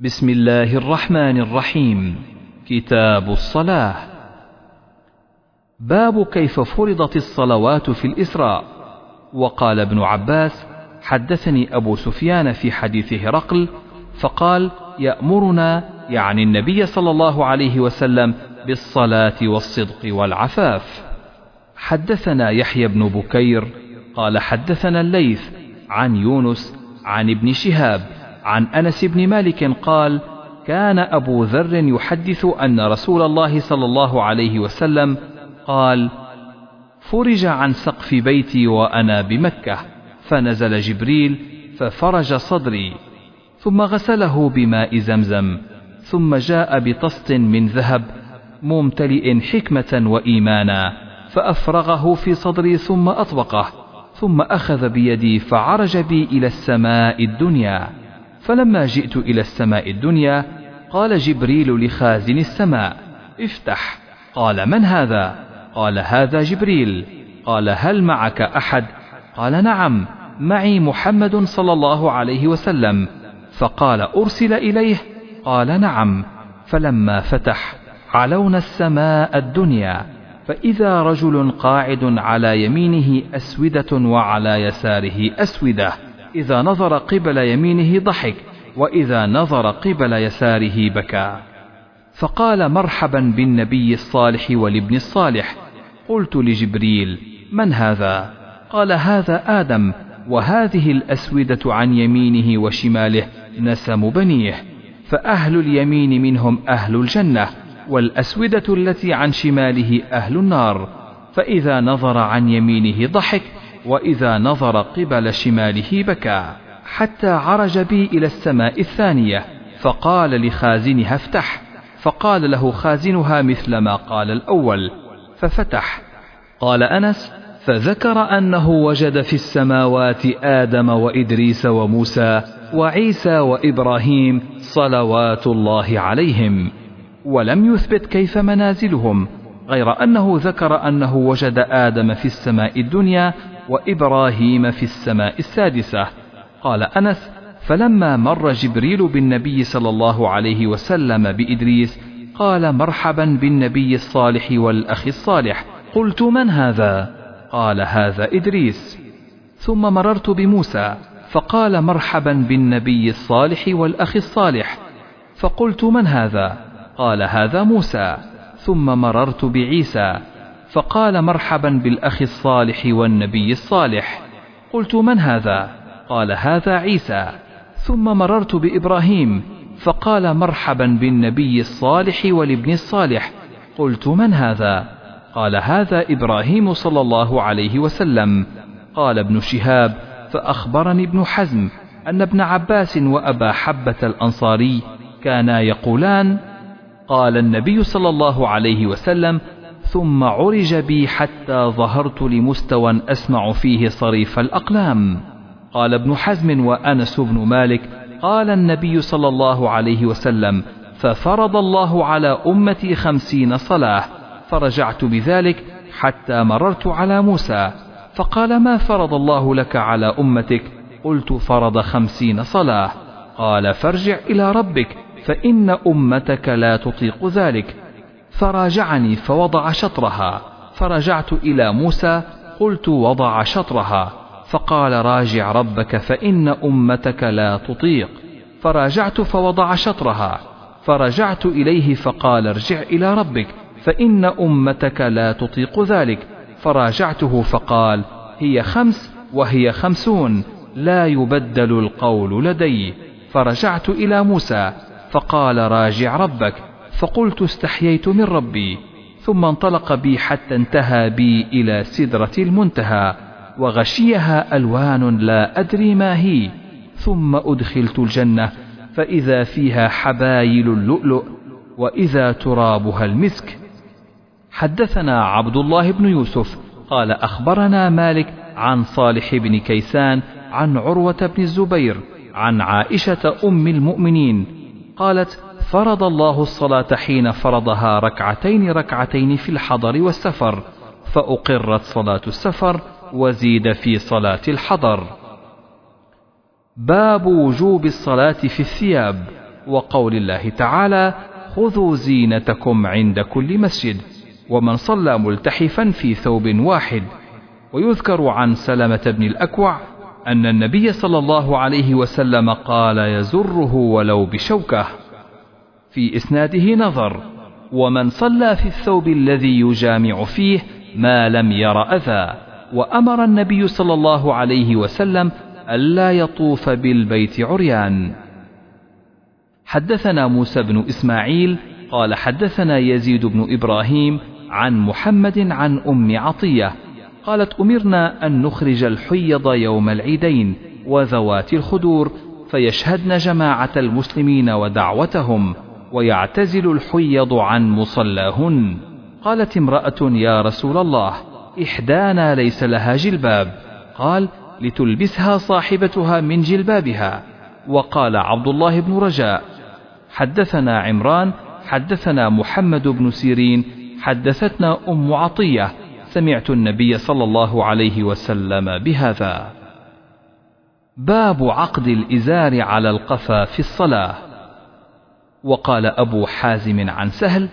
بسم الله الرحمن الرحيم. كتاب الصلاة. باب كيف فرضت الصلوات في الإسراء. وقال ابن عباس حدثني أبو سفيان في حديث هرقل فقال يأمرنا يعني النبي صلى الله عليه وسلم بالصلاة والصدق والعفاف. حدثنا يحيى بن بكير قال حدثنا الليث عن يونس عن ابن شهاب. عن أنس بن مالك قال كان أبو ذر يحدث أن رسول الله صلى الله عليه وسلم قال فرج عن سقف بيتي وأنا بمكة فنزل جبريل ففرج صدري ثم غسله بماء زمزم ثم جاء بطست من ذهب ممتلئ حكمة وإيمانا فأفرغه في صدري ثم أطبقه ثم أخذ بيدي فعرج بي إلى السماء الدنيا. فلما جئت إلى السماء الدنيا قال جبريل لخازن السماء افتح. قال من هذا؟ قال هذا جبريل. قال هل معك أحد؟ قال نعم معي محمد صلى الله عليه وسلم. فقال أرسل إليه؟ قال نعم. فلما فتح علونا السماء الدنيا. فإذا رجل قاعد على يمينه أسودة وعلى يساره أسودة. إذا نظر قبل يمينه ضحك وإذا نظر قبل يساره بكى. فقال مرحبا بالنبي الصالح والابن الصالح قلت لجبريل من هذا؟ قال هذا آدم وهذه الأسودة عن يمينه وشماله نسم بنيه. فأهل اليمين منهم أهل الجنة والأسودة التي عن شماله أهل النار. فإذا نظر عن يمينه ضحك وإذا نظر قبل شماله بكى حتى عرج بي إلى السماء الثانية فقال لخازنها افتح فقال له خازنها مثل ما قال الأول ففتح. قال أنس فذكر أنه وجد في السماوات آدم وإدريس وموسى وعيسى وإبراهيم صلوات الله عليهم ولم يثبت كيف منازلهم غير أنه ذكر أنه وجد آدم في السماء الدنيا وإبراهيم في السماء السادسة. قال أنس فلما مر جبريل بالنبي صلى الله عليه وسلم بإدريس قال مرحبا بالنبي الصالح والأخ الصالح. قلت من هذا؟ قال هذا إدريس. ثم مررت بموسى فقال مرحبا بالنبي الصالح والأخ الصالح. فقلت من هذا؟ قال هذا موسى. ثم مررت بعيسى. فقال مرحبا بالأخ الصالح والنبي الصالح. قلت من هذا؟ قال هذا عيسى. ثم مررت بإبراهيم. فقال مرحبا بالنبي الصالح والابن الصالح. قلت من هذا؟ قال هذا إبراهيم صلى الله عليه وسلم. قال ابن شهاب فأخبرني ابن حزم أن ابن عباس وأبا حبة الأنصاري كانا يقولان قال النبي صلى الله عليه وسلم ثم عرج بي حتى ظهرت لمستوى أسمع فيه صريف الأقلام. قال ابن حزم وأنس بن مالك قال النبي صلى الله عليه وسلم ففرض الله على أمتي خمسين صلاة فرجعت بذلك حتى مررت على موسى. فقال ما فرض الله لك على أمتك؟ قلت فرض خمسين صلاة. قال فارجع إلى ربك فإن أمتك لا تطيق ذلك. فراجعني فوضع شطرها. فرجعت إلى موسى قلت وضع شطرها. فقال راجع ربك فإن أمتك لا تطيق. فراجعت فوضع شطرها. فرجعت إليه فقال ارجع إلى ربك فإن أمتك لا تطيق ذلك. فراجعته فقال هي خمس وهي خمسون لا يبدل القول لدي. فرجعت إلى موسى فقال راجع ربك فقلت استحييت من ربي ثم انطلق بي حتى انتهى بي إلى سدرة المنتهى وغشيها ألوان لا أدري ما هي ثم أدخلت الجنة فإذا فيها حبايل اللؤلؤ وإذا ترابها المسك. حدثنا عبد الله بن يوسف قال أخبرنا مالك عن صالح بن كيسان عن عروة بن الزبير عن عائشة أم المؤمنين قالت فرض الله الصلاة حين فرضها ركعتين ركعتين في الحضر والسفر فأقرت صلاة السفر وزيد في صلاة الحضر. باب وجوب الصلاة في الثياب وقول الله تعالى خذوا زينتكم عند كل مسجد ومن صلى ملتحفا في ثوب واحد. ويذكر عن سلمة بن الأكوع أن النبي صلى الله عليه وسلم قال يزره ولو بشوكة. في إسناده نظر ومن صلى في الثوب الذي يجامع فيه ما لم ير أذى وأمر النبي صلى الله عليه وسلم ألا يطوف بالبيت عريان. حدثنا موسى بن إسماعيل قال حدثنا يزيد بن إبراهيم عن محمد عن أم عطية قالت أمرنا أن نخرج الحيض يوم العيدين وذوات الخدور فيشهدن جماعة المسلمين ودعوتهم ويعتزل الحيض عن مصلاهن. قالت امرأة يا رسول الله إحدانا ليس لها جلباب. قال لتلبسها صاحبتها من جلبابها. وقال عبد الله بن رجاء حدثنا عمران حدثنا محمد بن سيرين حدثتنا أم عطية سمعت النبي صلى الله عليه وسلم بهذا. باب عقد الإزار على القفا في الصلاة. وقال أبو حازم عن سهل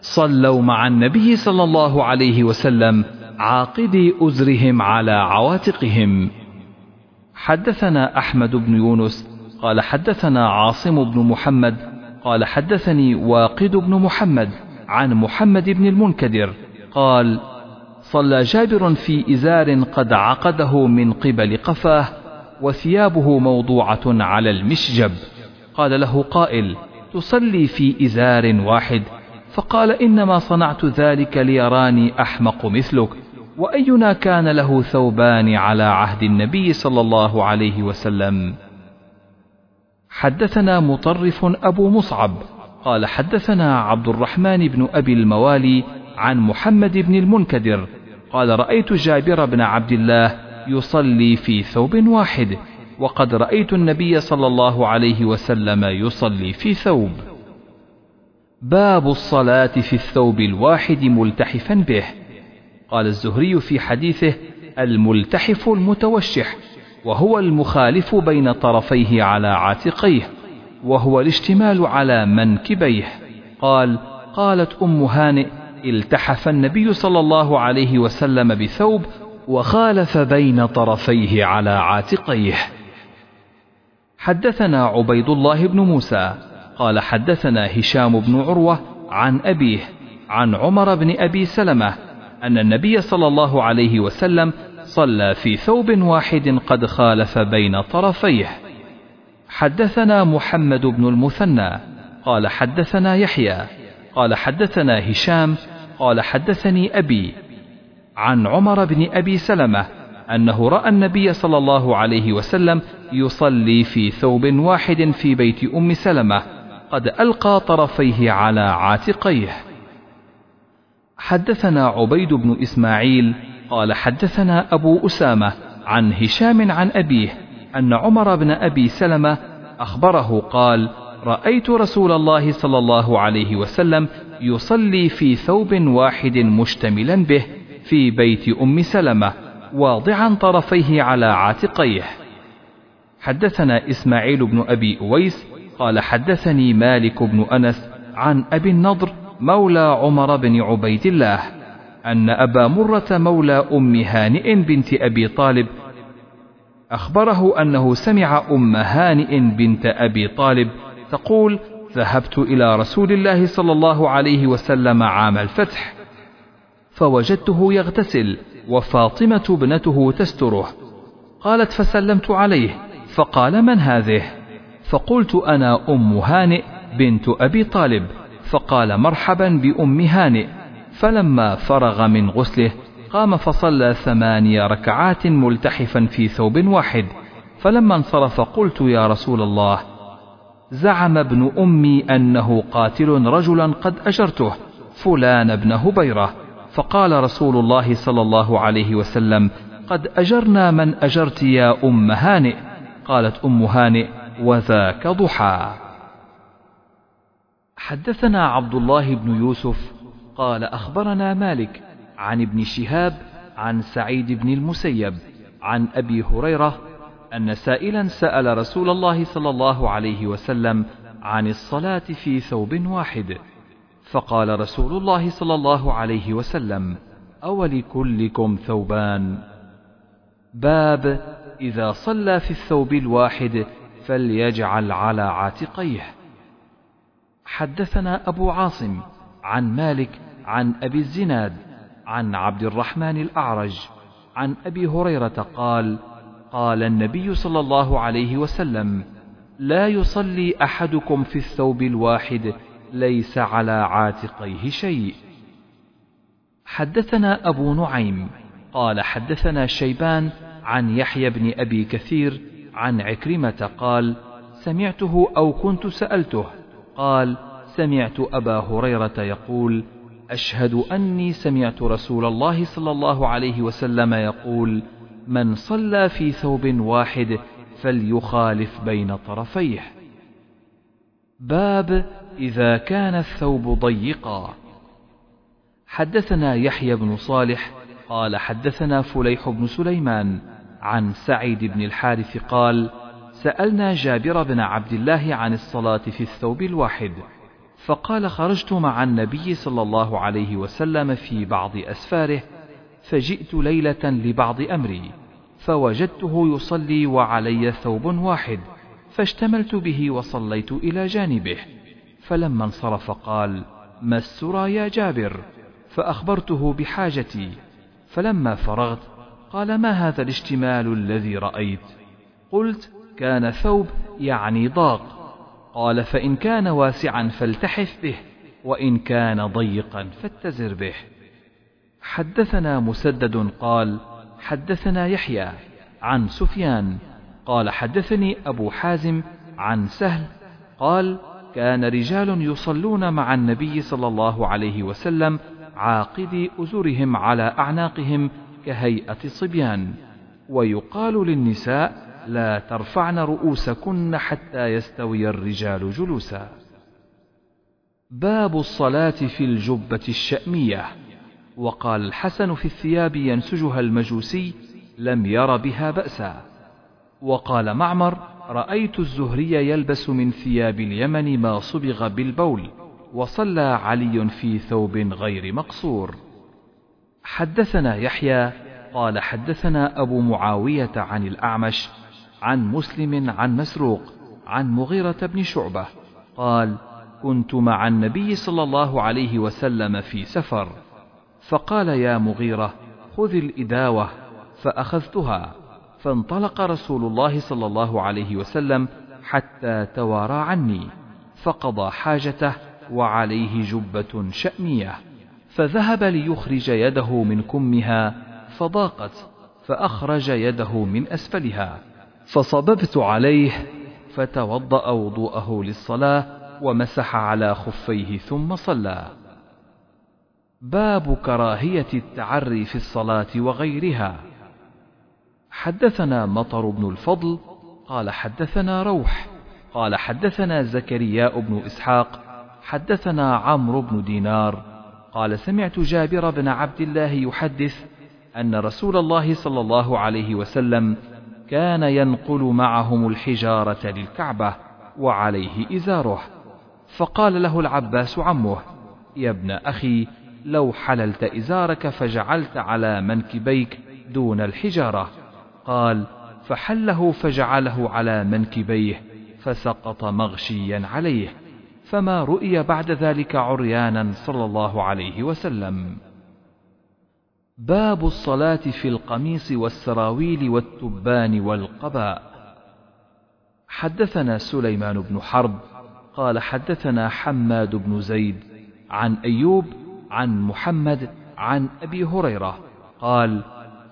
صلوا مع النبي صلى الله عليه وسلم عاقدي أزرهم على عواتقهم. حدثنا أحمد بن يونس قال حدثنا عاصم بن محمد قال حدثني واقد بن محمد عن محمد بن المنكدر قال صلى جابر في إزار قد عقده من قبل قفاه وثيابه موضوعة على المشجب. قال له قائل تصلي في إزار واحد. فقال إنما صنعت ذلك ليراني أحمق مثلك وأينا كان له ثوبان على عهد النبي صلى الله عليه وسلم. حدثنا مطرف أبو مصعب. قال حدثنا عبد الرحمن بن أبي الموالي عن محمد بن المنكدر قال رأيت جابر بن عبد الله يصلي في ثوب واحد وقد رأيت النبي صلى الله عليه وسلم يصلي في ثوب. باب الصلاة في الثوب الواحد ملتحفا به. قال الزهري في حديثه الملتحف المتوشح وهو المخالف بين طرفيه على عاتقيه وهو الاشتمال على منكبيه. قال قالت أم هانئ التحف النبي صلى الله عليه وسلم بثوب وخالف بين طرفيه على عاتقيه. حدثنا عبيد الله بن موسى قال حدثنا هشام بن عروة عن أبيه عن عمر بن أبي سلمة أن النبي صلى الله عليه وسلم صلى في ثوب واحد قد خالف بين طرفيه. حدثنا محمد بن المثنى قال حدثنا يحيى قال حدثنا هشام قال حدثني أبي عن عمر بن أبي سلمة أنه رأى النبي صلى الله عليه وسلم يصلي في ثوب واحد في بيت أم سلمة قد ألقى طرفيه على عاتقيه. حدثنا عبيد بن إسماعيل قال حدثنا أبو أسامة عن هشام عن أبيه أن عمر بن أبي سلمة أخبره قال رأيت رسول الله صلى الله عليه وسلم يصلي في ثوب واحد مشتملا به في بيت أم سلمة واضعا طرفيه على عاتقيه. حدثنا إسماعيل بن أبي أويس قال حدثني مالك بن أنس عن أبي النضر مولى عمر بن عبيد الله أن أبا مرة مولى أم هانئ بنت أبي طالب أخبره أنه سمع أم هانئ بنت أبي طالب تقول ذهبت إلى رسول الله صلى الله عليه وسلم عام الفتح فوجدته يغتسل وفاطمة ابنته تستره. قالت فسلمت عليه. فقال من هذه؟ فقلت أنا أم هانئ بنت أبي طالب. فقال مرحبا بأم هانئ. فلما فرغ من غسله قام فصلى ثماني ركعات ملتحفا في ثوب واحد. فلما انصرف قلت يا رسول الله زعم ابن أمي أنه قاتل رجلا قد أجرته فلان ابن هبيرة. فقال رسول الله صلى الله عليه وسلم قد أجرنا من أجرت يا أم هانئ. قالت أم هانئ وذاك ضحى. حدثنا عبد الله بن يوسف قال أخبرنا مالك عن ابن شهاب عن سعيد بن المسيب عن أبي هريرة أن سائلا سأل رسول الله صلى الله عليه وسلم عن الصلاة في ثوب واحد. فقال رسول الله صلى الله عليه وسلم أولكلكم ثوبان؟ باب إذا صلى في الثوب الواحد فليجعل على عاتقيه. حدثنا أبو عاصم عن مالك عن أبي الزناد عن عبد الرحمن الأعرج عن أبي هريرة قال قال النبي صلى الله عليه وسلم لا يصلي أحدكم في الثوب الواحد ليس على عاتقيه شيء. حدثنا أبو نعيم قال حدثنا شيبان عن يحيى بن أبي كثير عن عكرمة قال سمعته أو كنت سألته. قال سمعت أبا هريرة يقول أشهد أني سمعت رسول الله صلى الله عليه وسلم يقول من صلى في ثوب واحد فليخالف بين طرفيه. باب إذا كان الثوب ضيقا. حدثنا يحيى بن صالح قال حدثنا فليح بن سليمان عن سعيد بن الحارث قال سألنا جابر بن عبد الله عن الصلاة في الثوب الواحد فقال خرجت مع النبي صلى الله عليه وسلم في بعض أسفاره فجئت ليلة لبعض أمري فوجدته يصلي وعلي ثوب واحد فاشتملت به وصليت إلى جانبه فلما انصرف قال ما السرى يا جابر فأخبرته بحاجتي فلما فرغت قال ما هذا الاشتمال الذي رأيت؟ قلت كان ثوب يعني ضاق. قال فإن كان واسعا فالتحف به وإن كان ضيقا فاتزر به. حدثنا مسدد قال حدثنا يحيى عن سفيان قال حدثني أبو حازم عن سهل قال كان رجال يصلون مع النبي صلى الله عليه وسلم عاقدي أزرهم على أعناقهم كهيئة الصبيان ويقال للنساء لا ترفعن رؤوسكن حتى يستوي الرجال جلوسا. باب الصلاة في الجبة الشأمية. وقال الحسن في الثياب ينسجها المجوسي لم ير بها بأسا. وقال معمر رأيت الزهري يلبس من ثياب اليمن ما صبغ بالبول وصلى علي في ثوب غير مقصور. حدثنا يحيى قال حدثنا أبو معاوية عن الأعمش عن مسلم عن مسروق عن مغيرة بن شعبة قال كنت مع النبي صلى الله عليه وسلم في سفر. فقال يا مغيرة خذ الإداوة فأخذتها. فانطلق رسول الله صلى الله عليه وسلم حتى توارى عني فقضى حاجته وعليه جبة شأمية. فذهب ليخرج يده من كمها فضاقت فأخرج يده من أسفلها. فصببت عليه فتوضأ وضوءه للصلاة ومسح على خفيه ثم صلى. باب كراهية التعري في الصلاة وغيرها. حدثنا مطر بن الفضل قال حدثنا روح قال حدثنا زكرياء بن إسحاق حدثنا عمرو بن دينار قال سمعت جابر بن عبد الله يحدث أن رسول الله صلى الله عليه وسلم كان ينقل معهم الحجارة للكعبة وعليه إزاره فقال له العباس عمه يا ابن أخي لو حللت إزارك فجعلت على منكبيك دون الحجارة. قال فحله فجعله على منكبيه فسقط مغشيا عليه. فما رؤي بعد ذلك عريانا صلى الله عليه وسلم. باب الصلاة في القميص والسراويل والتبان والقباء. حدثنا سليمان بن حرب قال حدثنا حماد بن زيد عن أيوب عن محمد عن أبي هريرة قال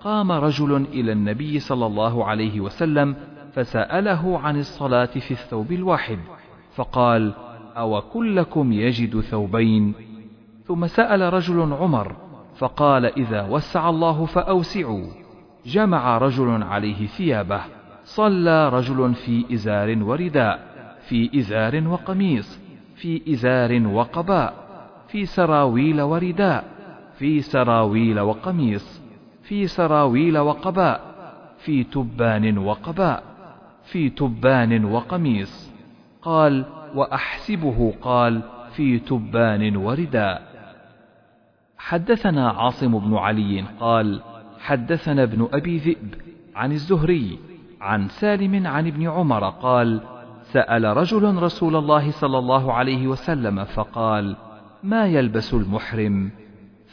قام رجل إلى النبي صلى الله عليه وسلم فسأله عن الصلاة في الثوب الواحد فقال أو كلكم يجد ثوبين؟ ثم سأل رجل عمر فقال إذا وسع الله فأوسعوا. جمع رجل عليه ثيابه صلى رجل في إزار ورداء في إزار وقميص في إزار وقباء. في سراويل ورداء في سراويل وقميص في سراويل وقباء في تبان وقباء في تبان وقميص. قال وأحسبه قال في تبان ورداء. حدثنا عاصم بن علي قال حدثنا ابن أبي ذئب عن الزهري عن سالم عن ابن عمر قال سأل رجل رسول الله صلى الله عليه وسلم فقال ما يلبس المحرم؟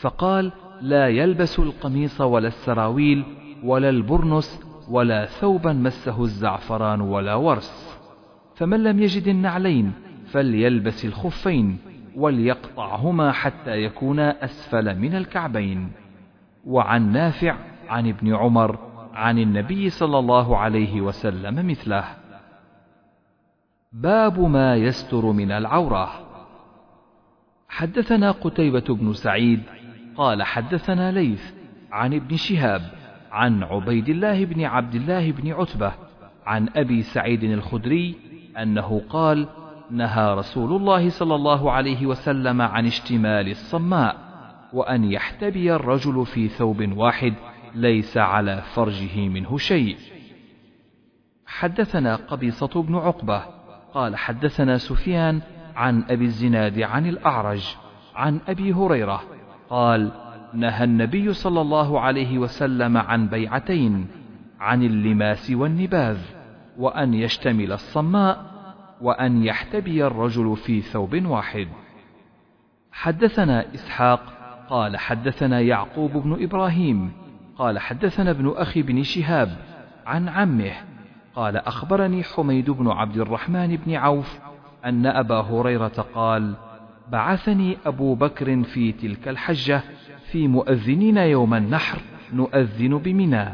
فقال لا يلبس القميص ولا السراويل ولا البرنس ولا ثوبا مسه الزعفران ولا ورس. فمن لم يجد النعلين فليلبس الخفين وليقطعهما حتى يكونا أسفل من الكعبين. وعن نافع عن ابن عمر عن النبي صلى الله عليه وسلم مثله. باب ما يستر من العورة. حدثنا قتيبة بن سعيد قال حدثنا ليث عن ابن شهاب عن عبيد الله بن عبد الله بن عتبة عن أبي سعيد الخدري أنه قال نهى رسول الله صلى الله عليه وسلم عن اشتمال الصماء وأن يحتبي الرجل في ثوب واحد ليس على فرجه منه شيء. حدثنا قبيصة بن عقبة قال حدثنا سفيان عن أبي الزناد عن الأعرج عن أبي هريرة قال نهى النبي صلى الله عليه وسلم عن بيعتين عن اللماس والنباذ وأن يشتمل الصماء وأن يحتبي الرجل في ثوب واحد. حدثنا إسحاق قال حدثنا يعقوب بن إبراهيم قال حدثنا ابن أخي بن شهاب عن عمه قال أخبرني حميد بن عبد الرحمن بن عوف أن أبا هريرة قال بعثني أبو بكر في تلك الحجة في مؤذنين يوم النحر نؤذن بمنى.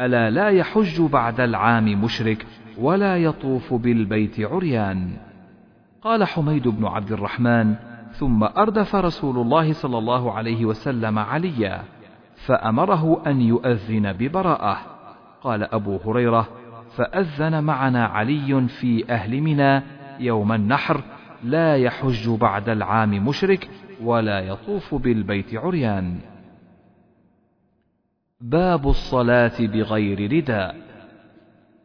ألا لا يحج بعد العام مشرك ولا يطوف بالبيت عريان. قال حميد بن عبد الرحمن ثم أردف رسول الله صلى الله عليه وسلم عليا فأمره أن يؤذن ببراءة. قال أبو هريرة فأذن معنا علي في أهل منى يوم النحر لا يحج بعد العام مشرك ولا يطوف بالبيت عريان. باب الصلاة بغير رداء.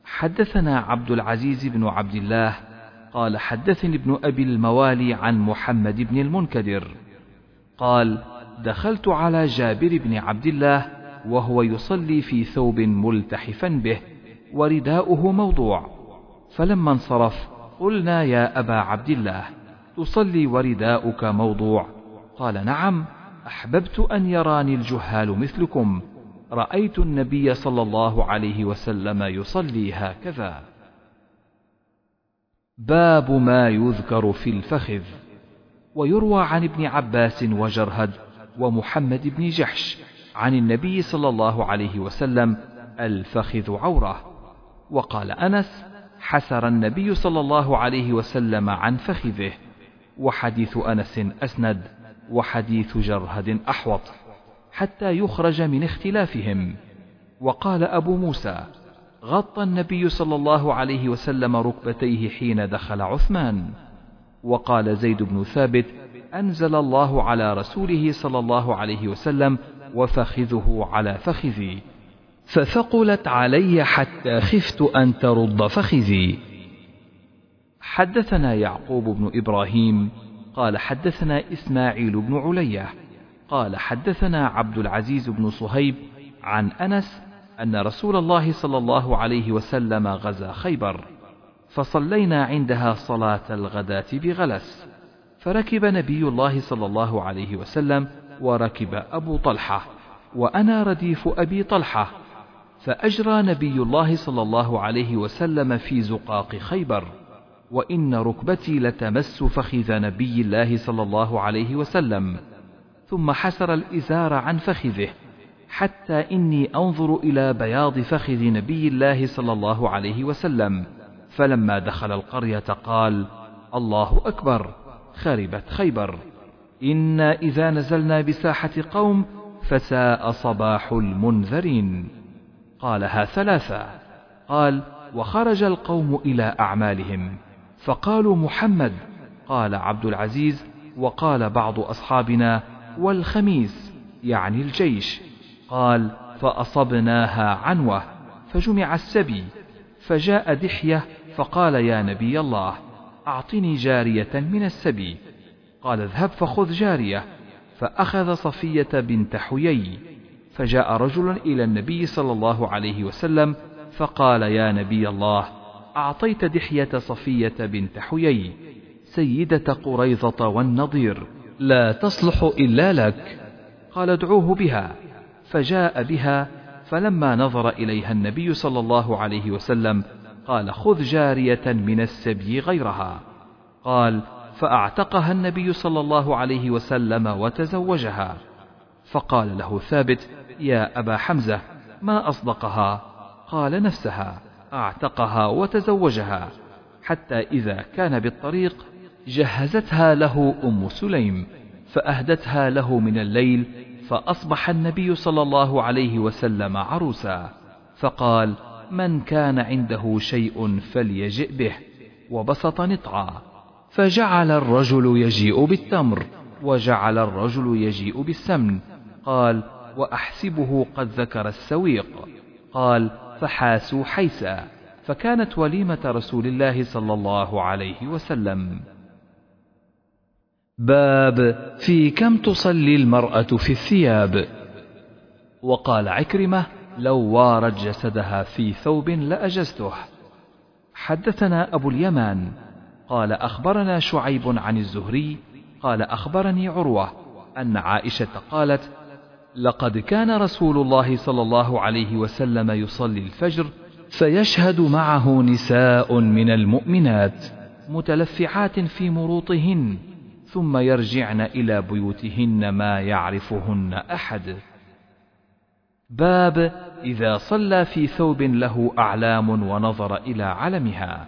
حدثنا عبد العزيز بن عبد الله قال حدثني ابن أبي الموالي عن محمد بن المنكدر. قال دخلت على جابر بن عبد الله وهو يصلي في ثوب ملتحفا به ورداؤه موضوع. فلما انصرف قلنا يا أبا عبد الله تصلي ورداؤك موضوع. قال نعم أحببت أن يراني الجهال مثلكم. رأيت النبي صلى الله عليه وسلم يصلي هكذا. باب ما يذكر في الفخذ. ويروى عن ابن عباس وجرهد ومحمد بن جحش عن النبي صلى الله عليه وسلم الفخذ عورة. وقال أنس حسر النبي صلى الله عليه وسلم عن فخذه وحديث أنس أسند وحديث جرهد أحوط حتى يخرج من اختلافهم. وقال أبو موسى غطى النبي صلى الله عليه وسلم ركبتيه حين دخل عثمان. وقال زيد بن ثابت أنزل الله على رسوله صلى الله عليه وسلم وفخذه على فخذي. فثقلت علي حتى خفت أن ترد فخذي. حدثنا يعقوب بن إبراهيم قال حدثنا إسماعيل بن علية قال حدثنا عبد العزيز بن صهيب عن أنس أن رسول الله صلى الله عليه وسلم غزا خيبر فصلينا عندها صلاة الغداة بغلس فركب نبي الله صلى الله عليه وسلم وركب أبو طلحة وأنا رديف أبي طلحة فأجرى نبي الله صلى الله عليه وسلم في زقاق خيبر وإن ركبتي لتمس فخذ نبي الله صلى الله عليه وسلم ثم حسر الإزار عن فخذه حتى إني أنظر إلى بياض فخذ نبي الله صلى الله عليه وسلم فلما دخل القرية قال الله أكبر! خربت خيبر. إنا إذا نزلنا بساحة قوم فساء صباح المنذرين. قالها ثلاثة. قال وخرج القوم إلى أعمالهم. فقالوا محمد. قال عبد العزيز وقال بعض أصحابنا والخميس يعني الجيش. قال فأصبناها عنوة فجمع السبي فجاء دحية فقال يا نبي الله أعطني جارية من السبي. قال اذهب فخذ جارية. فأخذ صفية بنت حيي. فجاء رجل إلى النبي صلى الله عليه وسلم فقال يا نبي الله أعطيت دحية صفية بنت حيي سيدة قريظة والنضير لا تصلح إلا لك. قال ادعوه بها. فجاء بها فلما نظر إليها النبي صلى الله عليه وسلم قال خذ جارية من السبي غيرها. قال فأعتقها النبي صلى الله عليه وسلم وتزوجها. فقال له ثابت يا أبا حمزة ما أصدقها؟ قال نفسها أعتقها وتزوجها حتى إذا كان بالطريق جهزتها له أم سليم فأهدتها له من الليل فأصبح النبي صلى الله عليه وسلم عروسا فقال من كان عنده شيء فليجئ به وبسط نطعا فجعل الرجل يجيء بالتمر وجعل الرجل يجيء بالسمن قال وأحسبه قد ذكر السويق. قال فحاسوا حيسا. فكانت وليمة رسول الله صلى الله عليه وسلم. باب في كم تصلي المرأة في الثياب؟ وقال عكرمة لو وارت جسدها في ثوب لأجزته. حدثنا أبو اليمان. قال أخبرنا شعيب عن الزهري. قال أخبرني عروة أن عائشة قالت لقد كان رسول الله صلى الله عليه وسلم يصلي الفجر فيشهد معه نساء من المؤمنات متلفعات في مروطهن ثم يرجعن إلى بيوتهن ما يعرفهن أحد. باب إذا صلى في ثوب له أعلام ونظر إلى علمها.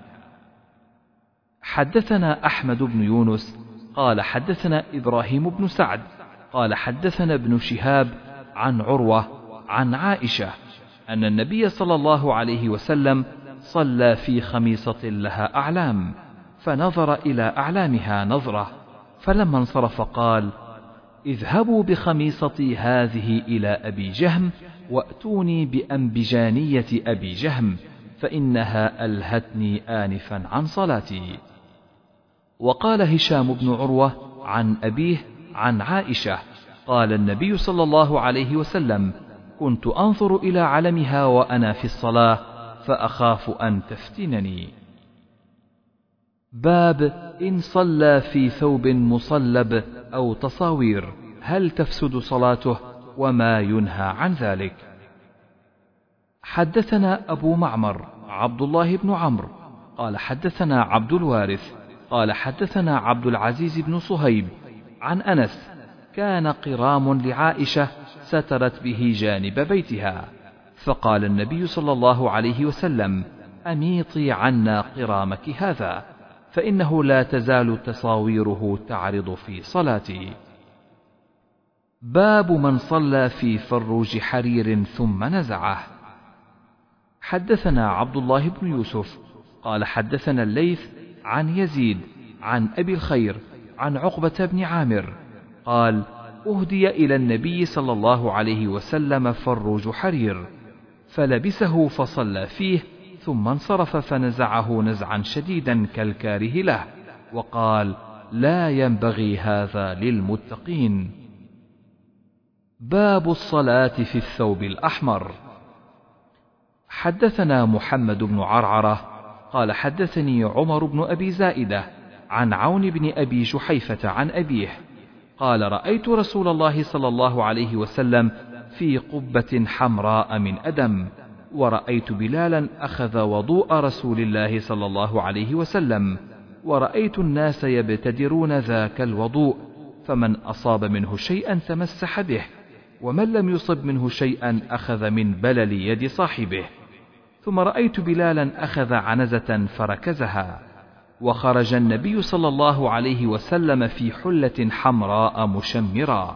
حدثنا أحمد بن يونس قال حدثنا إبراهيم بن سعد قال حدثنا ابن شهاب عن عروة عن عائشة أن النبي صلى الله عليه وسلم صلى في خميصة لها أعلام فنظر إلى أعلامها نظرة فلما انصرف قال اذهبوا بخميصتي هذه إلى أبي جهم وأتوني بأنبجانية أبي جهم فإنها ألهتني آنفا عن صلاتي. وقال هشام بن عروة عن أبيه عن عائشة قال النبي صلى الله عليه وسلم كنت أنظر إلى علمها وأنا في الصلاة فأخاف أن تفتنني. باب إن صلى في ثوب مصلب أو تصاوير هل تفسد صلاته وما ينهى عن ذلك؟ حدثنا أبو معمر عبد الله بن عمرو قال حدثنا عبد الوارث قال حدثنا عبد العزيز بن صهيب عن أنس كان قرام لعائشة سترت به جانب بيتها فقال النبي صلى الله عليه وسلم أميطي عنا قرامك هذا فإنه لا تزال تصاويره تعرض في صلاتي. باب من صلى في فروج حرير ثم نزعه. حدثنا عبد الله بن يوسف قال حدثنا الليث عن يزيد عن أبي الخير عن عقبة بن عامر قال أهدي إلى النبي صلى الله عليه وسلم فروج حرير فلبسه فصلى فيه ثم انصرف فنزعه نزعا شديدا كالكاره له وقال لا ينبغي هذا للمتقين. باب الصلاة في الثوب الأحمر. حدثنا محمد بن عرعرة قال حدثني عمر بن أبي زائدة عن عون بن أبي جحيفة عن أبيه قال رأيت رسول الله صلى الله عليه وسلم في قبة حمراء من أدم ورأيت بلالا أخذ وضوء رسول الله صلى الله عليه وسلم ورأيت الناس يبتدرون ذاك الوضوء فمن أصاب منه شيئا تمسح به ومن لم يصب منه شيئا أخذ من بلل يد صاحبه. ثم رأيت بلالا أخذ عنزة فركزها. وخرج النبي صلى الله عليه وسلم في حلة حمراء مشمرا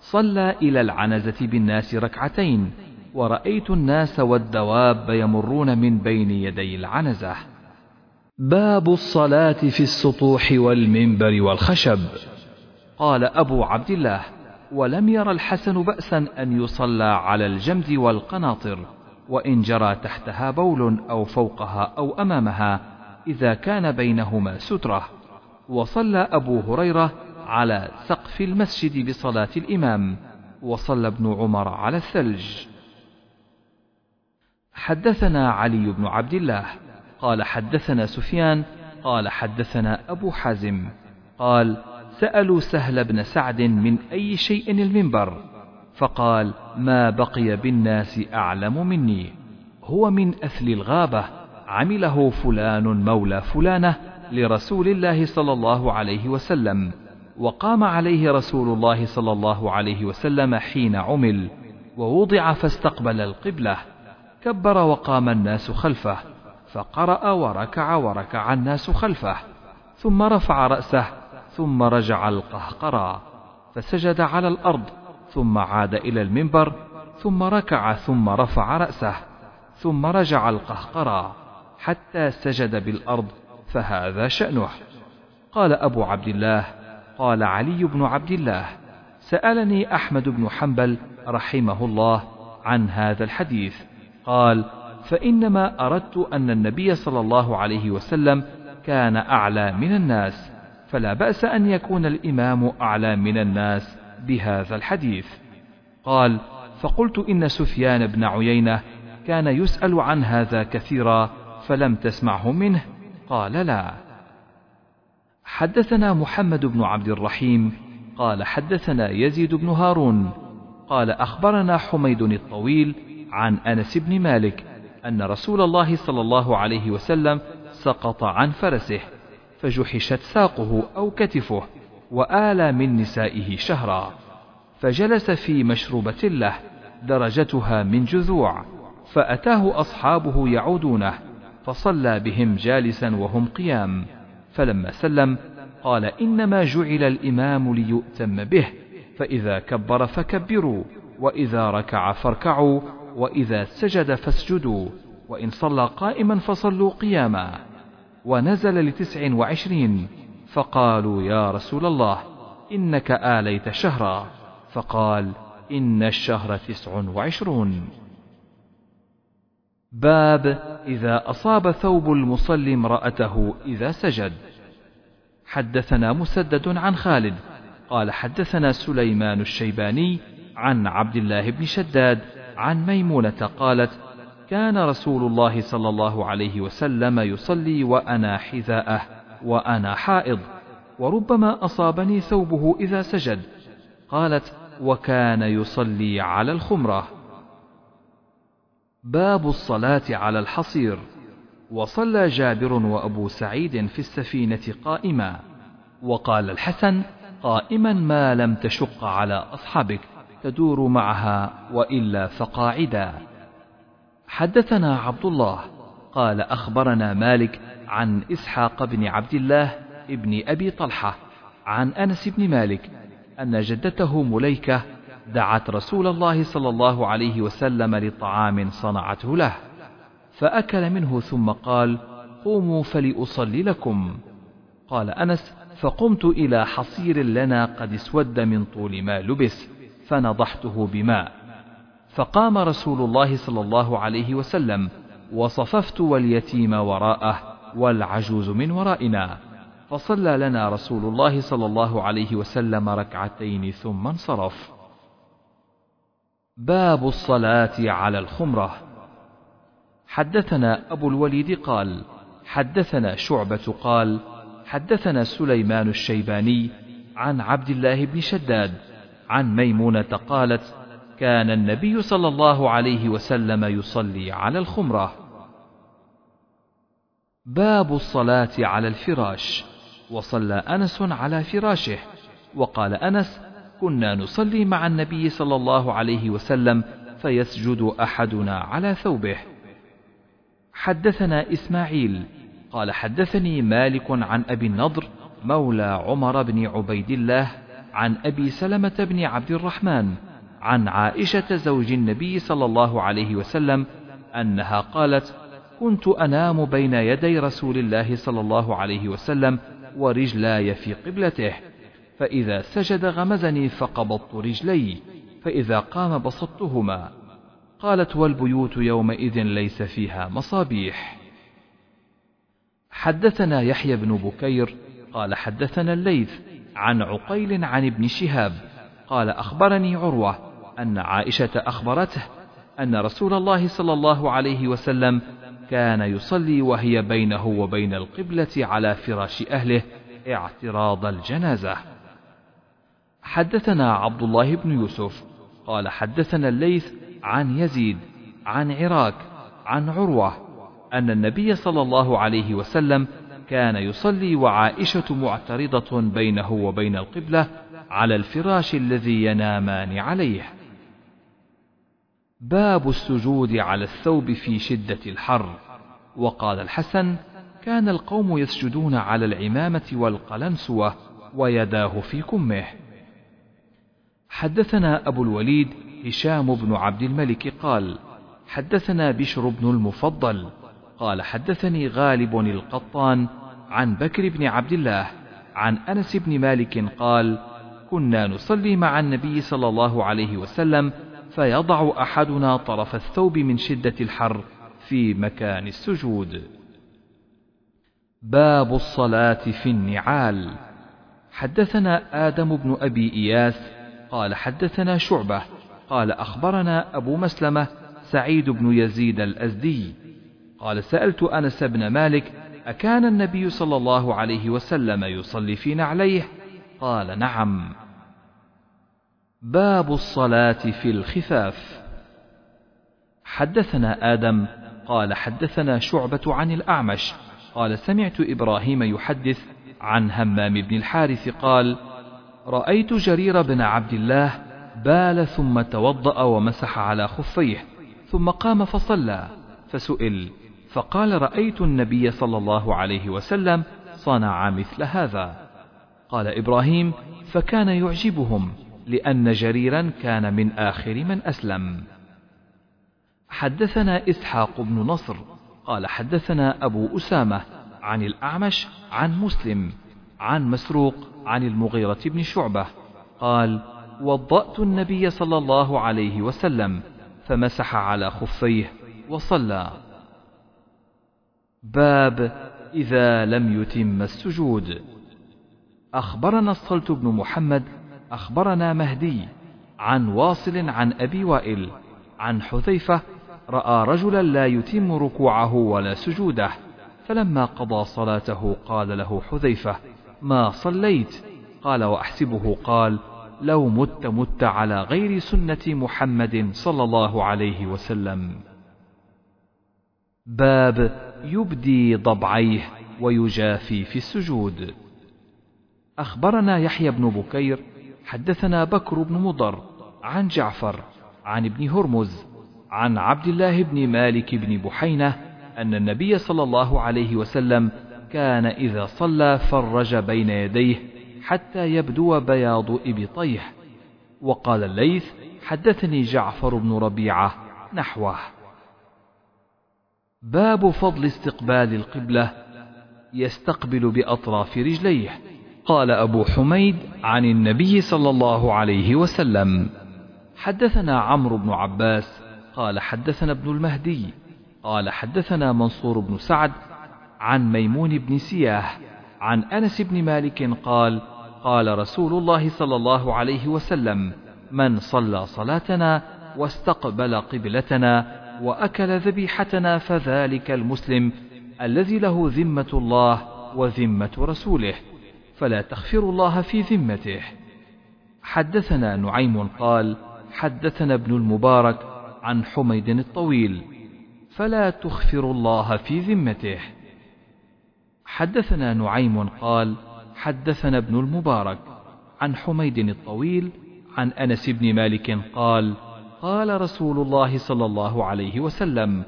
صلى إلى العنزة بالناس ركعتين ورأيت الناس والدواب يمرون من بين يدي العنزة. باب الصلاة في السطوح والمنبر والخشب. قال أبو عبد الله ولم ير الحسن بأسا أن يصلى على الجمد والقناطر وإن جرى تحتها بول أو فوقها أو أمامها إذا كان بينهما سترة وصلى أبو هريرة على سقف المسجد بصلاة الإمام وصلى ابن عمر على الثلج. حدثنا علي بن عبد الله قال حدثنا سفيان قال حدثنا أبو حازم قال سألوا سهل بن سعد من أي شيء المنبر فقال ما بقي بالناس أعلم مني هو من أثل الغابة. عمله فلان مولى فلانة لرسول الله صلى الله عليه وسلم وقام عليه رسول الله صلى الله عليه وسلم حين عمل ووضع فاستقبل القبلة. كبر وقام الناس خلفه فقرأ وركع وركع الناس خلفه ثم رفع رأسه ثم رجع القهقرى فسجد على الأرض ثم عاد إلى المنبر ثم ركع ثم رفع رأسه ثم رجع القهقرى. حتى سجد بالأرض فهذا شأنه. قال أبو عبد الله قال علي بن عبد الله سألني أحمد بن حنبل رحمه الله عن هذا الحديث. قال فإنما أردت أن النبي صلى الله عليه وسلم كان أعلى من الناس فلا بأس أن يكون الإمام أعلى من الناس بهذا الحديث. قال فقلت إن سفيان بن عيينة كان يسأل عن هذا كثيرا فلم تسمعه منه؟ قال لا. حدثنا محمد بن عبد الرحيم قال حدثنا يزيد بن هارون قال أخبرنا حميد الطويل عن أنس بن مالك أن رسول الله صلى الله عليه وسلم سقط عن فرسه فجحشت ساقه أو كتفه وآلى من نسائه شهرا فجلس في مشروبة له درجتها من جذوع فأتاه أصحابه يعودونه فصلى بهم جالسا وهم قيام. فلما سلم قال إنما جعل الإمام ليؤتم به فإذا كبر فكبروا وإذا ركع فاركعوا وإذا سجد فاسجدوا وإن صلى قائما فصلوا قياما. ونزل لتسع وعشرين فقالوا يا رسول الله إنك آليت شهرا. فقال إن الشهر تسع وعشرون. باب إذا أصاب ثوب المصلي امرأته إذا سجد. حدثنا مسدد عن خالد قال حدثنا سليمان الشيباني عن عبد الله بن شداد عن ميمونة قالت كان رسول الله صلى الله عليه وسلم يصلي وأنا حذاءه وأنا حائض وربما أصابني ثوبه إذا سجد. قالت وكان يصلي على الخمرة. باب الصلاة على الحصير. وصلى جابر وأبو سعيد في السفينة قائما. وقال الحسن قائما ما لم تشق على أصحابك تدور معها وإلا فقاعدا. حدثنا عبد الله قال أخبرنا مالك عن إسحاق بن عبد الله ابن أبي طلحة عن أنس بن مالك أن جدته مليكة دعت رسول الله صلى الله عليه وسلم لطعام صنعته له فأكل منه ثم قال قوموا فلأصلي لكم. قال أنس فقمت إلى حصير لنا قد اسود من طول ما لبس فنضحته بماء. فقام رسول الله صلى الله عليه وسلم وصففت واليتيم وراءه والعجوز من ورائنا فصلى لنا رسول الله صلى الله عليه وسلم ركعتين ثم انصرف. باب الصلاة على الخمرة. حدثنا أبو الوليد قال حدثنا شعبة قال حدثنا سليمان الشيباني عن عبد الله بن شداد عن ميمونة قالت كان النبي صلى الله عليه وسلم يصلي على الخمرة. باب الصلاة على الفراش. وصلى أنس على فراشه. وقال أنس كنا نصلي مع النبي صلى الله عليه وسلم فيسجد أحدنا على ثوبه. حدثنا إسماعيل قال حدثني مالك عن أبي النضر مولى عمر بن عبيد الله عن أبي سلمة بن عبد الرحمن عن عائشة زوج النبي صلى الله عليه وسلم أنها قالت كنت أنام بين يدي رسول الله صلى الله عليه وسلم ورجلاي في قبلته. فإذا سجد غمزني فقبضت رجلي فإذا قام بسطتهما قالت والبيوت يومئذ ليس فيها مصابيح حدثنا يحيى بن بكير قال حدثنا الليث عن عقيل عن ابن شهاب قال أخبرني عروة أن عائشة أخبرته أن رسول الله صلى الله عليه وسلم كان يصلي وهي بينه وبين القبلة على فراش أهله اعتراض الجنازة. حدثنا عبد الله بن يوسف قال حدثنا الليث عن يزيد عن عراك عن عروة أن النبي صلى الله عليه وسلم كان يصلي وعائشة معترضة بينه وبين القبلة على الفراش الذي ينامان عليه. باب السجود على الثوب في شدة الحر وقال الحسن كان القوم يسجدون على العمامة والقلنسوة ويداه في كمه حدثنا أبو الوليد هشام بن عبد الملك قال حدثنا بشر بن المفضل قال حدثني غالب القطان عن بكر بن عبد الله عن أنس بن مالك قال كنا نصلي مع النبي صلى الله عليه وسلم فيضع أحدنا طرف الثوب من شدة الحر في مكان السجود. باب الصلاة في النعال. حدثنا آدم بن أبي إياس قال حدثنا شعبة قال أخبرنا أبو مسلمة سعيد بن يزيد الأزدي قال سألت أنس بن مالك أكان النبي صلى الله عليه وسلم يصلي في نعليه؟ قال نعم. باب الصلاة في الخفاف حدثنا آدم قال حدثنا شعبة عن الأعمش قال سمعت إبراهيم يحدث عن همام بن الحارث قال رأيت جرير بن عبد الله بال ثم توضأ ومسح على خفيه ثم قام فصلى فسئل فقال رأيت النبي صلى الله عليه وسلم صنع مثل هذا قال إبراهيم فكان يعجبهم لأن جريرا كان من آخر من أسلم. حدثنا إسحاق بن نصر قال حدثنا أبو أسامة عن الأعمش عن مسلم عن مسروق عن المغيرة بن شعبة قال: وضأت النبي صلى الله عليه وسلم فمسح على خفيه وصلى. باب إذا لم يتم السجود. أخبرنا الصلت بن محمد أخبرنا مهدي عن واصل عن أبي وائل عن حذيفة رأى رجلا لا يتم ركوعه ولا سجوده فلما قضى صلاته قال له حذيفة ما صليت. قال وأحسبه قال لو مت مت على غير سنة محمد صلى الله عليه وسلم. باب يبدي ضبعيه ويجافي في السجود. أخبرنا يحيى بن بكير حدثنا بكر بن مضر عن جعفر عن ابن هرمز عن عبد الله بن مالك بن بحينة أن النبي صلى الله عليه وسلم كان إذا صلى فرج بين يديه حتى يبدو بياض إبطيه. وقال الليث حدثني جعفر بن ربيعة نحوه. باب فضل استقبال القبلة يستقبل بأطراف رجليه. قال أبو حميد عن النبي صلى الله عليه وسلم حدثنا عمرو بن عباس قال حدثنا ابن المهدي قال حدثنا منصور بن سعد عن ميمون بن سياه عن أنس بن مالك قال قال رسول الله صلى الله عليه وسلم من صلى صلاتنا واستقبل قبلتنا وأكل ذبيحتنا فذلك المسلم الذي له ذمة الله وذمة رسوله فلا تغفر الله في ذمته. حدثنا نعيم قال حدثنا ابن المبارك عن حميد الطويل فلا تخفر الله في ذمته. حدثنا نعيم قال حدثنا ابن المبارك عن حميد الطويل عن أنس بن مالك قال قال رسول الله صلى الله عليه وسلم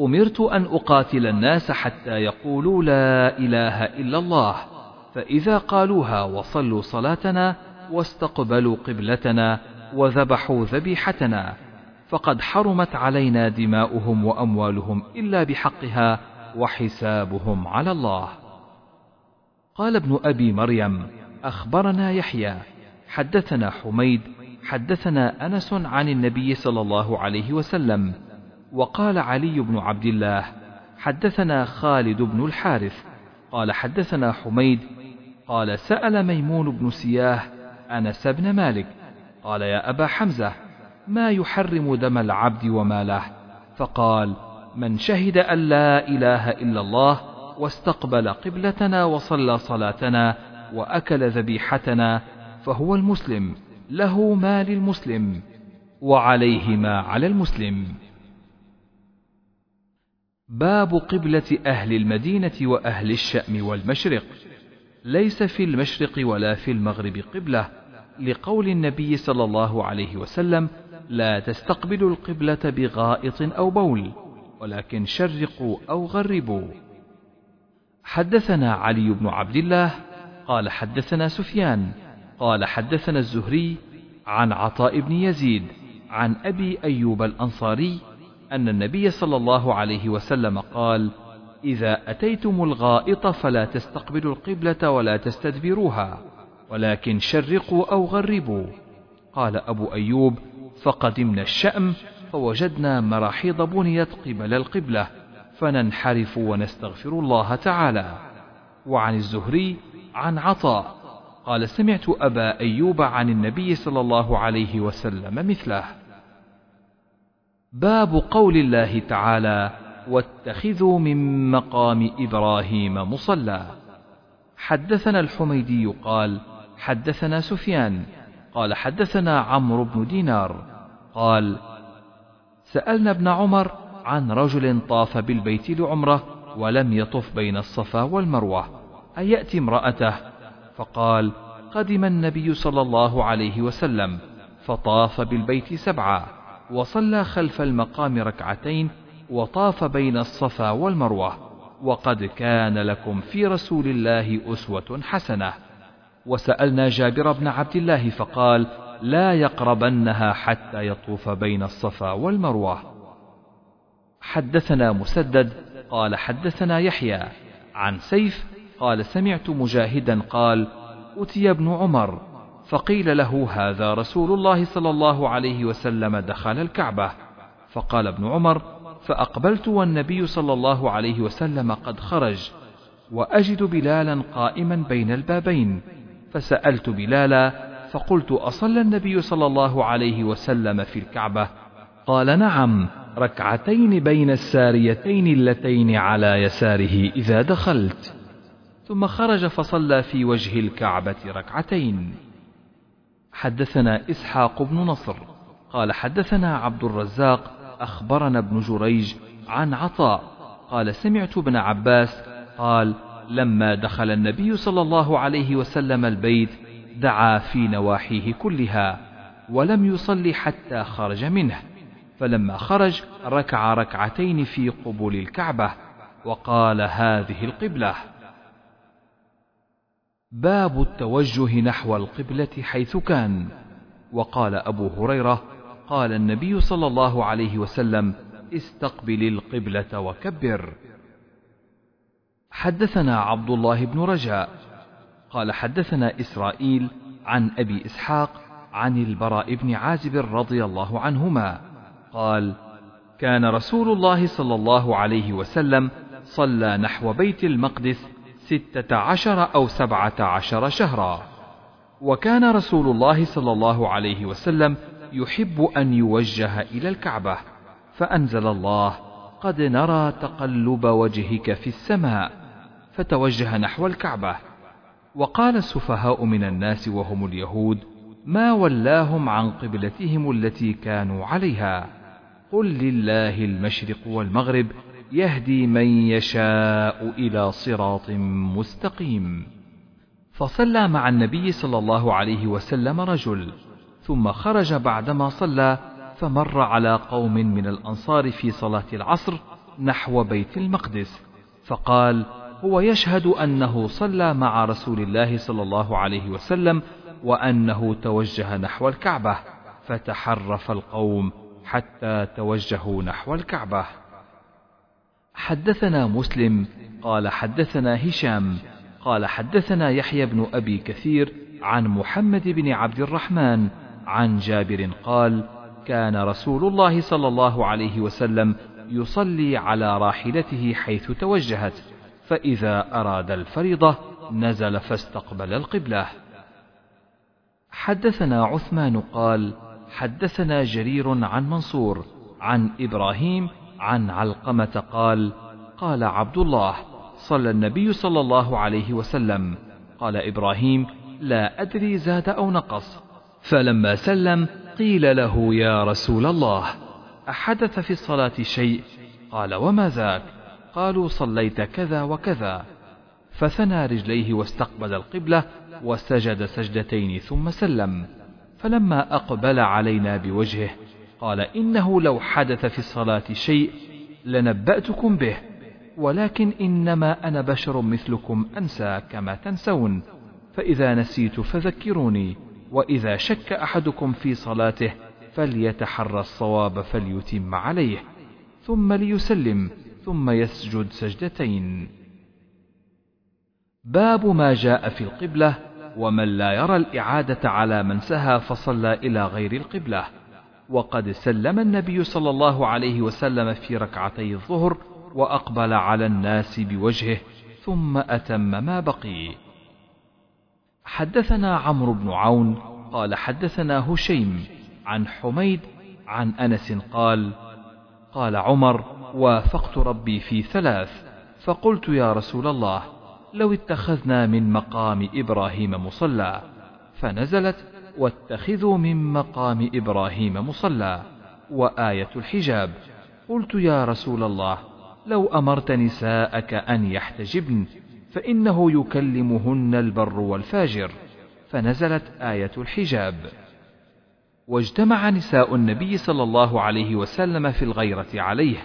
أمرت أن أقاتل الناس حتى يقولوا لا إله إلا الله فإذا قالوها وصلوا صلاتنا واستقبلوا قبلتنا وذبحوا ذبيحتنا فقد حرمت علينا دماؤهم وأموالهم إلا بحقها وحسابهم على الله. قال ابن أبي مريم: أخبرنا يحيى، حدثنا حميد، حدثنا أنس عن النبي صلى الله عليه وسلم، وقال علي بن عبد الله: حدثنا خالد بن الحارث، قال حدثنا حميد قال سأل ميمون بن سياه أنس بن مالك قال يا أبا حمزة ما يحرم دم العبد وماله؟ فقال من شهد أن لا إله إلا الله واستقبل قبلتنا وصلى صلاتنا وأكل ذبيحتنا فهو المسلم له ما للمسلم وعليه ما على المسلم. باب قبلة أهل المدينة وأهل الشأم والمشرق. ليس في المشرق ولا في المغرب قبلة لقول النبي صلى الله عليه وسلم لا تستقبلوا القبلة بغائط أو بول ولكن شرقوا أو غربوا. حدثنا علي بن عبد الله قال حدثنا سفيان قال حدثنا الزهري عن عطاء بن يزيد عن أبي أيوب الأنصاري أن النبي صلى الله عليه وسلم قال إذا أتيتم الغائط فلا تستقبلوا القبلة ولا تستدبروها ولكن شرقوا أو غربوا. قال أبو أيوب فقدمنا الشأم فوجدنا مراحيض بنيت قبل القبلة فننحرف ونستغفر الله تعالى. وعن الزهري عن عطاء قال سمعت أبا أيوب عن النبي صلى الله عليه وسلم مثله. باب قول الله تعالى واتخذوا من مقام إبراهيم مصلى. حدثنا الحميدي قال حدثنا سفيان. قال حدثنا عمرو بن دينار. قال سألنا ابن عمر عن رجل طاف بالبيت لعمرة ولم يطف بين الصفا والمروة. أن يأتي امرأته فقال قدم النبي صلى الله عليه وسلم فطاف بالبيت سبعة وصلى خلف المقام ركعتين وطاف بين الصفا والمروة. وقد كان لكم في رسول الله أسوة حسنة. وسألنا جابر بن عبد الله فقال لا يقربنها حتى يطوف بين الصفا والمروة. حدثنا مسدد قال حدثنا يحيى عن سيف قال سمعت مجاهدا قال أتي ابن عمر فقيل له هذا رسول الله صلى الله عليه وسلم دخل الكعبة فقال ابن عمر فأقبلت والنبي صلى الله عليه وسلم قد خرج وأجد بلالا قائما بين البابين فسألت بلالا فقلت أصلى النبي صلى الله عليه وسلم في الكعبة قال نعم ركعتين بين الساريتين اللتين على يساره إذا دخلت. ثم خرج فصلى في وجه الكعبة ركعتين. حدثنا إسحاق بن نصر. قال حدثنا عبد الرزاق أخبرنا ابن جريج عن عطاء. قال سمعت ابن عباس قال لما دخل النبي صلى الله عليه وسلم البيت دعا في نواحيه كلها ولم يصلي حتى خرج منه. فلما خرج ركع ركعتين في قبول الكعبة وقال هذه القبلة. باب التوجه نحو القبلة حيث كان. وقال أبو هريرة قال النبي صلى الله عليه وسلم استقبل القبلة وكبر. حدثنا عبد الله بن رجاء قال حدثنا إسرائيل عن أبي إسحاق عن البراء بن عازب رضي الله عنهما. قال كان رسول الله صلى الله عليه وسلم صلى نحو بيت المقدس ستة عشر أو سبعة عشر شهرا. وكان رسول الله صلى الله عليه وسلم يحب أن يوجه إلى الكعبة فأنزل الله قد نرى تقلب وجهك في السماء. فتوجه نحو الكعبة. وقال السفهاء من الناس وهم اليهود ما ولاهم عن قبلتهم التي كانوا عليها. قل لله المشرق والمغرب يهدي من يشاء إلى صراط مستقيم. فصلى مع النبي صلى الله عليه وسلم رجل ثم خرج بعدما صلى فمر على قوم من الأنصار في صلاة العصر نحو بيت المقدس فقال هو يشهد أنه صلى مع رسول الله صلى الله عليه وسلم وأنه توجه نحو الكعبة فتحرف القوم حتى توجهوا نحو الكعبة. حدثنا مسلم قال حدثنا هشام قال حدثنا يحيى بن أبي كثير عن محمد بن عبد الرحمن عن جابر قال كان رسول الله صلى الله عليه وسلم يصلي على راحلته حيث توجهت فإذا أراد الفريضة نزل فاستقبل القبلة. حدثنا عثمان قال حدثنا جرير عن منصور عن إبراهيم عن علقمة قال قال عبد الله صلى النبي صلى الله عليه وسلم قال إبراهيم لا أدري زاد أو نقص. فلما سلم قيل له يا رسول الله أحدث في الصلاة شيء؟ قال وما ذاك قالوا صليت كذا وكذا. فثنى رجليه واستقبل القبلة وسجد سجدتين ثم سلم. فلما أقبل علينا بوجهه قال إنه لو حدث في الصلاة شيء لنبأتكم به ولكن إنما أنا بشر مثلكم أنسى كما تنسون فإذا نسيت فذكروني وإذا شك أحدكم في صلاته فليتحرى الصواب فليتم عليه ثم ليسلم ثم يسجد سجدتين. باب ما جاء في القبلة ومن لا يرى الإعادة على من سهى فصلى إلى غير القبلة. وقد سلم النبي صلى الله عليه وسلم في ركعتي الظهر وأقبل على الناس بوجهه ثم أتم ما بقي. حدثنا عمرو بن عون قال حدثنا هشيم عن حميد عن أنس قال قال عمر وافقت ربي في ثلاث فقلت يا رسول الله لو اتخذنا من مقام إبراهيم مصلى فنزلت واتخذوا من مقام إبراهيم مصلى. وآية الحجاب قلت يا رسول الله لو أمرت نساءك أن يحتجبن فإنه يكلمهن البر والفاجر. فنزلت آية الحجاب واجتمع نساء النبي صلى الله عليه وسلم في الغيرة عليه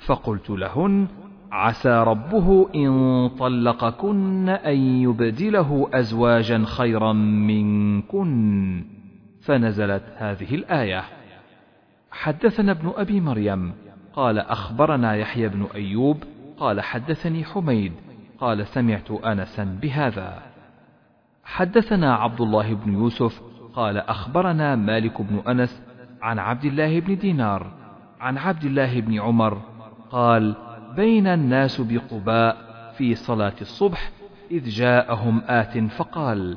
فقلت لهن عسى ربه إن طلقكن أن يبدله أزواجا خيرا منكن. فنزلت هذه الآية. حدثنا ابن أبي مريم. قال أخبرنا يحيى بن أيوب. قال حدثني حميد. قال سمعت أنسا بهذا. حدثنا عبد الله بن يوسف. قال أخبرنا مالك بن أنس عن عبد الله بن دينار. عن عبد الله بن عمر. قال بين الناس بقباء في صلاة الصبح إذ جاءهم آت فقال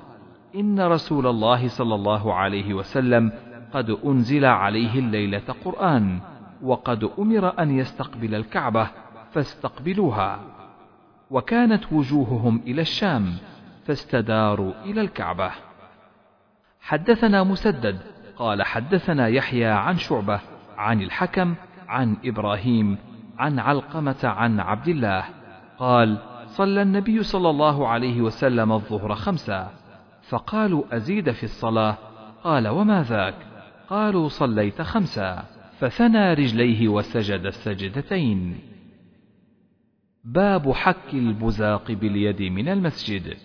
إن رسول الله صلى الله عليه وسلم قد أنزل عليه الليلة قرآن وقد أمر أن يستقبل الكعبة فاستقبلوها. وكانت وجوههم إلى الشام فاستداروا إلى الكعبة. حدثنا مسدد قال حدثنا يحيى عن شعبة عن الحكم عن إبراهيم عن علقمة عن عبد الله قال صلى النبي صلى الله عليه وسلم الظهر خمسا فقالوا أزيد في الصلاة؟ قال وما ذاك؟ قالوا صليت خمسا فثنى رجليه وسجد السجدتين. باب حك البزاق باليد من المسجد.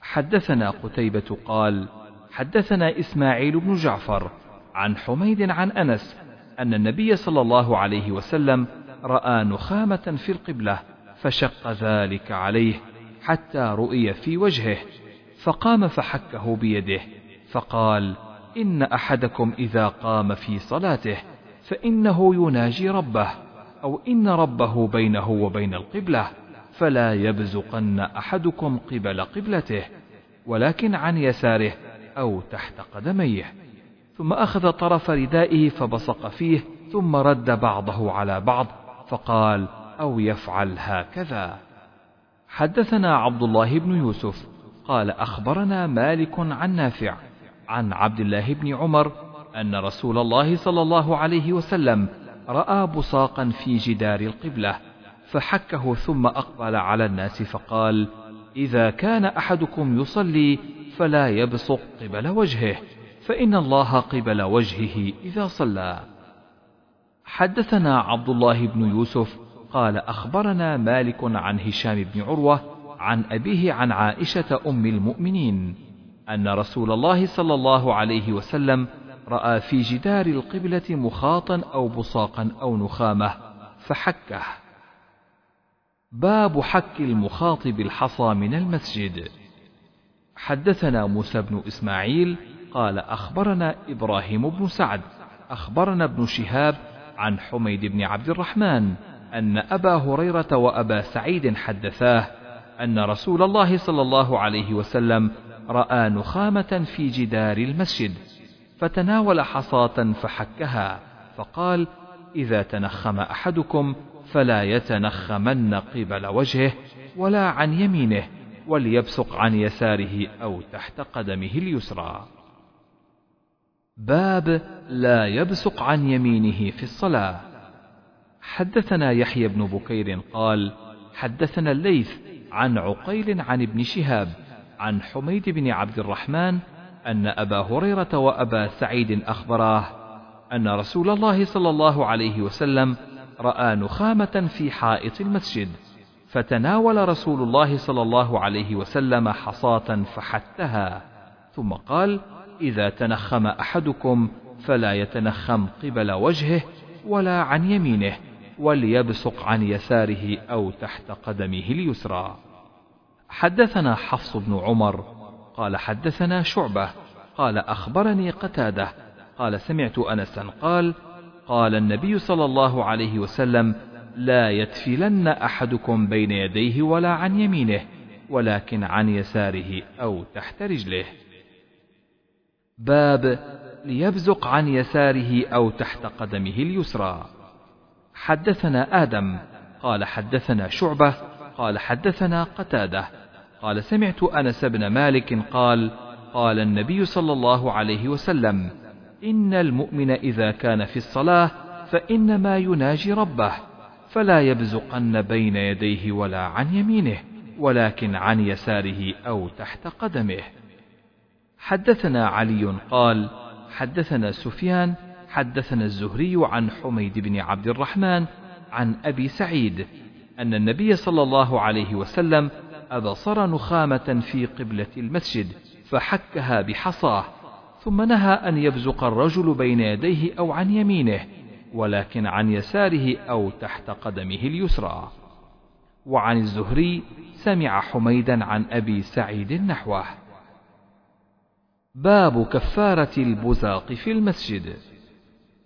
حدثنا قتيبة قال حدثنا إسماعيل بن جعفر عن حميد عن أنس أن النبي صلى الله عليه وسلم رأى نخامة في القبلة فشق ذلك عليه حتى رؤي في وجهه فقام فحكه بيده فقال إن أحدكم إذا قام في صلاته فإنه يناجي ربه أو إن ربه بينه وبين القبلة فلا يبزقن أحدكم قبل قبلته ولكن عن يساره أو تحت قدميه. ثم أخذ طرف ردائه فبصق فيه ثم رد بعضه على بعض فقال أو يفعل هكذا. حدثنا عبد الله بن يوسف قال أخبرنا مالك عن نافع عن عبد الله بن عمر أن رسول الله صلى الله عليه وسلم رأى بصاقا في جدار القبلة فحكه ثم أقبل على الناس فقال إذا كان أحدكم يصلي فلا يبصق قبل وجهه فإن الله قبل وجهه إذا صلى. حدثنا عبد الله بن يوسف قال أخبرنا مالك عن هشام بن عروة عن أبيه عن عائشة أم المؤمنين أن رسول الله صلى الله عليه وسلم رأى في جدار القبلة مخاطا أو بصاقا أو نخامة فحكه. باب حك المخاط بالحصى من المسجد. حدثنا موسى بن إسماعيل قال أخبرنا إبراهيم بن سعد أخبرنا ابن شهاب عن حميد بن عبد الرحمن أن أبا هريرة وأبا سعيد حدثاه أن رسول الله صلى الله عليه وسلم رأى نخامة في جدار المسجد فتناول حصاة فحكها فقال إذا تنخم أحدكم فلا يتنخمن قبل وجهه ولا عن يمينه وليبصق عن يساره أو تحت قدمه اليسرى. باب لا يبصق عن يمينه في الصلاة. حدثنا يحيى بن بكير قال حدثنا الليث عن عقيل عن ابن شهاب عن حميد بن عبد الرحمن أن أبا هريرة وأبا سعيد أخبراه أن رسول الله صلى الله عليه وسلم رأى نخامة في حائط المسجد فتناول رسول الله صلى الله عليه وسلم حصاة فحتها ثم قال إذا تنخم أحدكم فلا يتنخم قبل وجهه ولا عن يمينه وليبصق عن يساره أو تحت قدمه اليسرى. حدثنا حفص بن عمر قال حدثنا شعبة قال أخبرني قتادة قال سمعت أنسا قال قال النبي صلى الله عليه وسلم لا يتفلن أحدكم بين يديه ولا عن يمينه ولكن عن يساره أو تحت رجله. باب ليبزق عن يساره أو تحت قدمه اليسرى. حدثنا آدم قال حدثنا شعبة قال حدثنا قتادة. قال سمعت أنس بن مالك قال قال النبي صلى الله عليه وسلم إن المؤمن إذا كان في الصلاة فإنما يناجي ربه فلا يبزقن بين يديه ولا عن يمينه ولكن عن يساره أو تحت قدمه. حدثنا علي قال حدثنا سفيان حدثنا الزهري عن حميد بن عبد الرحمن عن أبي سعيد أن النبي صلى الله عليه وسلم أبصر نخامة في قبلة المسجد فحكها بحصاه ثم نهى أن يبزق الرجل بين يديه أو عن يمينه ولكن عن يساره أو تحت قدمه اليسرى. وعن الزهري سمع حميدا عن أبي سعيد نحوه. باب كفارة البزاق في المسجد.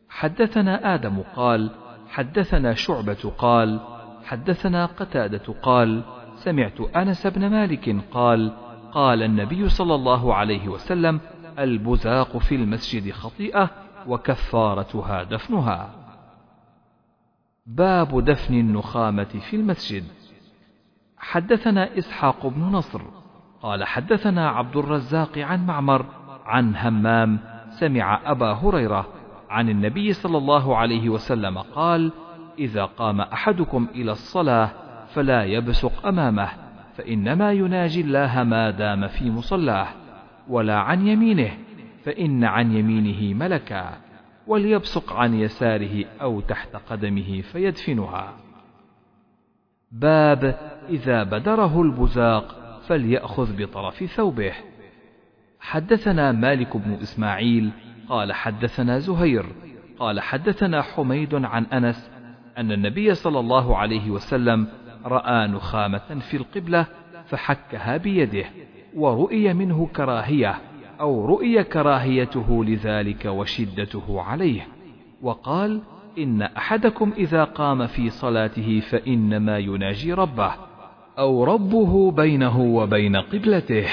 حدثنا آدم قال حدثنا شعبة قال حدثنا قتادة قال سمعت أنس بن مالك قال قال النبي صلى الله عليه وسلم البزاق في المسجد خطيئة وكفارتها دفنها. باب دفن النخامة في المسجد. حدثنا إسحاق بن نصر قال حدثنا عبد الرزاق عن معمر عن همام سمع أبا هريرة عن النبي صلى الله عليه وسلم قال إذا قام أحدكم إلى الصلاة فلا يبصق أمامه فإنما يناجي الله ما دام في مصلاه ولا عن يمينه فإن عن يمينه ملكا وليبصق عن يساره أو تحت قدمه فيدفنها. باب إذا بدره البزاق فليأخذ بطرف ثوبه. حدثنا مالك بن إسماعيل قال حدثنا زهير قال حدثنا حميد عن أنس أن النبي صلى الله عليه وسلم رأى نخامة في القبلة فحكها بيده ورؤي منه كراهية أو رؤي كراهيته لذلك وشدته عليه وقال إن أحدكم إذا قام في صلاته فإنما يناجي ربه أو ربه بينه وبين قبلته.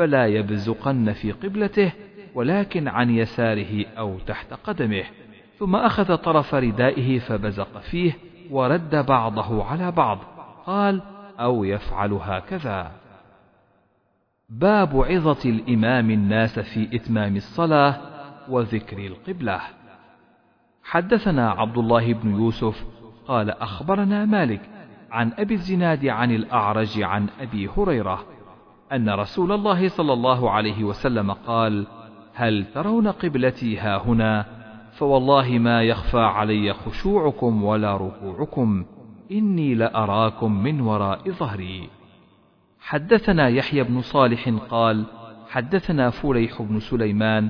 فلا يبزقن في قبلته ولكن عن يساره أو تحت قدمه. ثم أخذ طرف ردائه فبزق فيه ورد بعضه على بعض. قال أو يفعل هكذا. باب عظة الإمام الناس في إتمام الصلاة وذكر القبلة. حدثنا عبد الله بن يوسف قال أخبرنا مالك عن أبي الزناد عن الأعرج عن أبي هريرة أن رسول الله صلى الله عليه وسلم قال هل ترون قبلتي ها هنا؟ فوالله ما يخفى علي خشوعكم ولا ركوعكم إني لأراكم من وراء ظهري. حدثنا يحيى بن صالح قال حدثنا فليح بن سليمان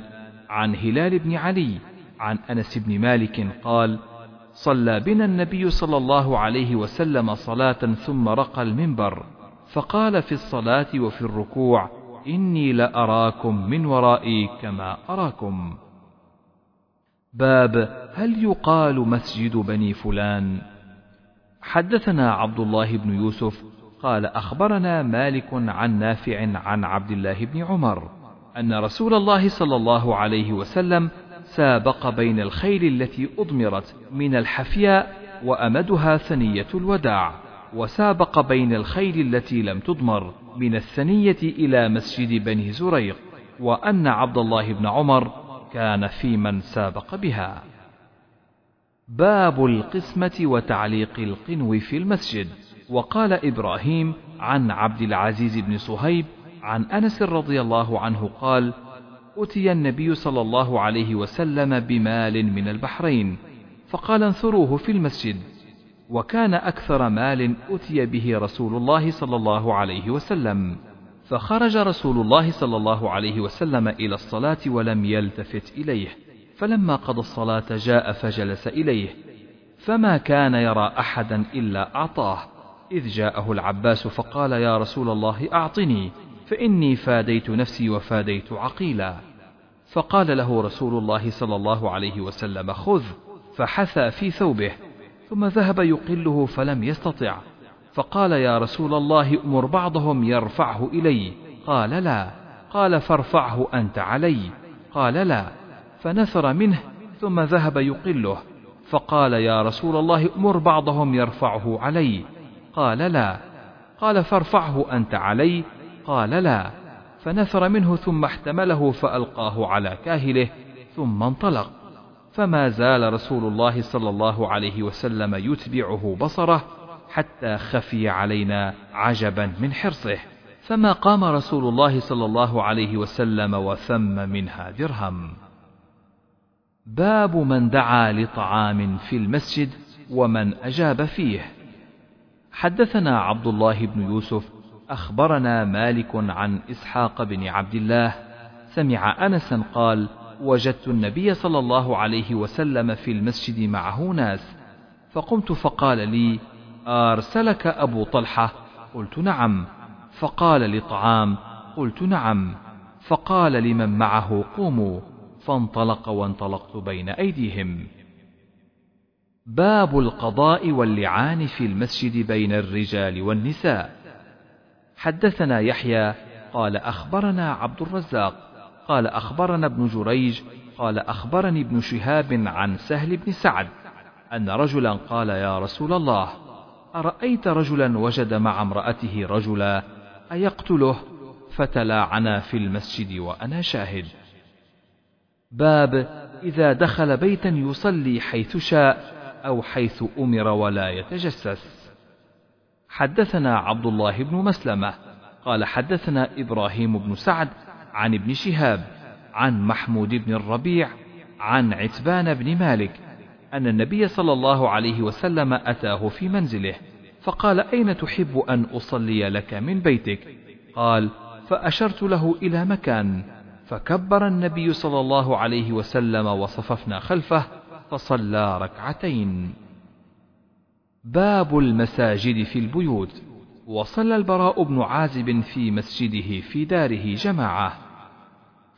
عن هلال بن علي عن أنس بن مالك قال صلى بنا النبي صلى الله عليه وسلم صلاة ثم رقى المنبر. فقال في الصلاة وفي الركوع إني لأراكم من ورائي كما أراكم. باب هل يقال مسجد بني فلان؟ حدثنا عبد الله بن يوسف قال أخبرنا مالك عن نافع عن عبد الله بن عمر أن رسول الله صلى الله عليه وسلم سابق بين الخيل التي أضمرت من الحفياء وأمدها ثنية الوداع. وسابق بين الخيل التي لم تضمر من الثنية إلى مسجد بني زريق وأن عبد الله بن عمر كان في من سابق بها. باب القسمة وتعليق القنو في المسجد. وقال إبراهيم عن عبد العزيز بن صهيب عن أنس رضي الله عنه قال أتي النبي صلى الله عليه وسلم بمال من البحرين فقال انثروه في المسجد. وكان أكثر مال أتي به رسول الله صلى الله عليه وسلم. فخرج رسول الله صلى الله عليه وسلم إلى الصلاة ولم يلتفت إليه. فلما قضى الصلاة جاء فجلس إليه. فما كان يرى أحدا إلا أعطاه. إذ جاءه العباس فقال يا رسول الله أعطني فإني فاديت نفسي وفاديت عقيلا. فقال له رسول الله صلى الله عليه وسلم خذ فحثى في ثوبه. ثم ذهب يقله فلم يستطع. فقال يا رسول الله أمر بعضهم يرفعه إلي. قال لا. قال فارفعه أنت علي. قال لا. فنثر منه ثم ذهب يقله. فقال يا رسول الله أمر بعضهم يرفعه علي. قال لا. قال فارفعه أنت علي. قال لا. فنثر منه ثم احتمله فألقاه على كاهله. ثم انطلق. فما زال رسول الله صلى الله عليه وسلم يتبعه بصره حتى خفي علينا عجبا من حرصه. فما قام رسول الله صلى الله عليه وسلم وثم منها درهم. باب من دعا لطعام في المسجد ومن أجاب فيه. حدثنا عبد الله بن يوسف أخبرنا مالك عن إسحاق بن عبد الله سمع أنسا قال وجدت النبي صلى الله عليه وسلم في المسجد معه ناس فقمت فقال لي أرسلك أبو طلحة؟ قلت نعم. فقال لطعام قلت نعم. فقال لمن معه قوموا. فانطلق وانطلقت بين أيديهم. باب القضاء واللعان في المسجد بين الرجال والنساء. حدثنا يحيى قال أخبرنا عبد الرزاق. قال أخبرنا ابن جريج قال أخبرني ابن شهاب عن سهل بن سعد أن رجلا قال يا رسول الله أرأيت رجلا وجد مع امرأته رجلا أيقتله؟ فتلاعنا في المسجد وأنا شاهد. باب إذا دخل بيتا يصلي حيث شاء أو حيث أمر ولا يتجسس. حدثنا عبد الله بن مسلمة قال حدثنا إبراهيم بن سعد عن ابن شهاب عن محمود بن الربيع عن عتبان بن مالك أن النبي صلى الله عليه وسلم أتاه في منزله فقال أين تحب أن أصلي لك من بيتك؟ قال فأشرت له إلى مكان فكبر النبي صلى الله عليه وسلم وصففنا خلفه فصلى ركعتين. باب المساجد في البيوت. وصلى البراء بن عازب في مسجده في داره جماعة.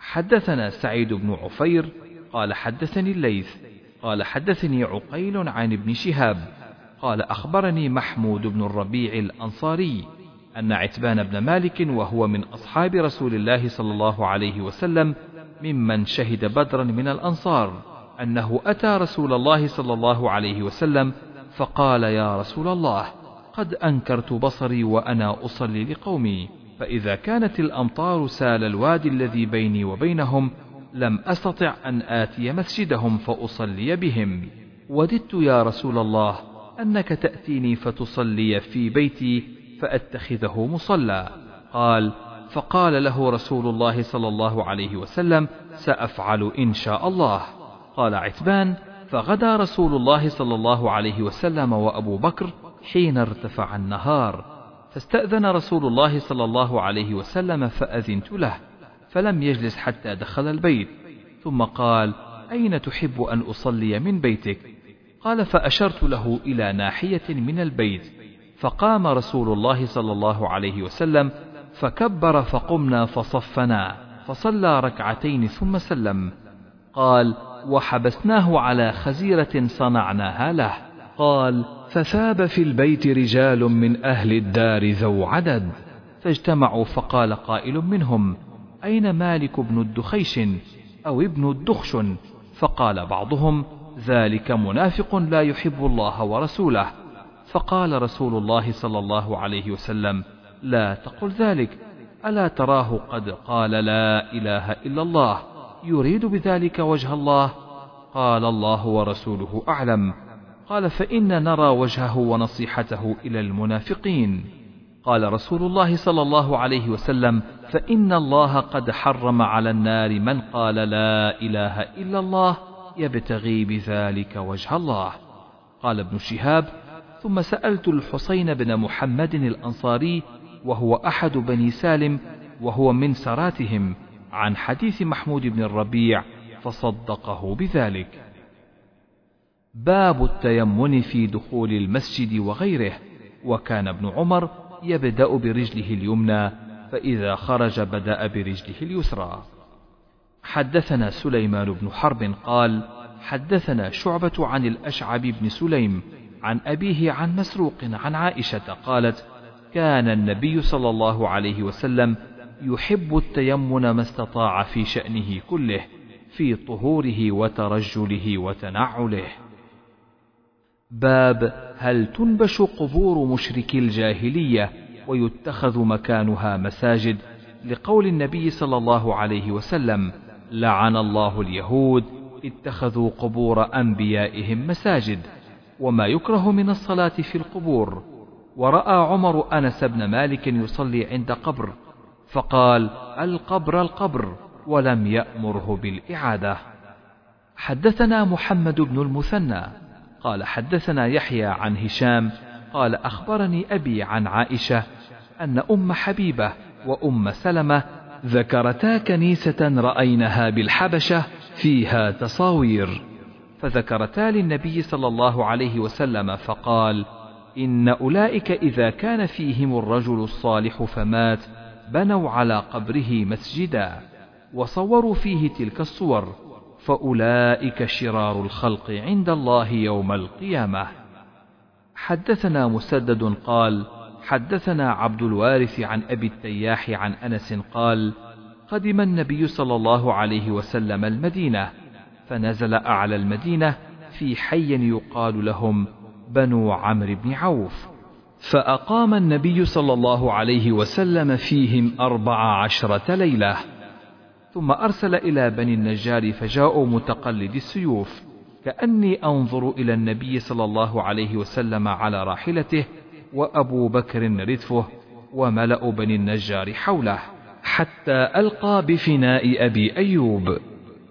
حدثنا سعيد بن عفير قال حدثني الليث قال حدثني عقيل عن ابن شهاب قال أخبرني محمود بن الربيع الأنصاري أن عتبان بن مالك وهو من أصحاب رسول الله صلى الله عليه وسلم ممن شهد بدرا من الأنصار أنه أتى رسول الله صلى الله عليه وسلم فقال يا رسول الله قد أنكرت بصري وأنا أصلي لقومي فإذا كانت الأمطار سال الوادي الذي بيني وبينهم لم أستطع أن آتي مسجدهم فأصلي بهم. وددت يا رسول الله أنك تأتيني فتصلي في بيتي فأتخذه مصلى. قال فقال له رسول الله صلى الله عليه وسلم سأفعل إن شاء الله. قال عتبان فغدا رسول الله صلى الله عليه وسلم وأبو بكر حين ارتفع النهار فاستأذن رسول الله صلى الله عليه وسلم فأذنت له فلم يجلس حتى دخل البيت. ثم قال أين تحب أن أصلي من بيتك؟ قال فأشرت له إلى ناحية من البيت. فقام رسول الله صلى الله عليه وسلم فكبر فقمنا فصفنا فصلى ركعتين ثم سلم. قال وحبسناه على خزيرة صنعناها له. قال فثاب في البيت رجال من أهل الدار ذو عدد فاجتمعوا فقال قائل منهم أين مالك بن الدخيش أو ابن الدخشن فقال بعضهم ذلك منافق لا يحب الله ورسوله. فقال رسول الله صلى الله عليه وسلم لا تقل ذلك ألا تراه قد قال لا إله إلا الله يريد بذلك وجه الله؟ قال الله ورسوله أعلم. قال فإن نرى وجهه ونصيحته إلى المنافقين. قال رسول الله صلى الله عليه وسلم فإن الله قد حرم على النار من قال لا إله إلا الله يبتغي بذلك وجه الله. قال ابن شهاب ثم سألت الحسين بن محمد الأنصاري وهو أحد بني سالم وهو من سراتهم عن حديث محمود بن الربيع فصدقه بذلك. باب التيمن في دخول المسجد وغيره. وكان ابن عمر يبدأ برجله اليمنى فإذا خرج بدأ برجله اليسرى. حدثنا سليمان بن حرب قال حدثنا شعبة عن الأشعب بن سليم عن أبيه عن مسروق عن عائشة قالت كان النبي صلى الله عليه وسلم يحب التيمن ما استطاع في شأنه كله في طهوره وترجله وتنعله. باب هل تنبش قبور مشركي الجاهلية ويتخذ مكانها مساجد لقول النبي صلى الله عليه وسلم لعن الله اليهود اتخذوا قبور أنبيائهم مساجد وما يكره من الصلاة في القبور ورأى عمر أنس بن مالك يصلي عند قبر فقال القبر القبر ولم يأمره بالإعادة. حدثنا محمد بن المثنى قال حدثنا يحيى عن هشام قال أخبرني أبي عن عائشة أن أم حبيبة وأم سلمة ذكرتا كنيسة رأينها بالحبشة فيها تصاوير فذكرتا للنبي صلى الله عليه وسلم فقال إن أولئك إذا كان فيهم الرجل الصالح فمات بنوا على قبره مسجدا وصوروا فيه تلك الصور فأولئك شرار الخلق عند الله يوم القيامة. حدثنا مسدد قال حدثنا عبد الوارث عن أبي التياح عن أنس قال قدم النبي صلى الله عليه وسلم المدينة فنزل أعلى المدينة في حي يقال لهم بنو عمرو بن عوف. فأقام النبي صلى الله عليه وسلم فيهم أربع عشرة ليلة. ثم أرسل إلى بني النجار فجاءوا متقلد السيوف. كأني أنظر إلى النبي صلى الله عليه وسلم على راحلته وأبو بكر ردفه وملأ بني النجار حوله حتى ألقى بفناء أبي أيوب.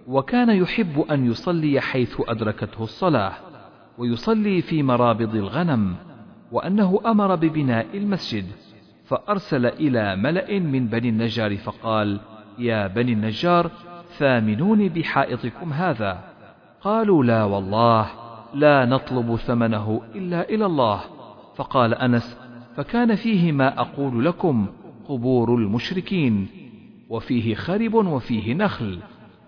وكان يحب أن يصلي حيث أدركته الصلاة ويصلي في مرابض الغنم وأنه أمر ببناء المسجد. فأرسل إلى ملأ من بني النجار فقال يا بني النجار ثامنوني بحائطكم هذا. قالوا لا والله لا نطلب ثمنه إلا إلى الله. فقال أنس فكان فيه ما أقول لكم قبور المشركين وفيه خرب وفيه نخل.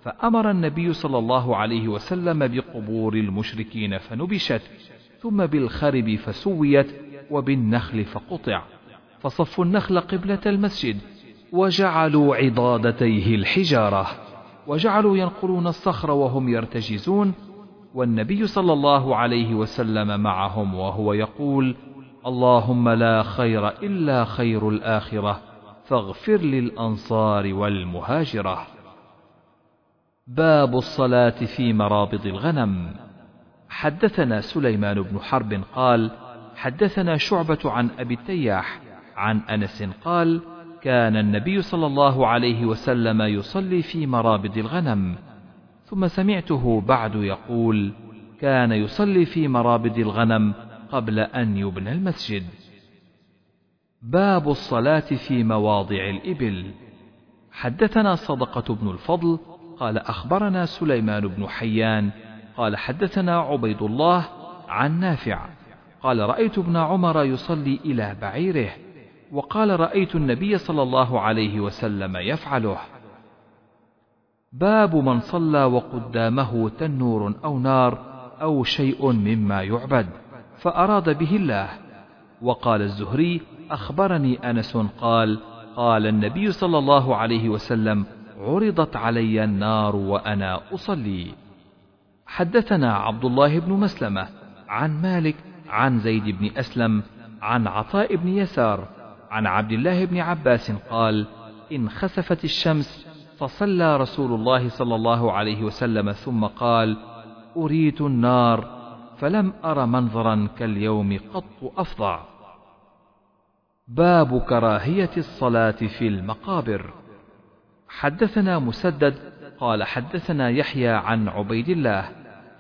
فأمر النبي صلى الله عليه وسلم بقبور المشركين فنبشت ثم بالخرب فسويت وبالنخل فقطع. فصفوا النخل قبلة المسجد وجعلوا عضادتيه الحجارة. وجعلوا ينقلون الصخر وهم يرتجزون. والنبي صلى الله عليه وسلم معهم وهو يقول اللهم لا خير إلا خير الآخرة فاغفر للأنصار والمهاجرة. باب الصلاة في مرابض الغنم. حدثنا سليمان بن حرب قال حدثنا شعبة عن أبي التياح عن أنس قال كان النبي صلى الله عليه وسلم يصلي في مرابض الغنم ثم سمعته بعد يقول كان يصلي في مرابض الغنم قبل أن يبنى المسجد. باب الصلاة في مواضع الإبل. حدثنا صدقة بن الفضل قال أخبرنا سليمان بن حيان قال حدثنا عبيد الله عن نافع قال رأيت ابن عمر يصلي إلى بعيره وقال رأيت النبي صلى الله عليه وسلم يفعله. باب من صلى وقدامه تنور أو نار أو شيء مما يعبد فأراد به الله. وقال الزهري أخبرني أنس قال قال النبي صلى الله عليه وسلم عرضت علي النار وأنا أصلي. حدثنا عبد الله بن مسلمة عن مالك عن زيد بن أسلم عن عطاء بن يسار عن عبد الله بن عباس قال إن خسفت الشمس فصلى رسول الله صلى الله عليه وسلم ثم قال أريت النار فلم أر منظرا كاليوم قط أفظع. باب كراهية الصلاة في المقابر. حدثنا مسدد قال حدثنا يحيى عن عبيد الله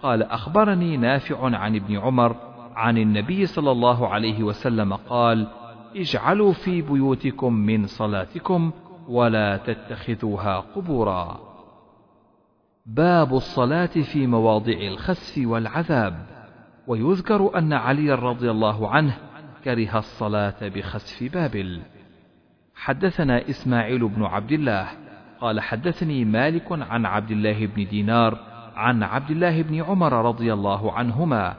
قال أخبرني نافع عن ابن عمر عن النبي صلى الله عليه وسلم قال اجعلوا في بيوتكم من صلاتكم ولا تتخذوها قبورا. باب الصلاة في مواضع الخسف والعذاب. ويذكر أن علي رضي الله عنه كره الصلاة بخسف بابل. حدثنا إسماعيل بن عبد الله. قال حدثني مالك عن عبد الله بن دينار عن عبد الله بن عمر رضي الله عنهما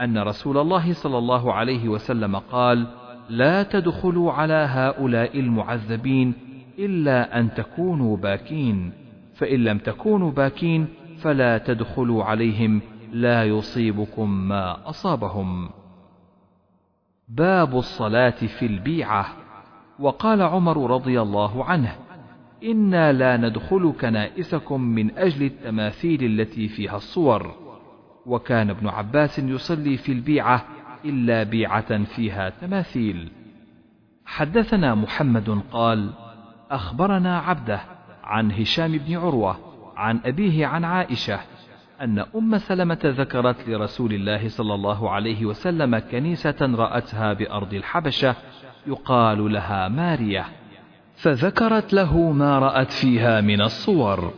أن رسول الله صلى الله عليه وسلم قال لا تدخلوا على هؤلاء المعذبين إلا أن تكونوا باكين. فإن لم تكونوا باكين فلا تدخلوا عليهم لا يصيبكم ما أصابهم. باب الصلاة في البيعة. وقال عمر رضي الله عنه إنا لا ندخل كنائسكم من أجل التماثيل التي فيها الصور. وكان ابن عباس يصلي في البيعة إلا بيعة فيها تماثيل. حدثنا محمد قال أخبرنا عبده عن هشام بن عروة عن أبيه عن عائشة أن أم سلمة ذكرت لرسول الله صلى الله عليه وسلم كنيسة رأتها بأرض الحبشة يقال لها مارية فذكرت له ما رأت فيها من الصور.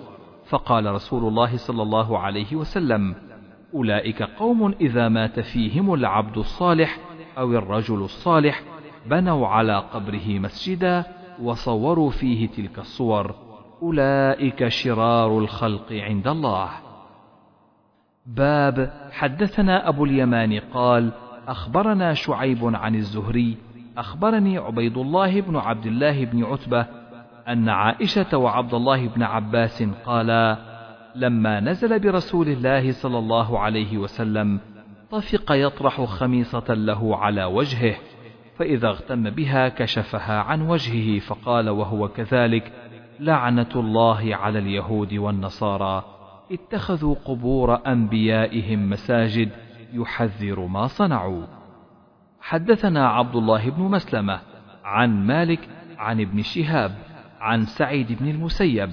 فقال رسول الله صلى الله عليه وسلم أولئك قوم إذا مات فيهم العبد الصالح أو الرجل الصالح بنوا على قبره مسجدا وصوروا فيه تلك الصور. أولئك شرار الخلق عند الله. باب حدثنا أبو اليمان قال أخبرنا شعيب عن الزهري أخبرني عبيد الله بن عبد الله بن عتبة أن عائشة وعبد الله بن عباس قالا لما نزل برسول الله صلى الله عليه وسلم طفق يطرح خميصة له على وجهه فإذا اغتم بها كشفها عن وجهه فقال وهو كذلك لعنة الله على اليهود والنصارى اتخذوا قبور أنبيائهم مساجد يحذر ما صنعوا. حدثنا عبد الله بن مسلمة عن مالك عن ابن شهاب عن سعيد بن المسيب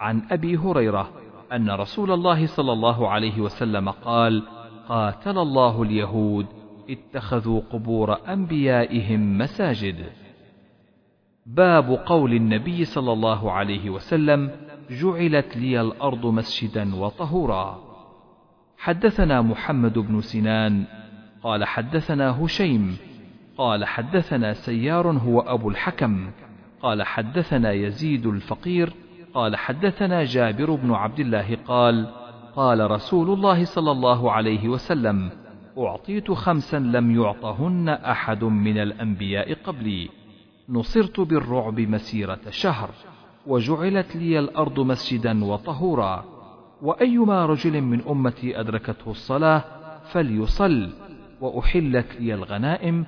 عن أبي هريرة أن رسول الله صلى الله عليه وسلم قال قاتل الله اليهود اتخذوا قبور أنبيائهم مساجد. باب قول النبي صلى الله عليه وسلم جعلت لي الأرض مسجدا وطهورا. حدثنا محمد بن سنان قال حدثنا هشيم قال حدثنا سيار هو أبو الحكم قال حدثنا يزيد الفقير قال حدثنا جابر بن عبد الله قال قال رسول الله صلى الله عليه وسلم أعطيت خمسا لم يعطهن أحد من الأنبياء قبلي. نصرت بالرعب مسيرة شهر وجعلت لي الأرض مسجدا وطهورا. وأيما رجل من أمتي أدركته الصلاة فليصل وأحلت لي الغنائم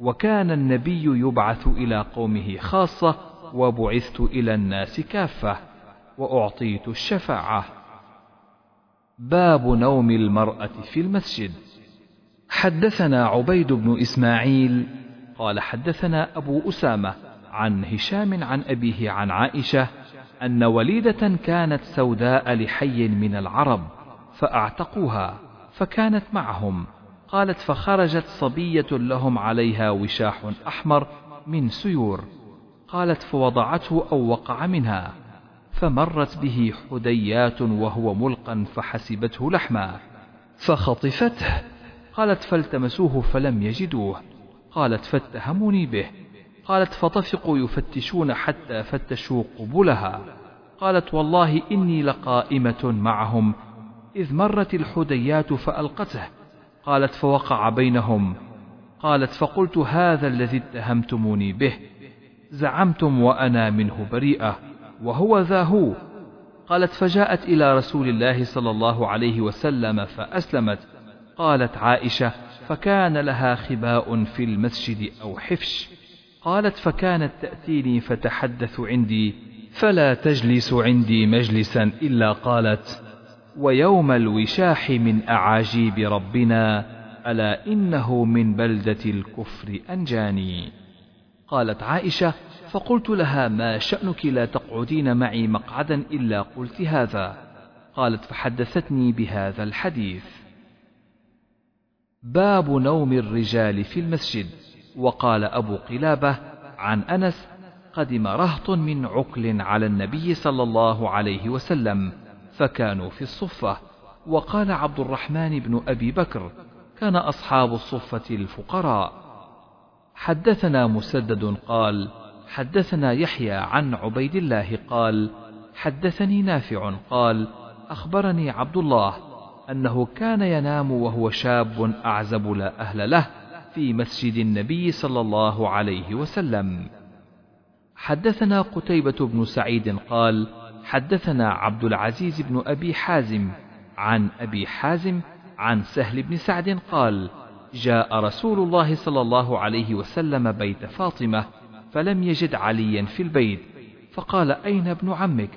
وكان النبي يبعث إلى قومه خاصة وبعثت إلى الناس كافة وأعطيت الشفاعة. باب نوم المرأة في المسجد. حدثنا عبيد بن إسماعيل قال حدثنا أبو أسامة عن هشام عن أبيه عن عائشة أن وليدة كانت سوداء لحي من العرب فأعتقوها فكانت معهم. قالت فخرجت صبية لهم عليها وشاح أحمر من سيور. قالت فوضعته أو وقع منها فمرت به حديات وهو ملقا فحسبته لحما. فخطفته. قالت فالتمسوه فلم يجدوه. قالت فاتهموني به. قالت فطفقوا يفتشون حتى فتشوا قبلها. قالت والله إني لقائمة معهم. إذ مرت الحديات فألقته. قالت فوقع بينهم. قالت فقلت هذا الذي اتهمتموني به. زعمتم وأنا منه بريئة وهو ذا هو. قالت فجاءت إلى رسول الله صلى الله عليه وسلم فأسلمت. قالت عائشة فكان لها خباء في المسجد أو حفش. قالت فكانت تأتيني فتحدث عندي فلا تجلس عندي مجلسا إلا قالت ويوم الوشاح من أعاجيب ربنا ألا إنه من بلدة الكفر أنجاني. قالت عائشة فقلت لها ما شأنك لا تقعدين معي مقعدا إلا قلت هذا. قالت فحدثتني بهذا الحديث. باب نوم الرجال في المسجد. وقال أبو قلابة عن أنس قدم رهط من عقل على النبي صلى الله عليه وسلم فكانوا في الصفة. وقال عبد الرحمن بن أبي بكر كان أصحاب الصفة الفقراء. حدثنا مسدد قال حدثنا يحيى عن عبيد الله قال حدثني نافع قال أخبرني عبد الله أنه كان ينام وهو شاب أعزب لا أهل له في مسجد النبي صلى الله عليه وسلم. حدثنا قتيبة بن سعيد قال حدثنا عبد العزيز بن أبي حازم عن أبي حازم عن سهل بن سعد قال جاء رسول الله صلى الله عليه وسلم بيت فاطمة فلم يجد عليا في البيت فقال أين ابن عمك؟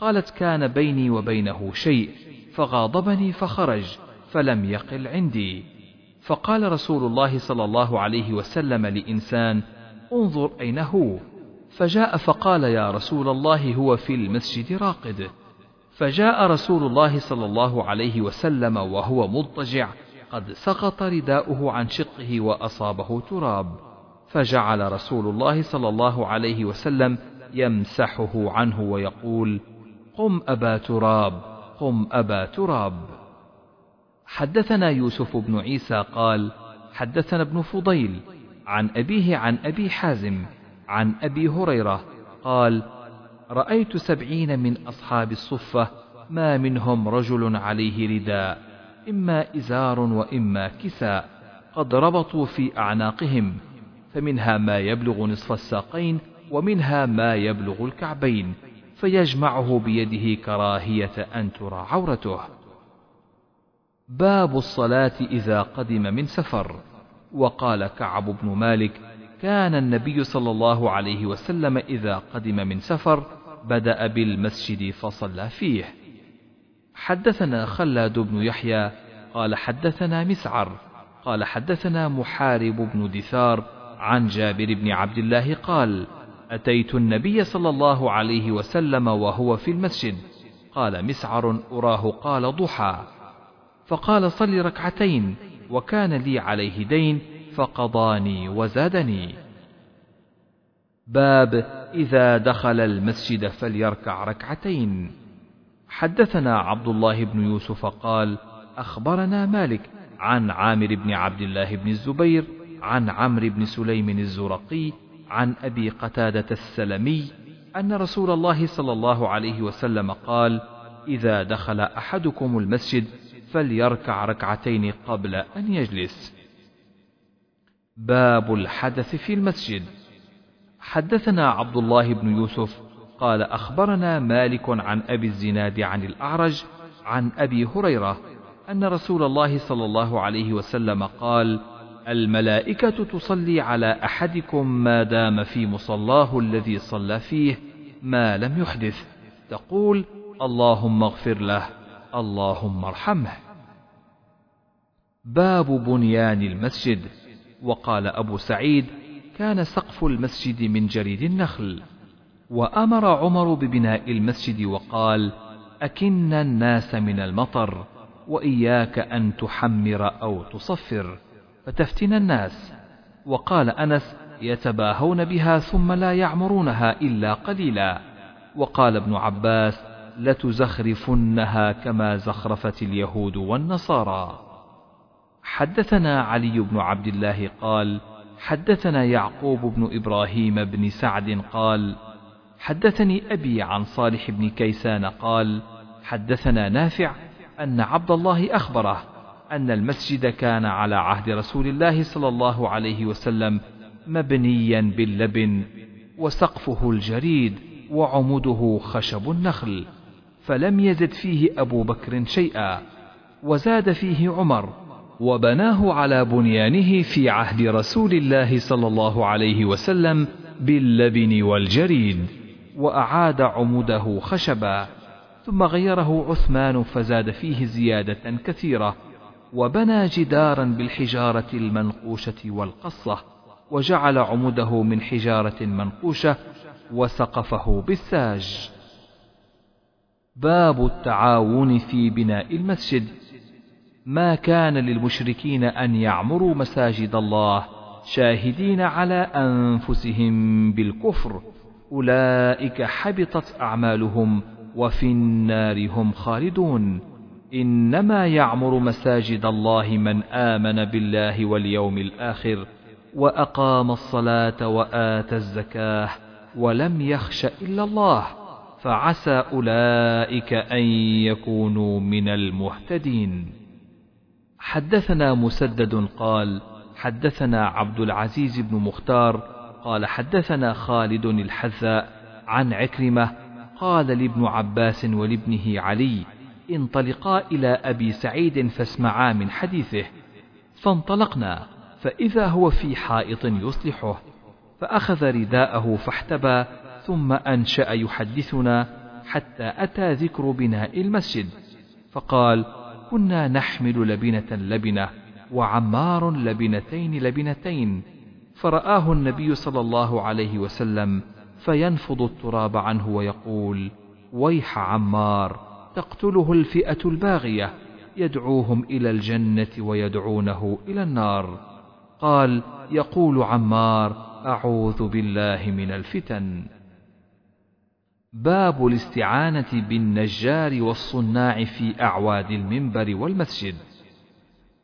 قالت كان بيني وبينه شيء فغاضبني فخرج فلم يقل عندي. فقال رسول الله صلى الله عليه وسلم لإنسان انظر أين هو. فجاء فقال يا رسول الله هو في المسجد راقد. فجاء رسول الله صلى الله عليه وسلم وهو مضطجع قد سقط رداؤه عن شقه وأصابه تراب فجعل رسول الله صلى الله عليه وسلم يمسحه عنه ويقول قم أبا تراب قم أبا تراب. حدثنا يوسف بن عيسى قال حدثنا ابن فضيل عن أبيه عن أبي حازم عن أبي هريرة قال رأيت سبعين من أصحاب الصفة ما منهم رجل عليه رداء. إما إزار وإما كساء قد ربطوا في أعناقهم فمنها ما يبلغ نصف الساقين ومنها ما يبلغ الكعبين فيجمعه بيده كراهية أن ترى عورته. باب الصلاة إذا قدم من سفر. وقال كعب بن مالك كان النبي صلى الله عليه وسلم إذا قدم من سفر بدأ بالمسجد فصلى فيه. حدثنا خلاد بن يحيى قال حدثنا مسعر قال حدثنا محارب بن دثار عن جابر بن عبد الله قال أتيت النبي صلى الله عليه وسلم وهو في المسجد قال مسعر أراه قال ضحى. فقال صل ركعتين وكان لي عليه دين فقضاني وزادني. باب إذا دخل المسجد فليركع ركعتين. حدثنا عبد الله بن يوسف قال أخبرنا مالك عن عامر بن عبد الله بن الزبير عن عمرو بن سليم الزرقي عن أبي قتادة السلمي أن رسول الله صلى الله عليه وسلم قال إذا دخل أحدكم المسجد فليركع ركعتين قبل أن يجلس. باب الحدث في المسجد. حدثنا عبد الله بن يوسف قال أخبرنا مالك عن أبي الزناد عن الأعرج عن أبي هريرة أن رسول الله صلى الله عليه وسلم قال الملائكة تصلي على أحدكم ما دام في مصلاه الذي صلى فيه ما لم يحدث. تقول اللهم اغفر له اللهم ارحمه. باب بنيان المسجد. وقال أبو سعيد كان سقف المسجد من جريد النخل. وأمر عمر ببناء المسجد وقال أكن الناس من المطر وإياك أن تحمر أو تصفر. فتفتن الناس وقال أنس يتباهون بها ثم لا يعمرونها إلا قليلا. وقال ابن عباس لتزخرفنها كما زخرفت اليهود والنصارى. حدثنا علي بن عبد الله قال حدثنا يعقوب بن إبراهيم بن سعد قال حدثني أبي عن صالح بن كيسان قال حدثنا نافع أن عبد الله أخبره أن المسجد كان على عهد رسول الله صلى الله عليه وسلم مبنيا باللبن وسقفه الجريد وعمده خشب النخل فلم يزد فيه أبو بكر شيئا وزاد فيه عمر وبناه على بنيانه في عهد رسول الله صلى الله عليه وسلم باللبن والجريد. وأعاد عمده خشبا ثم غيره عثمان فزاد فيه زيادة كثيرة وبنى جدارا بالحجارة المنقوشة والقصة وجعل عمده من حجارة منقوشة وسقفه بالساج باب التعاون في بناء المسجد. ما كان للمشركين أن يعمروا مساجد الله شاهدين على أنفسهم بالكفر أولئك حبطت أعمالهم وفي النار هم خالدون. إنما يعمر مساجد الله من آمن بالله واليوم الآخر وأقام الصلاة وآتى الزكاة ولم يخش إلا الله. فعسى أولئك أن يكونوا من المهتدين. حدثنا مسدد قال حدثنا عبد العزيز بن مختار قال حدثنا خالد الحذاء عن عكرمة قال لابن عباس ولابنه علي انطلقا إلى أبي سعيد فاسمعا من حديثه فانطلقنا فإذا هو في حائط يصلحه فأخذ رداءه فاحتبى ثم أنشأ يحدثنا حتى أتى ذكر بناء المسجد فقال كنا نحمل لبنة لبنة وعمار لبنتين لبنتين فرآه النبي صلى الله عليه وسلم فينفض التراب عنه ويقول ويح عمار تقتله الفئة الباغية يدعوهم إلى الجنة ويدعونه إلى النار. قال يقول عمار أعوذ بالله من الفتن. باب الاستعانة بالنجار والصناع في أعواد المنبر والمسجد.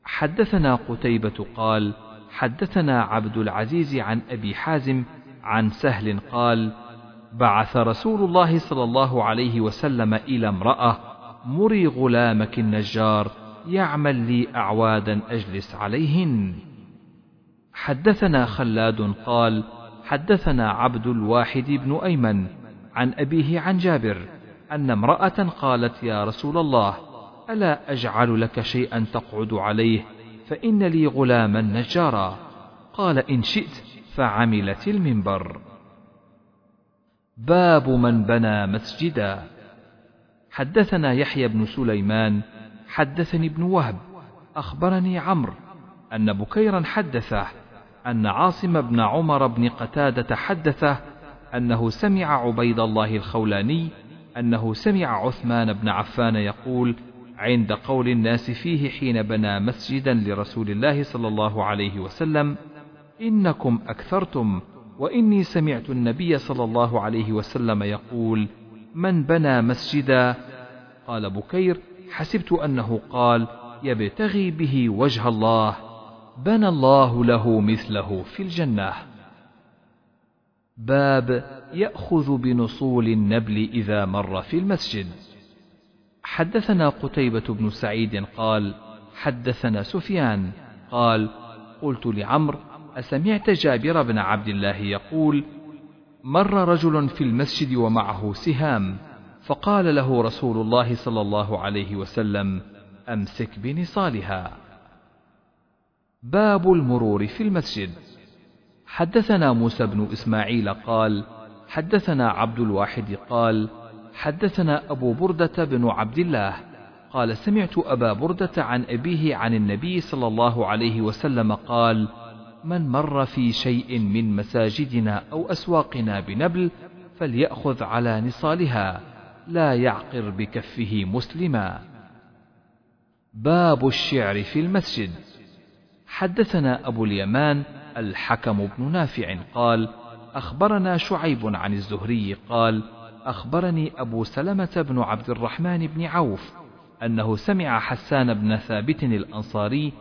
حدثنا قتيبة قال حدثنا عبد العزيز عن أبي حازم عن سهل قال بعث رسول الله صلى الله عليه وسلم إلى امرأة مري غلامك النجار يعمل لي أعوادا أجلس عليهن. حدثنا خلاد قال حدثنا عبد الواحد بن أيمن عن أبيه عن جابر أن امرأة قالت يا رسول الله ألا أجعل لك شيئا تقعد عليه؟ فإن لي غلاما نجارا. قال إن شئت فعملت المنبر. باب من بنى مسجدا. حدثنا يحيى بن سليمان حدثني ابن وهب أخبرني عمرو أن بكيرا حدثه أن عاصم بن عمر بن قتادة حدثه أنه سمع عبيد الله الخولاني أنه سمع عثمان بن عفان يقول عند قول الناس فيه حين بنى مسجدا لرسول الله صلى الله عليه وسلم إنكم أكثرتم وإني سمعت النبي صلى الله عليه وسلم يقول من بنى مسجدا؟ قال بكير حسبت أنه قال يبتغي به وجه الله بنى الله له مثله في الجنة. باب يأخذ بنصول النبل إذا مر في المسجد. حدثنا قتيبة بن سعيد قال حدثنا سفيان قال قلت لعمرو أسمعت جابر بن عبد الله يقول مر رجل في المسجد ومعه سهام فقال له رسول الله صلى الله عليه وسلم أمسك بنصالها. باب المرور في المسجد. حدثنا موسى بن إسماعيل قال حدثنا عبد الواحد قال حدثنا أبو بردة بن عبد الله قال سمعت أبا بردة عن أبيه عن النبي صلى الله عليه وسلم قال من مر في شيء من مساجدنا أو أسواقنا بنبل فليأخذ على نصالها لا يعقر بكفه مسلما. باب الشعر في المسجد. حدثنا أبو اليمان الحكم بن نافع قال أخبرنا شعيب عن الزهري قال أخبرني أبو سلمة بن عبد الرحمن بن عوف أنه سمع حسان بن ثابت الأنصاري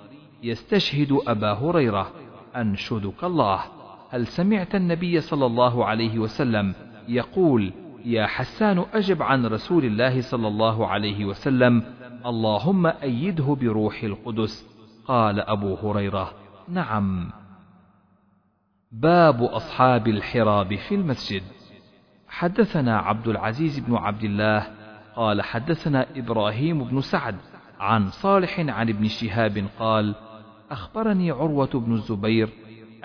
يستشهد أبا هريرة أنشدك الله. هل سمعت النبي صلى الله عليه وسلم يقول يا حسان أجب عن رسول الله صلى الله عليه وسلم اللهم أيده بروح القدس؟ قال أبو هريرة نعم. باب أصحاب الحراب في المسجد. حدثنا عبد العزيز بن عبد الله قال حدثنا إبراهيم بن سعد عن صالح عن ابن شهاب قال أخبرني عروة بن الزبير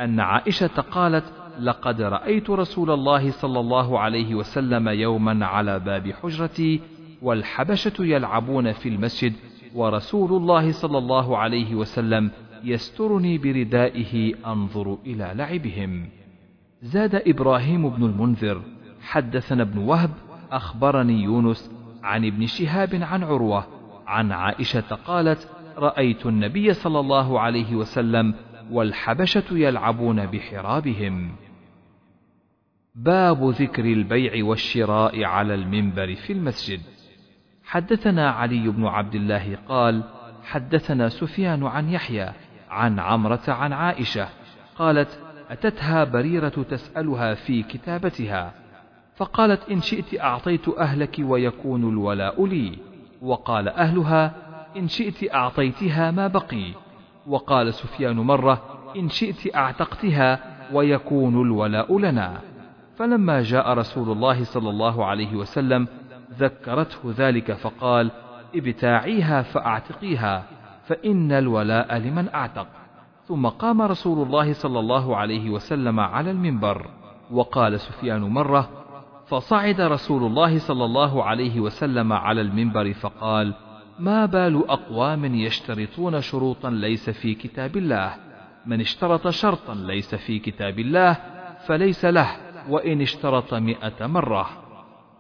أن عائشة قالت لقد رأيت رسول الله صلى الله عليه وسلم يوما على باب حجرتي والحبشة يلعبون في المسجد ورسول الله صلى الله عليه وسلم يسترني بردائه أنظر إلى لعبهم. زاد إبراهيم بن المنذر حدثنا ابن وهب أخبرني يونس عن ابن شهاب عن عروة عن عائشة قالت رأيت النبي صلى الله عليه وسلم والحبشة يلعبون بحرابهم. باب ذكر البيع والشراء على المنبر في المسجد. حدثنا علي بن عبد الله قال حدثنا سفيان عن يحيى عن عمرة عن عائشة قالت أتتها بريرة تسألها في كتابتها فقالت إن شئت أعطيت أهلك ويكون الولاء لي. وقال أهلها إن شئت أعطيتها ما بقي. وقال سفيان مرة إن شئت أعتقتها ويكون الولاء لنا. فلما جاء رسول الله صلى الله عليه وسلم ذكرته ذلك فقال ابتاعيها فأعتقيها فإن الولاء لمن أعتق. ثم قام رسول الله صلى الله عليه وسلم على المنبر. وقال سفيان مرة فصعد رسول الله صلى الله عليه وسلم على المنبر فقال ما بال أقوام يشترطون شروطا ليس في كتاب الله؟ من اشترط شرطا ليس في كتاب الله فليس له وإن اشترط مئة مرة.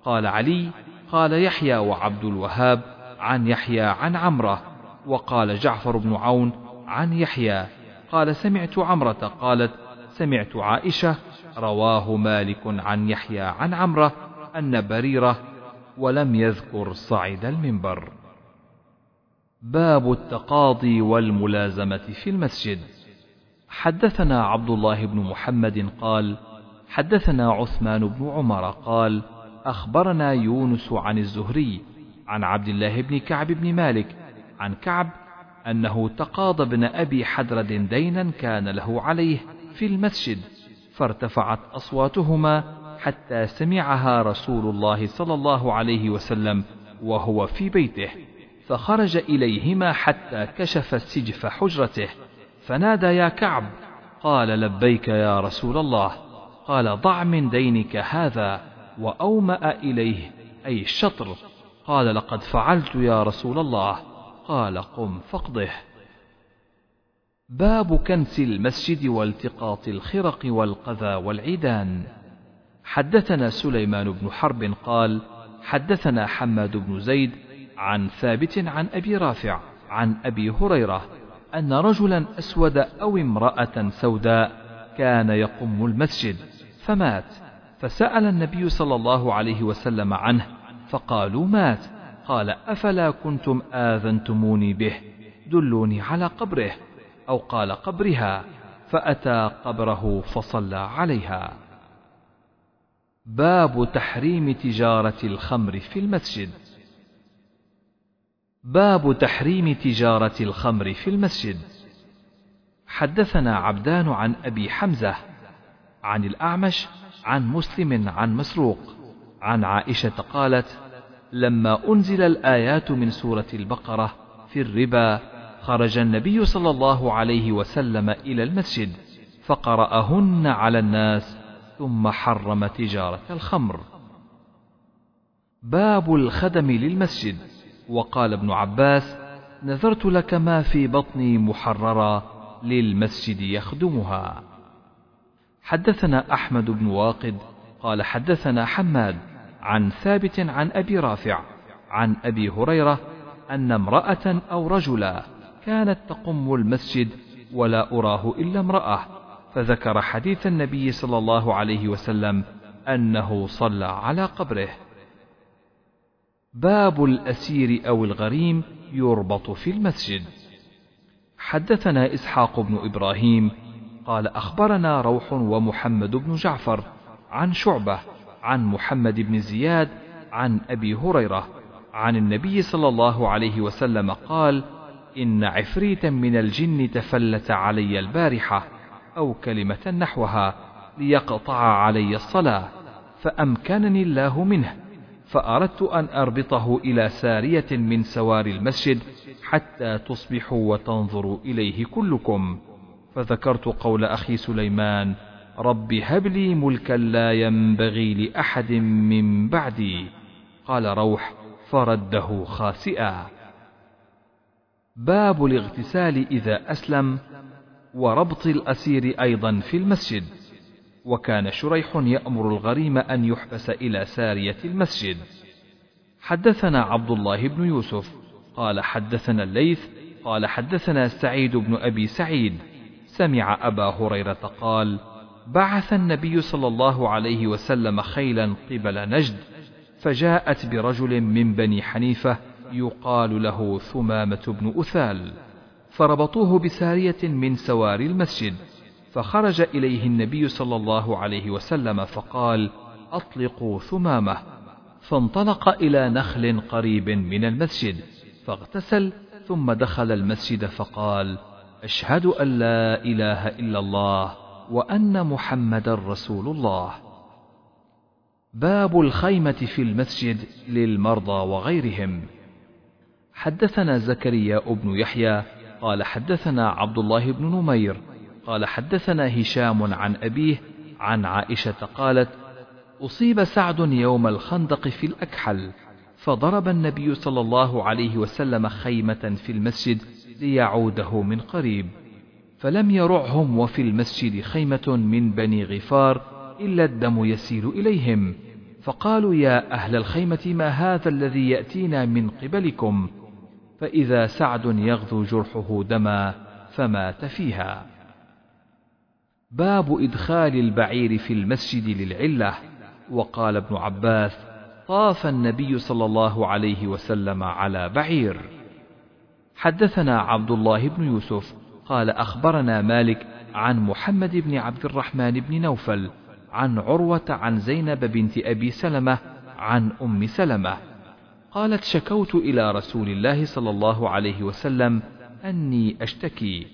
قال علي قال يحيى وعبد الوهاب عن يحيى عن عمرة وقال جعفر بن عون عن يحيى قال سمعت عمرة قالت سمعت عائشة رواه مالك عن يحيى عن عمرة أن بريرة ولم يذكر صعد المنبر. باب التقاضي والملازمة في المسجد. حدثنا عبد الله بن محمد قال حدثنا عثمان بن عمر قال أخبرنا يونس عن الزهري عن عبد الله بن كعب بن مالك عن كعب أنه تقاضى ابن أبي حدرد دينا كان له عليه في المسجد. فارتفعت أصواتهما حتى سمعها رسول الله صلى الله عليه وسلم وهو في بيته فخرج إليهما حتى كشف سجف حجرته فنادى يا كعب قال لبيك يا رسول الله. قال ضع من دينك هذا وأومأ إليه أي الشطر. قال لقد فعلت يا رسول الله. قال قم فاقضه. باب كنس المسجد والتقاط الخرق والقذى والعيدان. حدثنا سليمان بن حرب قال حدثنا حماد بن زيد عن ثابت عن أبي رافع عن أبي هريرة أن رجلا أسود أو امرأة سوداء كان يقم المسجد فمات. فسأل النبي صلى الله عليه وسلم عنه فقالوا مات. قال أفلا كنتم آذنتموني به؟ دلوني على قبره. أو قال قبرها فأتى قبره فصلى عليها. باب تحريم تجارة الخمر في المسجد. باب تحريم تجارة الخمر في المسجد. حدثنا عبدان عن أبي حمزة عن الأعمش عن مسلم عن مسروق عن عائشة قالت لما أنزل الآيات من سورة البقرة في الربا خرج النبي صلى الله عليه وسلم إلى المسجد فقرأهن على الناس ثم حرم تجارة الخمر. باب الخدم للمسجد وقال ابن عباس: نذرت لك ما في بطني محررا للمسجد يخدمها. حدثنا أحمد بن واقد قال حدثنا حماد عن ثابت عن أبي رافع عن أبي هريرة أن امرأة أو رجلا كانت تقم المسجد ولا أراه إلا امرأة فذكر حديث النبي صلى الله عليه وسلم أنه صلى على قبره. باب الأسير أو الغريم يربط في المسجد. حدثنا إسحاق بن إبراهيم قال أخبرنا روح ومحمد بن جعفر عن شعبة عن محمد بن زياد عن أبي هريرة عن النبي صلى الله عليه وسلم قال إن عفريتا من الجن تفلت علي البارحة أو كلمة نحوها ليقطع علي الصلاة فأمكنني الله منه فأردت أن أربطه إلى سارية من سوار المسجد حتى تصبحوا وتنظروا إليه كلكم. فذكرت قول أخي سليمان رب هب لي ملكا لا ينبغي لأحد من بعدي. قال روح فرده خاسئا. باب الاغتسال إذا أسلم وربط الأسير أيضا في المسجد. وكان شريح يأمر الغريم أن يحبس إلى سارية المسجد. حدثنا عبد الله بن يوسف. قال حدثنا الليث. قال حدثنا سعيد بن أبي سعيد. سمع أبا هريرة قال بعث النبي صلى الله عليه وسلم خيلا قبل نجد فجاءت برجل من بني حنيفة يقال له ثمامة بن أثال فربطوه بسارية من سواري المسجد فخرج إليه النبي صلى الله عليه وسلم فقال أطلقوا ثمامة. فانطلق إلى نخل قريب من المسجد فاغتسل ثم دخل المسجد فقال أشهد أن لا إله إلا الله وأن محمدا رسول الله. باب الخيمة في المسجد للمرضى وغيرهم. حدثنا زكريا بن يحيى قال حدثنا عبد الله بن نمير قال حدثنا هشام عن أبيه عن عائشة قالت أصيب سعد يوم الخندق في الأكحل فضرب النبي صلى الله عليه وسلم خيمة في المسجد ليعوده من قريب فلم يرعهم وفي المسجد خيمة من بني غفار إلا الدم يسيل إليهم فقالوا يا أهل الخيمة ما هذا الذي يأتينا من قبلكم؟ فإذا سعد يغذو جرحه دما فمات فيها. باب إدخال البعير في المسجد للعلة وقال ابن عباس طاف النبي صلى الله عليه وسلم على بعير. حدثنا عبد الله بن يوسف قال أخبرنا مالك عن محمد بن عبد الرحمن بن نوفل عن عروة عن زينب بنت أبي سلمة عن أم سلمة. قالت شكوت إلى رسول الله صلى الله عليه وسلم أني أشتكي.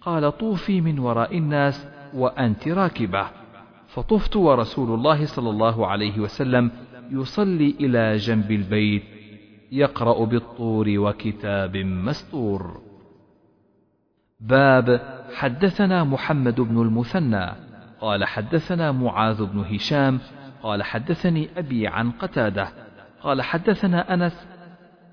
قال طوفي من وراء الناس وأنت راكبة. فطفت ورسول الله صلى الله عليه وسلم يصلي إلى جنب البيت يقرأ بالطور وكتاب مستور. باب حدثنا محمد بن المثنى. قال حدثنا معاذ بن هشام. قال حدثني أبي عن قتادة. قال حدثنا أنس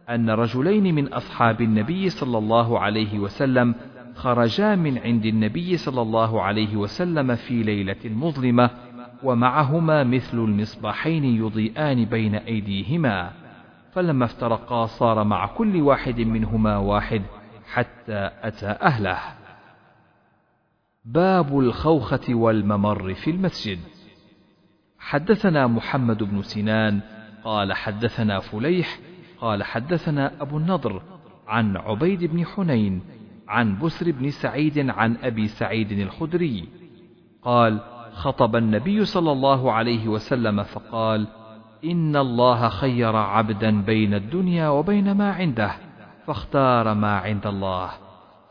أن رجلين من أصحاب النبي صلى الله عليه وسلم خرجا من عند النبي صلى الله عليه وسلم في ليلة مظلمة ومعهما مثل المصباحين يضيئان بين أيديهما. فلما افترقا صار مع كل واحد منهما واحد حتى أتى أهله. باب الخوخة والممر في المسجد. حدثنا محمد بن سنان قال حدثنا فليح قال حدثنا أبو النضر عن عبيد بن حنين عن بسر بن سعيد عن أبي سعيد الخدري قال خطب النبي صلى الله عليه وسلم فقال إن الله خير عبدا بين الدنيا وبين ما عنده فاختار ما عند الله.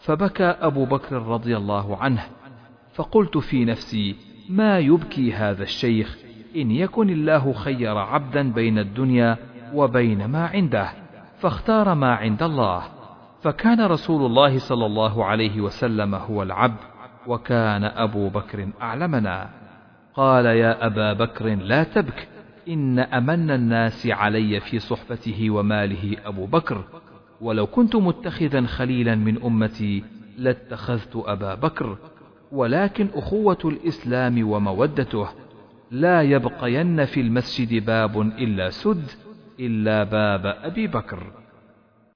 فبكى أبو بكر رضي الله عنه فقلت في نفسي ما يبكي هذا الشيخ؟ إن يكن الله خير عبدا بين الدنيا وبين ما عنده فاختار ما عند الله. فكان رسول الله صلى الله عليه وسلم هو العبد وكان أبو بكر أعلمنا. قال يا أبا بكر لا تبك إن أمن الناس علي في صحبته وماله أبو بكر. ولو كنت متخذا خليلا من أمتي لاتخذت أبا بكر ولكن أخوة الإسلام ومودته. لا يبقين في المسجد باب إلا سد إلا باب أبي بكر.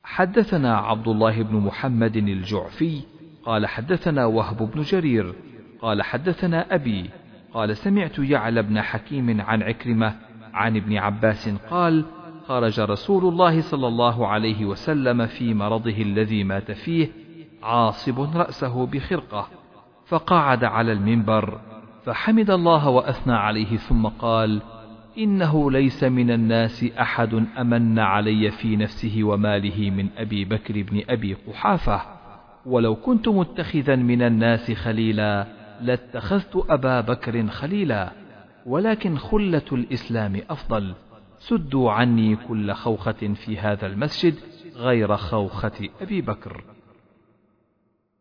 حدثنا عبد الله بن محمد الجعفي قال حدثنا وهب بن جرير قال حدثنا أبي قال سمعت يعلى بن حكيم عن عكرمة عن ابن عباس قال خرج رسول الله صلى الله عليه وسلم في مرضه الذي مات فيه عاصب رأسه بخرقة فقعد على المنبر. فحمد الله وأثنى عليه ثم قال إنه ليس من الناس أحد أمن علي في نفسه وماله من أبي بكر بن أبي قحافة ولو كنت متخذا من الناس خليلا لاتخذت أبا بكر خليلا ولكن خلة الإسلام أفضل. سدوا عني كل خوخة في هذا المسجد غير خوخة أبي بكر.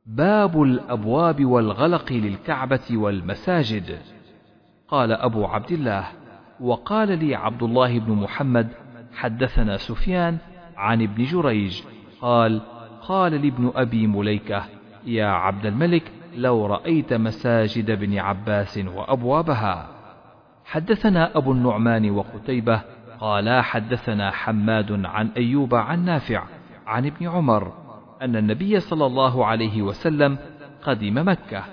باب الأبواب والغلق للكعبة والمساجد. قال أبو عبد الله وقال لي عبد الله بن محمد حدثنا سفيان عن ابن جريج قال قال لابن أبي مليكة يا عبد الملك لو رأيت مساجد ابن عباس وأبوابها. حدثنا أبو النعمان وقتيبة قالا حدثنا حماد عن أيوب عن نافع عن ابن عمر أن النبي صلى الله عليه وسلم قدم مكة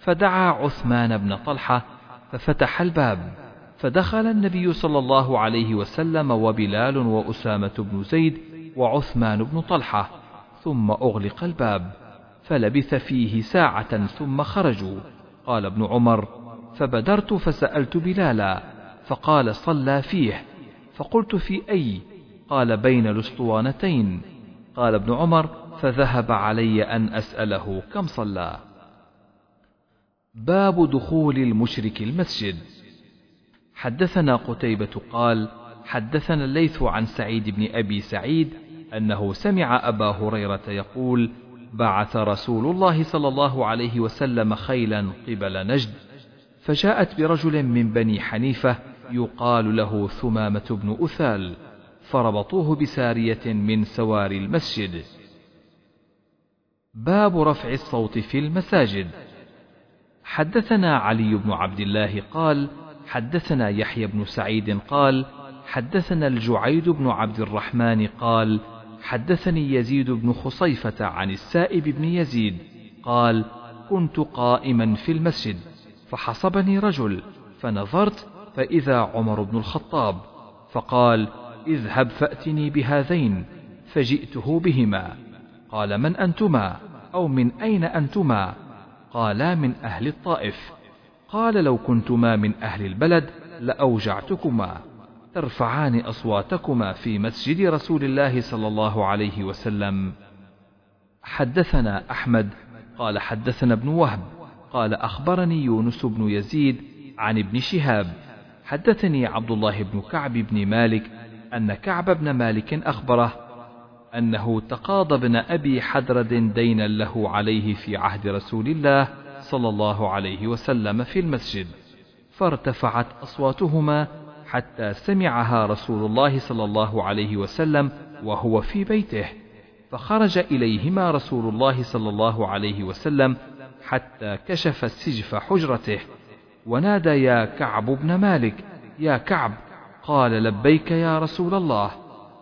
فدعا عثمان بن طلحة ففتح الباب فدخل النبي صلى الله عليه وسلم وبلال وأسامة بن زيد وعثمان بن طلحة ثم أغلق الباب فلبث فيه ساعة ثم خرجوا. قال ابن عمر فبدرت فسألت بلالا فقال صلى فيه فقلت في أي؟ قال بين الأسطوانتين قال ابن عمر فذهب علي أن أسأله كم صلى. باب دخول المشرك المسجد. حدثنا قتيبة قال حدثنا الليث عن سعيد بن أبي سعيد أنه سمع أبا هريرة يقول بعث رسول الله صلى الله عليه وسلم خيلا قبل نجد فجاءت برجل من بني حنيفة يقال له ثمامة بن أثال فربطوه بسارية من سواري المسجد. باب رفع الصوت في المساجد. حدثنا علي بن عبد الله قال حدثنا يحيى بن سعيد قال حدثنا الجعيد بن عبد الرحمن قال حدثني يزيد بن خصيفة عن السائب بن يزيد قال كنت قائما في المسجد فحصبني رجل فنظرت فإذا عمر بن الخطاب فقال اذهب فأتني بهذين فجئته بهما. قال من أنتما؟ أو من أين أنتما؟ قالا من أهل الطائف. قال لو كنتما من أهل البلد لأوجعتكما. ترفعان أصواتكما في مسجد رسول الله صلى الله عليه وسلم. حدثنا أحمد. قال حدثنا ابن وهب. قال أخبرني يونس بن يزيد عن ابن شهاب. حدثني عبد الله بن كعب بن مالك أن كعب بن مالك أخبره أنه تقاضى ابن أبي حدرد دينا له عليه في عهد رسول الله صلى الله عليه وسلم في المسجد فارتفعت أصواتهما حتى سمعها رسول الله صلى الله عليه وسلم وهو في بيته فخرج إليهما رسول الله صلى الله عليه وسلم حتى كشف السجف حجرته. ونادى يا كعب بن مالك يا كعب قال لبيك يا رسول الله.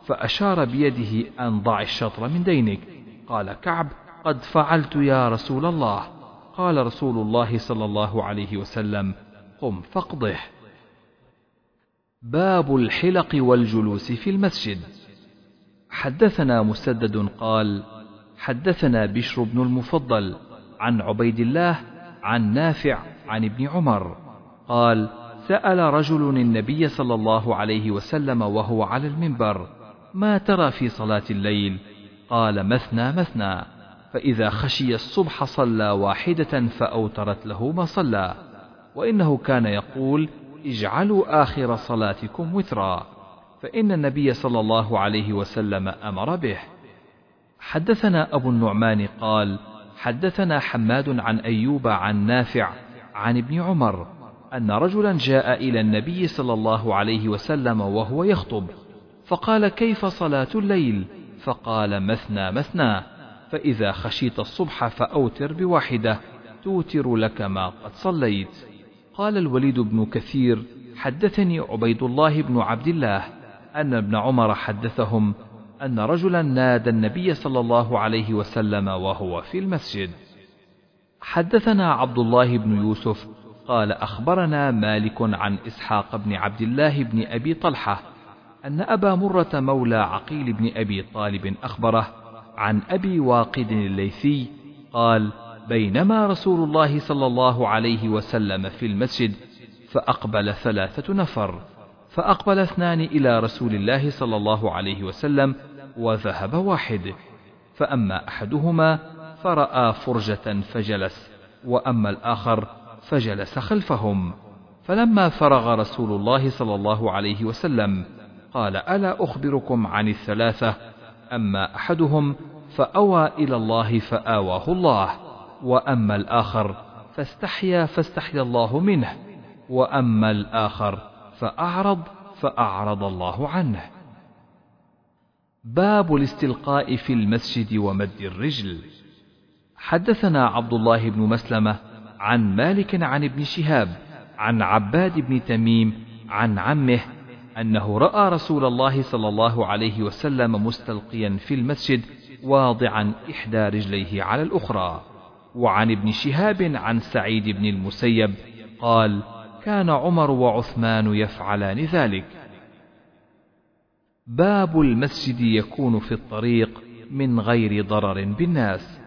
فأشار بيده أن ضع الشطر من دينك. قال كعب قد فعلت يا رسول الله. قال رسول الله صلى الله عليه وسلم قم فاقضه. باب الحلق والجلوس في المسجد. حدثنا مسدد قال حدثنا بشر بن المفضل عن عبيد الله عن نافع عن ابن عمر. قال سأل رجل النبي صلى الله عليه وسلم وهو على المنبر ما ترى في صلاة الليل؟ قال مثنى مثنى. فإذا خشي الصبح صلى واحدة فأوترت له ما صلى. وإنه كان يقول اجعلوا آخر صلاتكم وترا. فإن النبي صلى الله عليه وسلم أمر به. حدثنا أبو النعمان قال حدثنا حماد عن أيوب عن نافع عن ابن عمر أن رجلا جاء إلى النبي صلى الله عليه وسلم وهو يخطب. فقال كيف صلاة الليل؟ فقال مثنى مثنى فإذا خشيت الصبح فأوتر بواحدة توتر لك ما قد صليت. قال الوليد بن كثير حدثني عبيد الله بن عبد الله أن ابن عمر حدثهم أن رجلا نادى النبي صلى الله عليه وسلم وهو في المسجد. حدثنا عبد الله بن يوسف قال أخبرنا مالك عن إسحاق بن عبد الله بن أبي طلحة أن أبا مرة مولى عقيل بن أبي طالب أخبره عن أبي واقد الليثي قال بينما رسول الله صلى الله عليه وسلم في المسجد فأقبل ثلاثة نفر فأقبل اثنان إلى رسول الله صلى الله عليه وسلم وذهب واحد. فأما أحدهما فرأى فرجة فجلس وأما الآخر فجلس خلفهم. فلما فرغ رسول الله صلى الله عليه وسلم قال ألا أخبركم عن الثلاثة؟ أما أحدهم فأوى إلى الله فآواه الله وأما الآخر فاستحيا فاستحيا الله منه وأما الآخر فأعرض فأعرض الله عنه. باب الاستلقاء في المسجد ومد الرجل. حدثنا عبد الله بن مسلمة عن مالك عن ابن شهاب عن عباد بن تميم عن عمه أنه رأى رسول الله صلى الله عليه وسلم مستلقيا في المسجد واضعا إحدى رجليه على الأخرى. وعن ابن شهاب عن سعيد بن المسيب قال كان عمر وعثمان يفعلان ذلك. باب المسجد يكون في الطريق من غير ضرر بالناس.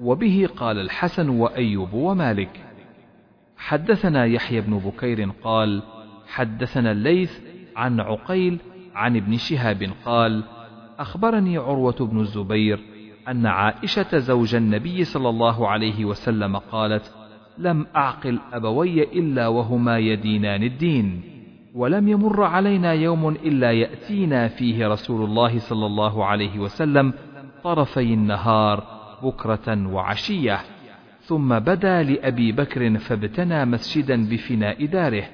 وبه قال الحسن وأيوب ومالك. حدثنا يحيى بن بكير قال حدثنا الليث عن عقيل عن ابن شهاب قال أخبرني عروة بن الزبير أن عائشة زوج النبي صلى الله عليه وسلم قالت لم أعقل أبوي إلا وهما يدينان الدين ولم يمر علينا يوم إلا يأتينا فيه رسول الله صلى الله عليه وسلم طرفي النهار بكرة وعشية ثم بدا لأبي بكر فابتنى مسجدا بفناء داره.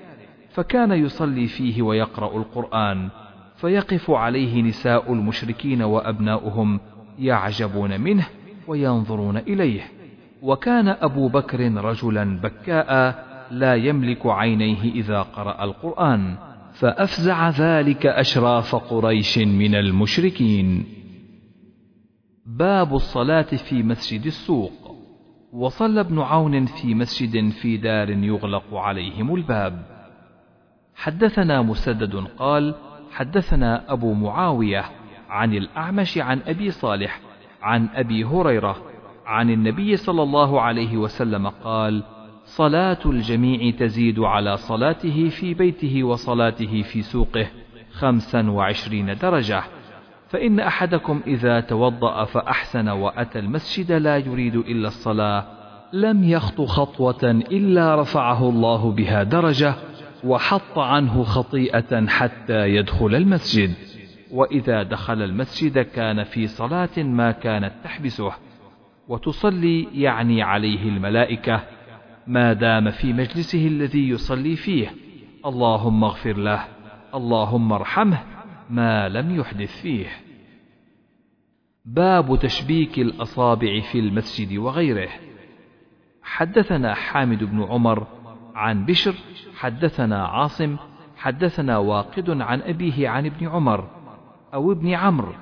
فكان يصلي فيه ويقرأ القرآن فيقف عليه نساء المشركين وأبناؤهم يعجبون منه وينظرون إليه. وكان أبو بكر رجلا بكاء لا يملك عينيه إذا قرأ القرآن فأفزع ذلك أشراف قريش من المشركين. باب الصلاة في مسجد السوق. وصلى ابن عون في مسجد في دار يغلق عليهم الباب. حدثنا مسدد قال حدثنا أبو معاوية عن الأعمش عن أبي صالح عن أبي هريرة عن النبي صلى الله عليه وسلم قال صلاة الجميع تزيد على صلاته في بيته وصلاته في سوقه خمسا وعشرين درجة فإن أحدكم إذا توضأ فأحسن وأتى المسجد لا يريد إلا الصلاة لم يخط خطوة إلا رفعه الله بها درجة وحط عنه خطيئة حتى يدخل المسجد. وإذا دخل المسجد كان في صلاة ما كانت تحبسه. وتصلي يعني عليه الملائكة. ما دام في مجلسه الذي يصلي فيه. اللهم اغفر له. اللهم ارحمه. ما لم يحدث فيه. باب تشبيك الأصابع في المسجد وغيره. حدثنا حامد بن عمر عن بشر حدثنا عاصم حدثنا واقد عن أبيه عن ابن عمر أو ابن عمرو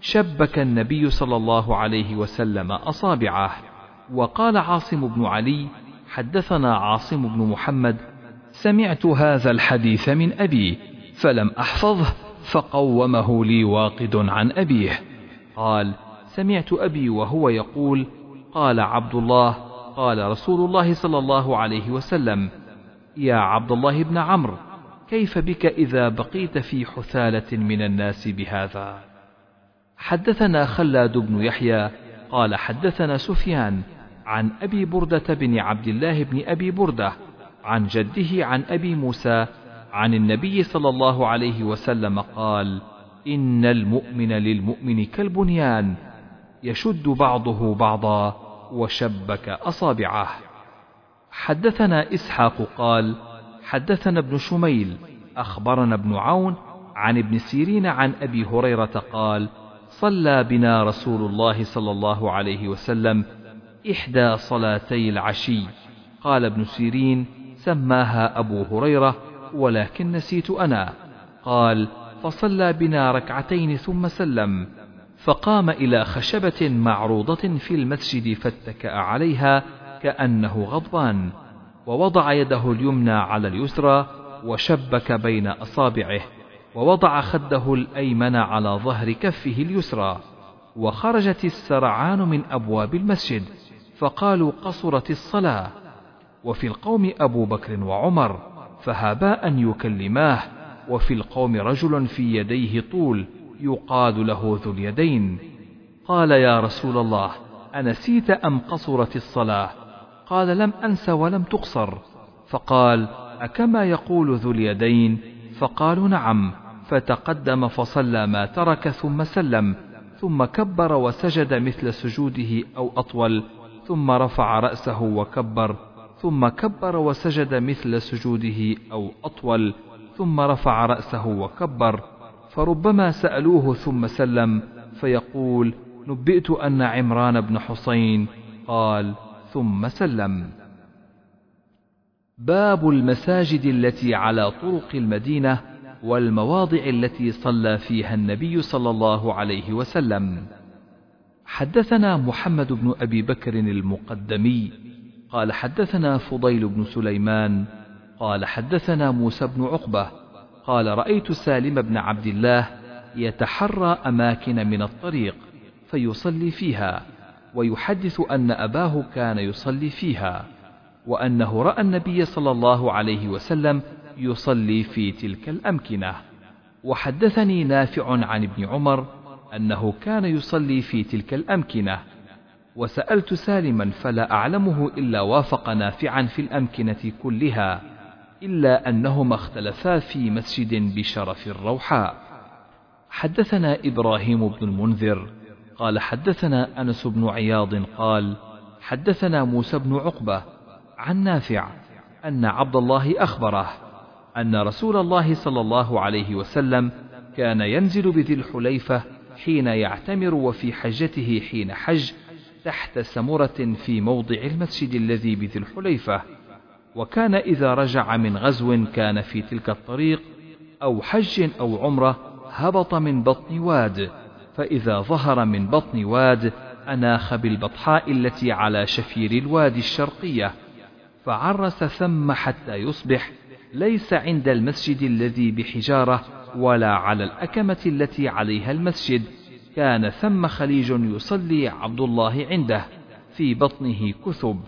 شبك النبي صلى الله عليه وسلم أصابعه وقال عاصم بن علي حدثنا عاصم بن محمد سمعت هذا الحديث من أبي فلم أحفظه فقومه لي واقد عن أبيه. قال سمعت أبي وهو يقول قال عبد الله قال رسول الله صلى الله عليه وسلم يا عبد الله بن عمرو كيف بك إذا بقيت في حثالة من الناس بهذا؟ حدثنا خلاد بن يحيى قال حدثنا سفيان عن أبي بردة بن عبد الله بن أبي بردة عن جده عن أبي موسى عن النبي صلى الله عليه وسلم قال إن المؤمن للمؤمن كالبنيان يشد بعضه بعضا وشبك أصابعه. حدثنا إسحاق قال حدثنا ابن شميل أخبرنا ابن عون عن ابن سيرين عن أبي هريرة قال صلى بنا رسول الله صلى الله عليه وسلم إحدى صلاتي العشي. قال ابن سيرين سماها أبو هريرة ولكن نسيت أنا. قال فصلى بنا ركعتين ثم سلم. فقام إلى خشبة معروضة في المسجد فاتكأ عليها كأنه غضبان ووضع يده اليمنى على اليسرى وشبك بين أصابعه ووضع خده الأيمن على ظهر كفه اليسرى وخرجت السرعان من أبواب المسجد فقالوا قصرت الصلاة. وفي القوم أبو بكر وعمر فهابا أن يكلماه وفي القوم رجل في يديه طول يقال له ذو اليدين. قال يا رسول الله أنسيت أم قصرت الصلاة؟ قال لم أنس ولم تقصر. فقال أكما يقول ذو اليدين؟ فقالوا نعم. فتقدم فصلى ما ترك ثم سلم ثم كبر وسجد مثل سجوده أو أطول ثم رفع رأسه وكبر ثم كبر وسجد مثل سجوده أو أطول ثم رفع رأسه وكبر. فربما سألوه ثم سلم فيقول نبئت أن عمران بن حسين قال ثم سلم. باب المساجد التي على طرق المدينة والمواضع التي صلى فيها النبي صلى الله عليه وسلم. حدثنا محمد بن أبي بكر المقدمي قال حدثنا فضيل بن سليمان قال حدثنا موسى بن عقبة قال رأيت سالم بن عبد الله يتحرى أماكن من الطريق فيصلي فيها ويحدث أن أباه كان يصلي فيها وأنه رأى النبي صلى الله عليه وسلم يصلي في تلك الأمكنة. وحدثني نافع عن ابن عمر أنه كان يصلي في تلك الأمكنة. وسألت سالما فلا أعلمه إلا وافق نافعا في الأمكنة كلها. إلا أنهما اختلفا في مسجد بشرف الروحاء. حدثنا إبراهيم بن المنذر قال حدثنا أنس بن عياض قال حدثنا موسى بن عقبة عن نافع أن عبد الله أخبره أن رسول الله صلى الله عليه وسلم كان ينزل بذي الحليفة حين يعتمر وفي حجته حين حج تحت سمرة في موضع المسجد الذي بذي الحليفة. وكان إذا رجع من غزو كان في تلك الطريق أو حج أو عمرة هبط من بطن واد فإذا ظهر من بطن واد أناخ بالبطحاء التي على شفير الوادي الشرقية فعرس ثم حتى يصبح ليس عند المسجد الذي بحجارة ولا على الأكمة التي عليها المسجد كان ثم خليج يصلي عبد الله عنده في بطنه كثب.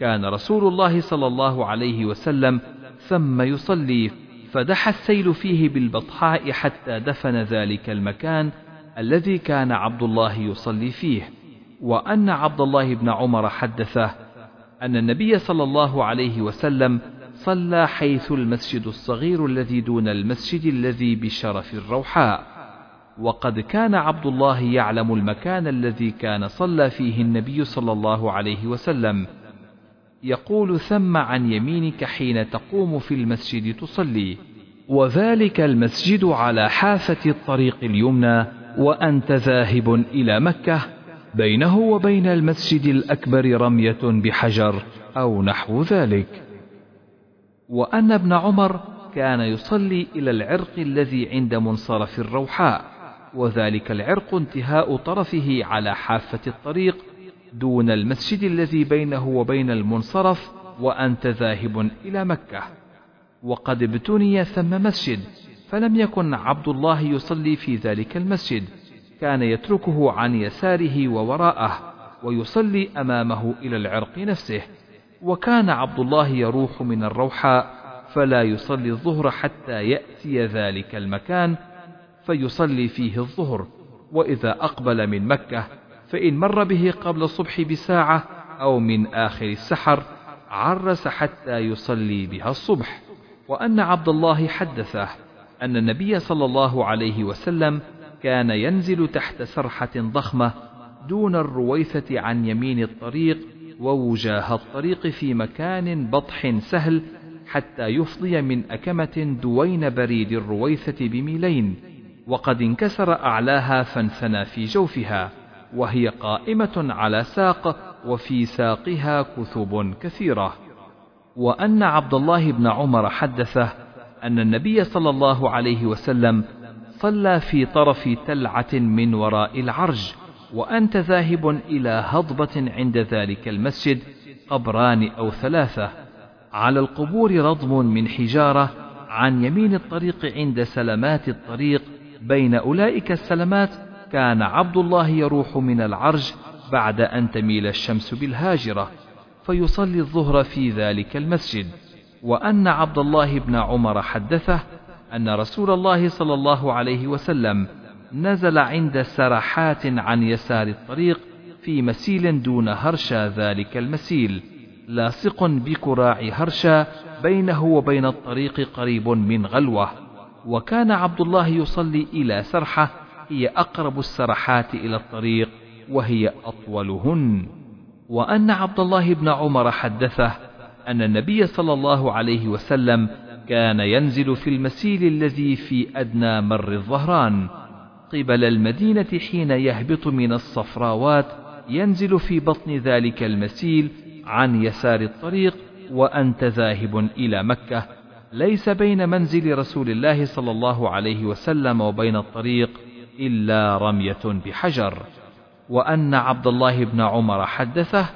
كان رسول الله صلى الله عليه وسلم ثم يصلي فدح السيل فيه بالبطحاء حتى دفن ذلك المكان الذي كان عبد الله يصلي فيه. وأن عبد الله بن عمر حدثه أن النبي صلى الله عليه وسلم صلى حيث المسجد الصغير الذي دون المسجد الذي بشرف الروحاء. وقد كان عبد الله يعلم المكان الذي كان صلى فيه النبي صلى الله عليه وسلم. يقول ثم عن يمينك حين تقوم في المسجد تصلي. وذلك المسجد على حافة الطريق اليمنى وأنت ذاهب إلى مكة. بينه وبين المسجد الأكبر رمية بحجر أو نحو ذلك. وأن ابن عمر كان يصلي إلى العرق الذي عند منصرف الروحاء. وذلك العرق انتهاء طرفه على حافة الطريق دون المسجد الذي بينه وبين المنصرف وأنت ذاهب إلى مكة. وقد ابتني ثم مسجد فلم يكن عبد الله يصلي في ذلك المسجد. كان يتركه عن يساره ووراءه ويصلي أمامه إلى العرق نفسه. وكان عبد الله يروح من الروحاء فلا يصلي الظهر حتى يأتي ذلك المكان فيصلي فيه الظهر. وإذا أقبل من مكة فإن مر به قبل الصبح بساعة أو من آخر السحر عرس حتى يصلي بها الصبح. وأن عبد الله حدثه أن النبي صلى الله عليه وسلم كان ينزل تحت سرحة ضخمة دون الرويثة عن يمين الطريق ووجاه الطريق في مكان بطح سهل حتى يفضي من أكمة دوين بريد الرويثة بميلين وقد انكسر أعلاها فانثنى في جوفها. وهي قائمة على ساق وفي ساقها كثب كثيرة. وأن عبد الله بن عمر حدثه أن النبي صلى الله عليه وسلم صلى في طرف تلعة من وراء العرج وأنت ذاهب إلى هضبة عند ذلك المسجد قبران أو ثلاثة. على القبور رضم من حجارة عن يمين الطريق عند سلمات الطريق بين أولئك السلمات كان عبد الله يروح من العرج بعد أن تميل الشمس بالهاجرة فيصلي الظهر في ذلك المسجد. وأن عبد الله بن عمر حدثه أن رسول الله صلى الله عليه وسلم نزل عند سرحات عن يسار الطريق في مسيل دون هرشا ذلك المسيل لاصق بكراع هرشا بينه وبين الطريق قريب من غلوة. وكان عبد الله يصلي إلى سرحة هي أقرب السرحات إلى الطريق وهي أطولهن. وأن عبد الله بن عمر حدثه أن النبي صلى الله عليه وسلم كان ينزل في المسيل الذي في أدنى مر الظهران قبل المدينة حين يهبط من الصفراوات ينزل في بطن ذلك المسيل عن يسار الطريق وأنت ذاهب إلى مكة. ليس بين منزل رسول الله صلى الله عليه وسلم وبين الطريق. إلا رمية بحجر وأن عبد الله بن عمر حدثه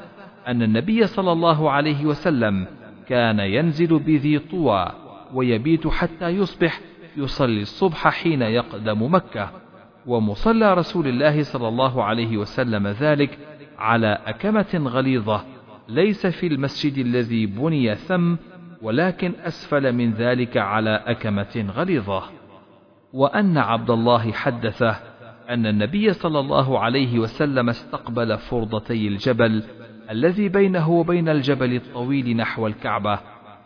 أن النبي صلى الله عليه وسلم كان ينزل بذي طوى ويبيت حتى يصبح يصلي الصبح حين يقدم مكة ومصلى رسول الله صلى الله عليه وسلم ذلك على أكمة غليظة ليس في المسجد الذي بني ثم ولكن أسفل من ذلك على أكمة غليظة. وأن عبد الله حدثه أن النبي صلى الله عليه وسلم استقبل فرضتي الجبل الذي بينه وبين الجبل الطويل نحو الكعبة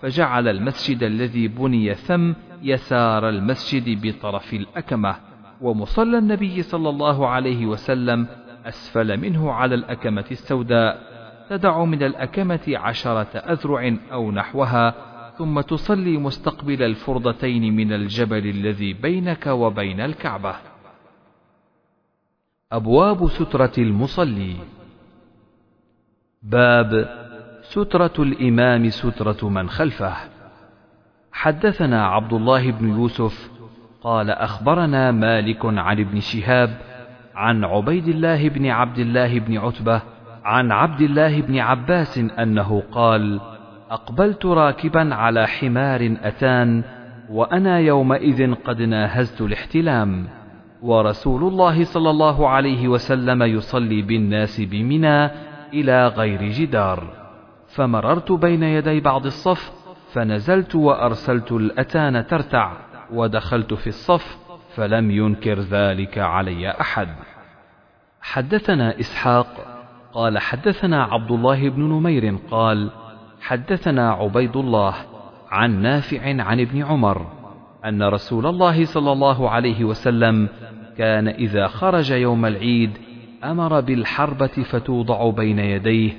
فجعل المسجد الذي بني ثم يسار المسجد بطرف الأكمة ومصلى النبي صلى الله عليه وسلم أسفل منه على الأكمة السوداء تدع من الأكمة عشرة أذرع أو نحوها ثم تصلي مستقبل الفرضتين من الجبل الذي بينك وبين الكعبة. أبواب سترة المصلي. باب سترة الإمام سترة من خلفه. حدثنا عبد الله بن يوسف قال أخبرنا مالك عن ابن شهاب عن عبيد الله بن عبد الله بن عتبة عن عبد الله بن عباس أنه قال أقبلت راكبا على حمار أتان وأنا يومئذ قد ناهزت الاحتلام. ورسول الله صلى الله عليه وسلم يصلي بالناس بمنى إلى غير جدار. فمررت بين يدي بعض الصف فنزلت وأرسلت الأتان ترتع ودخلت في الصف فلم ينكر ذلك علي أحد. حدثنا إسحاق قال حدثنا عبد الله بن نمير قال حدثنا عبيد الله عن نافع عن ابن عمر أن رسول الله صلى الله عليه وسلم كان إذا خرج يوم العيد أمر بالحربة فتوضع بين يديه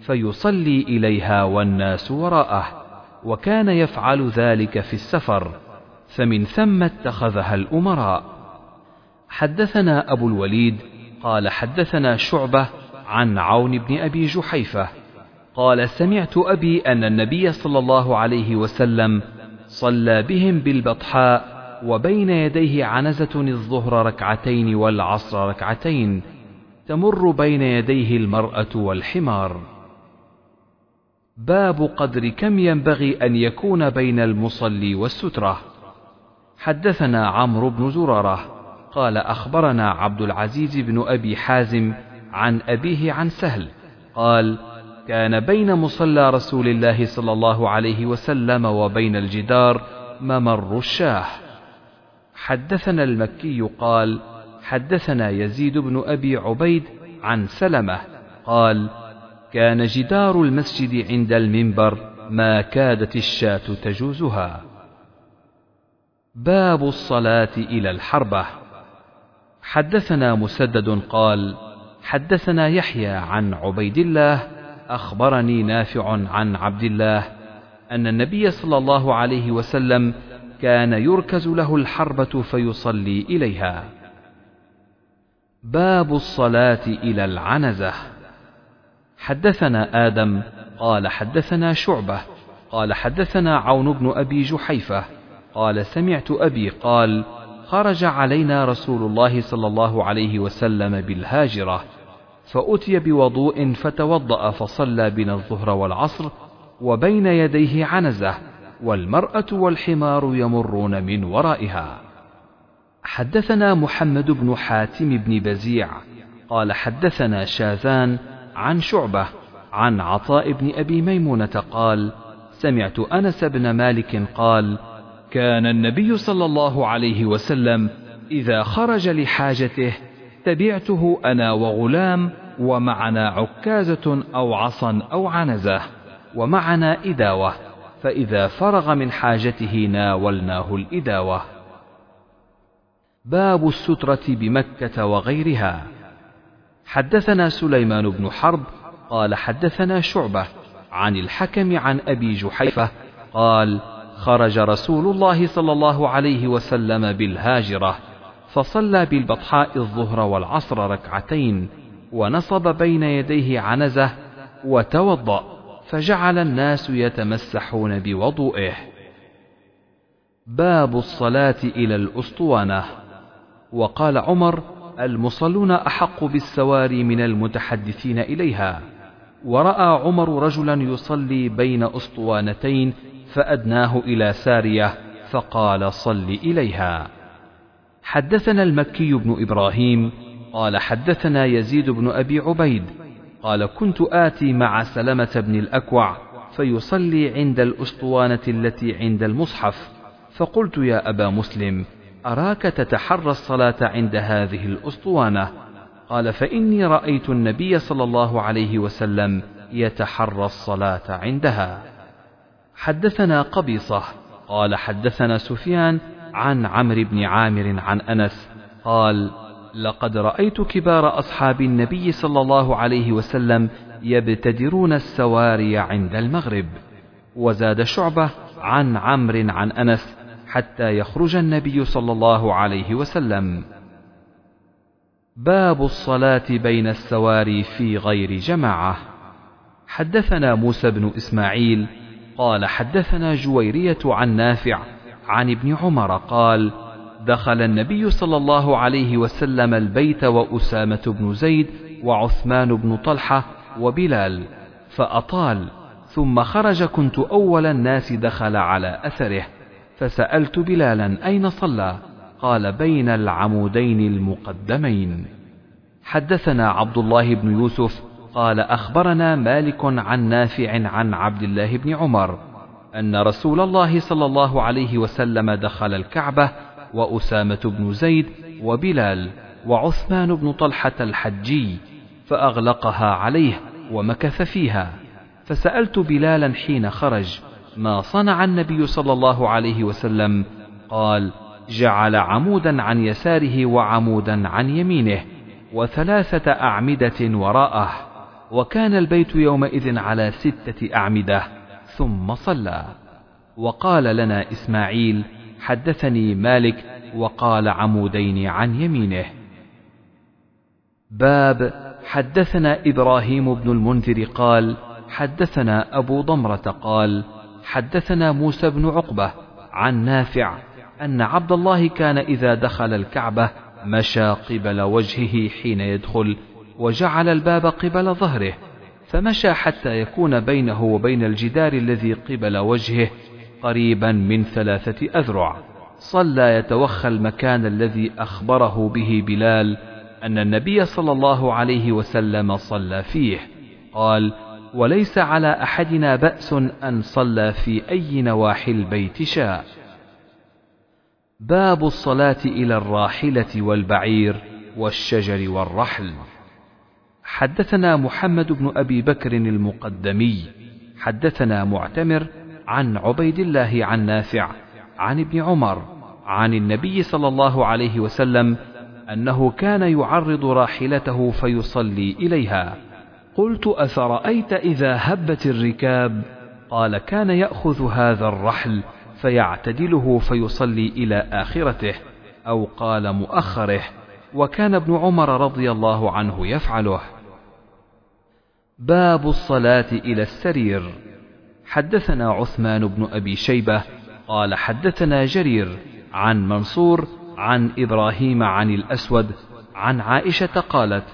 فيصلي إليها والناس وراءه وكان يفعل ذلك في السفر فمن ثم اتخذها الأمراء. حدثنا أبو الوليد قال حدثنا شعبة عن عون بن أبي جحيفة قال سمعت أبي أن النبي صلى الله عليه وسلم صلى بهم بالبطحاء وبين يديه عنزة الظهر ركعتين والعصر ركعتين تمر بين يديه المرأة والحمار. باب قدر كم ينبغي أن يكون بين المصلي والسترة. حدثنا عمرو بن زرارة قال أخبرنا عبد العزيز بن أبي حازم عن أبيه عن سهل قال كان بين مصلى رسول الله صلى الله عليه وسلم وبين الجدار ممر الشاه. حدثنا المكي قال حدثنا يزيد بن أبي عبيد عن سلمة قال كان جدار المسجد عند المنبر ما كادت الشاة تجوزها. باب الصلاة إلى الحربة. حدثنا مسدد قال حدثنا يحيى عن عبيد الله أخبرني نافع عن عبد الله أن النبي صلى الله عليه وسلم كان يركز له الحربة فيصلي إليها. باب الصلاة إلى العنزة. حدثنا آدم قال حدثنا شعبة قال حدثنا عون بن أبي جحيفة قال سمعت أبي قال خرج علينا رسول الله صلى الله عليه وسلم بالهاجرة فأتي بوضوء فتوضأ فصلى بنا الظهر والعصر وبين يديه عنزة والمرأة والحمار يمرون من ورائها. حدثنا محمد بن حاتم بن بزيع قال حدثنا شاذان عن شعبة عن عطاء بن أبي ميمونة قال: سمعت أنس بن مالك قال: كان النبي صلى الله عليه وسلم إذا خرج لحاجته تبعته أنا وغلام ومعنا عكازة أو عصا أو عنزة ومعنا إداوة فإذا فرغ من حاجته ناولناه الإداوة. باب السترة بمكة وغيرها. حدثنا سليمان بن حرب قال حدثنا شعبة عن الحكم عن أبي جحيفة قال خرج رسول الله صلى الله عليه وسلم بالهاجرة فصلى بالبطحاء الظهر والعصر ركعتين ونصب بين يديه عنزة وتوضأ فجعل الناس يتمسحون بوضوئه. باب الصلاة إلى الأسطوانة. وقال عمر المصلون أحق بالسواري من المتحدثين إليها. ورأى عمر رجلا يصلي بين أسطوانتين فأدناه إلى سارية فقال صل إليها. حدثنا المكي بن إبراهيم قال حدثنا يزيد بن أبي عبيد قال كنت آتي مع سلمة بن الأكوع فيصلي عند الأسطوانة التي عند المصحف فقلت يا أبا مسلم أراك تتحرى الصلاة عند هذه الأسطوانة؟ قال فإني رأيت النبي صلى الله عليه وسلم يتحرى الصلاة عندها. حدثنا قبيصة قال حدثنا سفيان عن عمرو بن عامر عن أنس قال لقد رأيت كبار أصحاب النبي صلى الله عليه وسلم يبتدرون السواري عند المغرب وزاد شعبة عن عمرو عن أنس حتى يخرج النبي صلى الله عليه وسلم. باب الصلاة بين السواري في غير جماعة. حدثنا موسى بن إسماعيل قال حدثنا جويرية عن نافع عن ابن عمر قال دخل النبي صلى الله عليه وسلم البيت وأسامة بن زيد وعثمان بن طلحة وبلال فأطال ثم خرج كنت أول الناس دخل على أثره فسألت بلالا أين صلى؟ قال بين العمودين المقدمين حدثنا عبد الله بن يوسف قال أخبرنا مالك عن نافع عن عبد الله بن عمر أن رسول الله صلى الله عليه وسلم دخل الكعبة وأسامة بن زيد وبلال وعثمان بن طلحة الحجي فأغلقها عليه ومكث فيها. فسألت بلالا حين خرج ما صنع النبي صلى الله عليه وسلم. قال جعل عمودا عن يساره وعمودا عن يمينه وثلاثة أعمدة وراءه وكان البيت يومئذ على ستة أعمدة. ثم صلى. وقال لنا إسماعيل حدثني مالك وقال عمودين عن يمينه. باب حدثنا إبراهيم بن المنذر قال حدثنا أبو ضمرة قال حدثنا موسى بن عقبة عن نافع أن عبد الله كان إذا دخل الكعبة مشى قبل وجهه حين يدخل وجعل الباب قبل ظهره. فمشى حتى يكون بينه وبين الجدار الذي قبل وجهه قريبا من ثلاثة أذرع. صلى يتوخى المكان الذي أخبره به بلال أن النبي صلى الله عليه وسلم صلى فيه. قال وليس على أحدنا بأس أن صلى في أي نواحي البيت شاء. باب الصلاة إلى الراحلة والبعير والشجر والرحل. حدثنا محمد بن أبي بكر المقدمي حدثنا معتمر عن عبيد الله عن نافع عن ابن عمر عن النبي صلى الله عليه وسلم أنه كان يعرض راحلته فيصلي إليها. قلت أفرأيت إذا هبت الركاب؟ قال كان يأخذ هذا الرحل فيعتدله فيصلي إلى آخرته أو قال مؤخره وكان ابن عمر رضي الله عنه يفعله. باب الصلاة إلى السرير. حدثنا عثمان بن أبي شيبة قال حدثنا جرير عن منصور عن إبراهيم عن الأسود عن عائشة قالت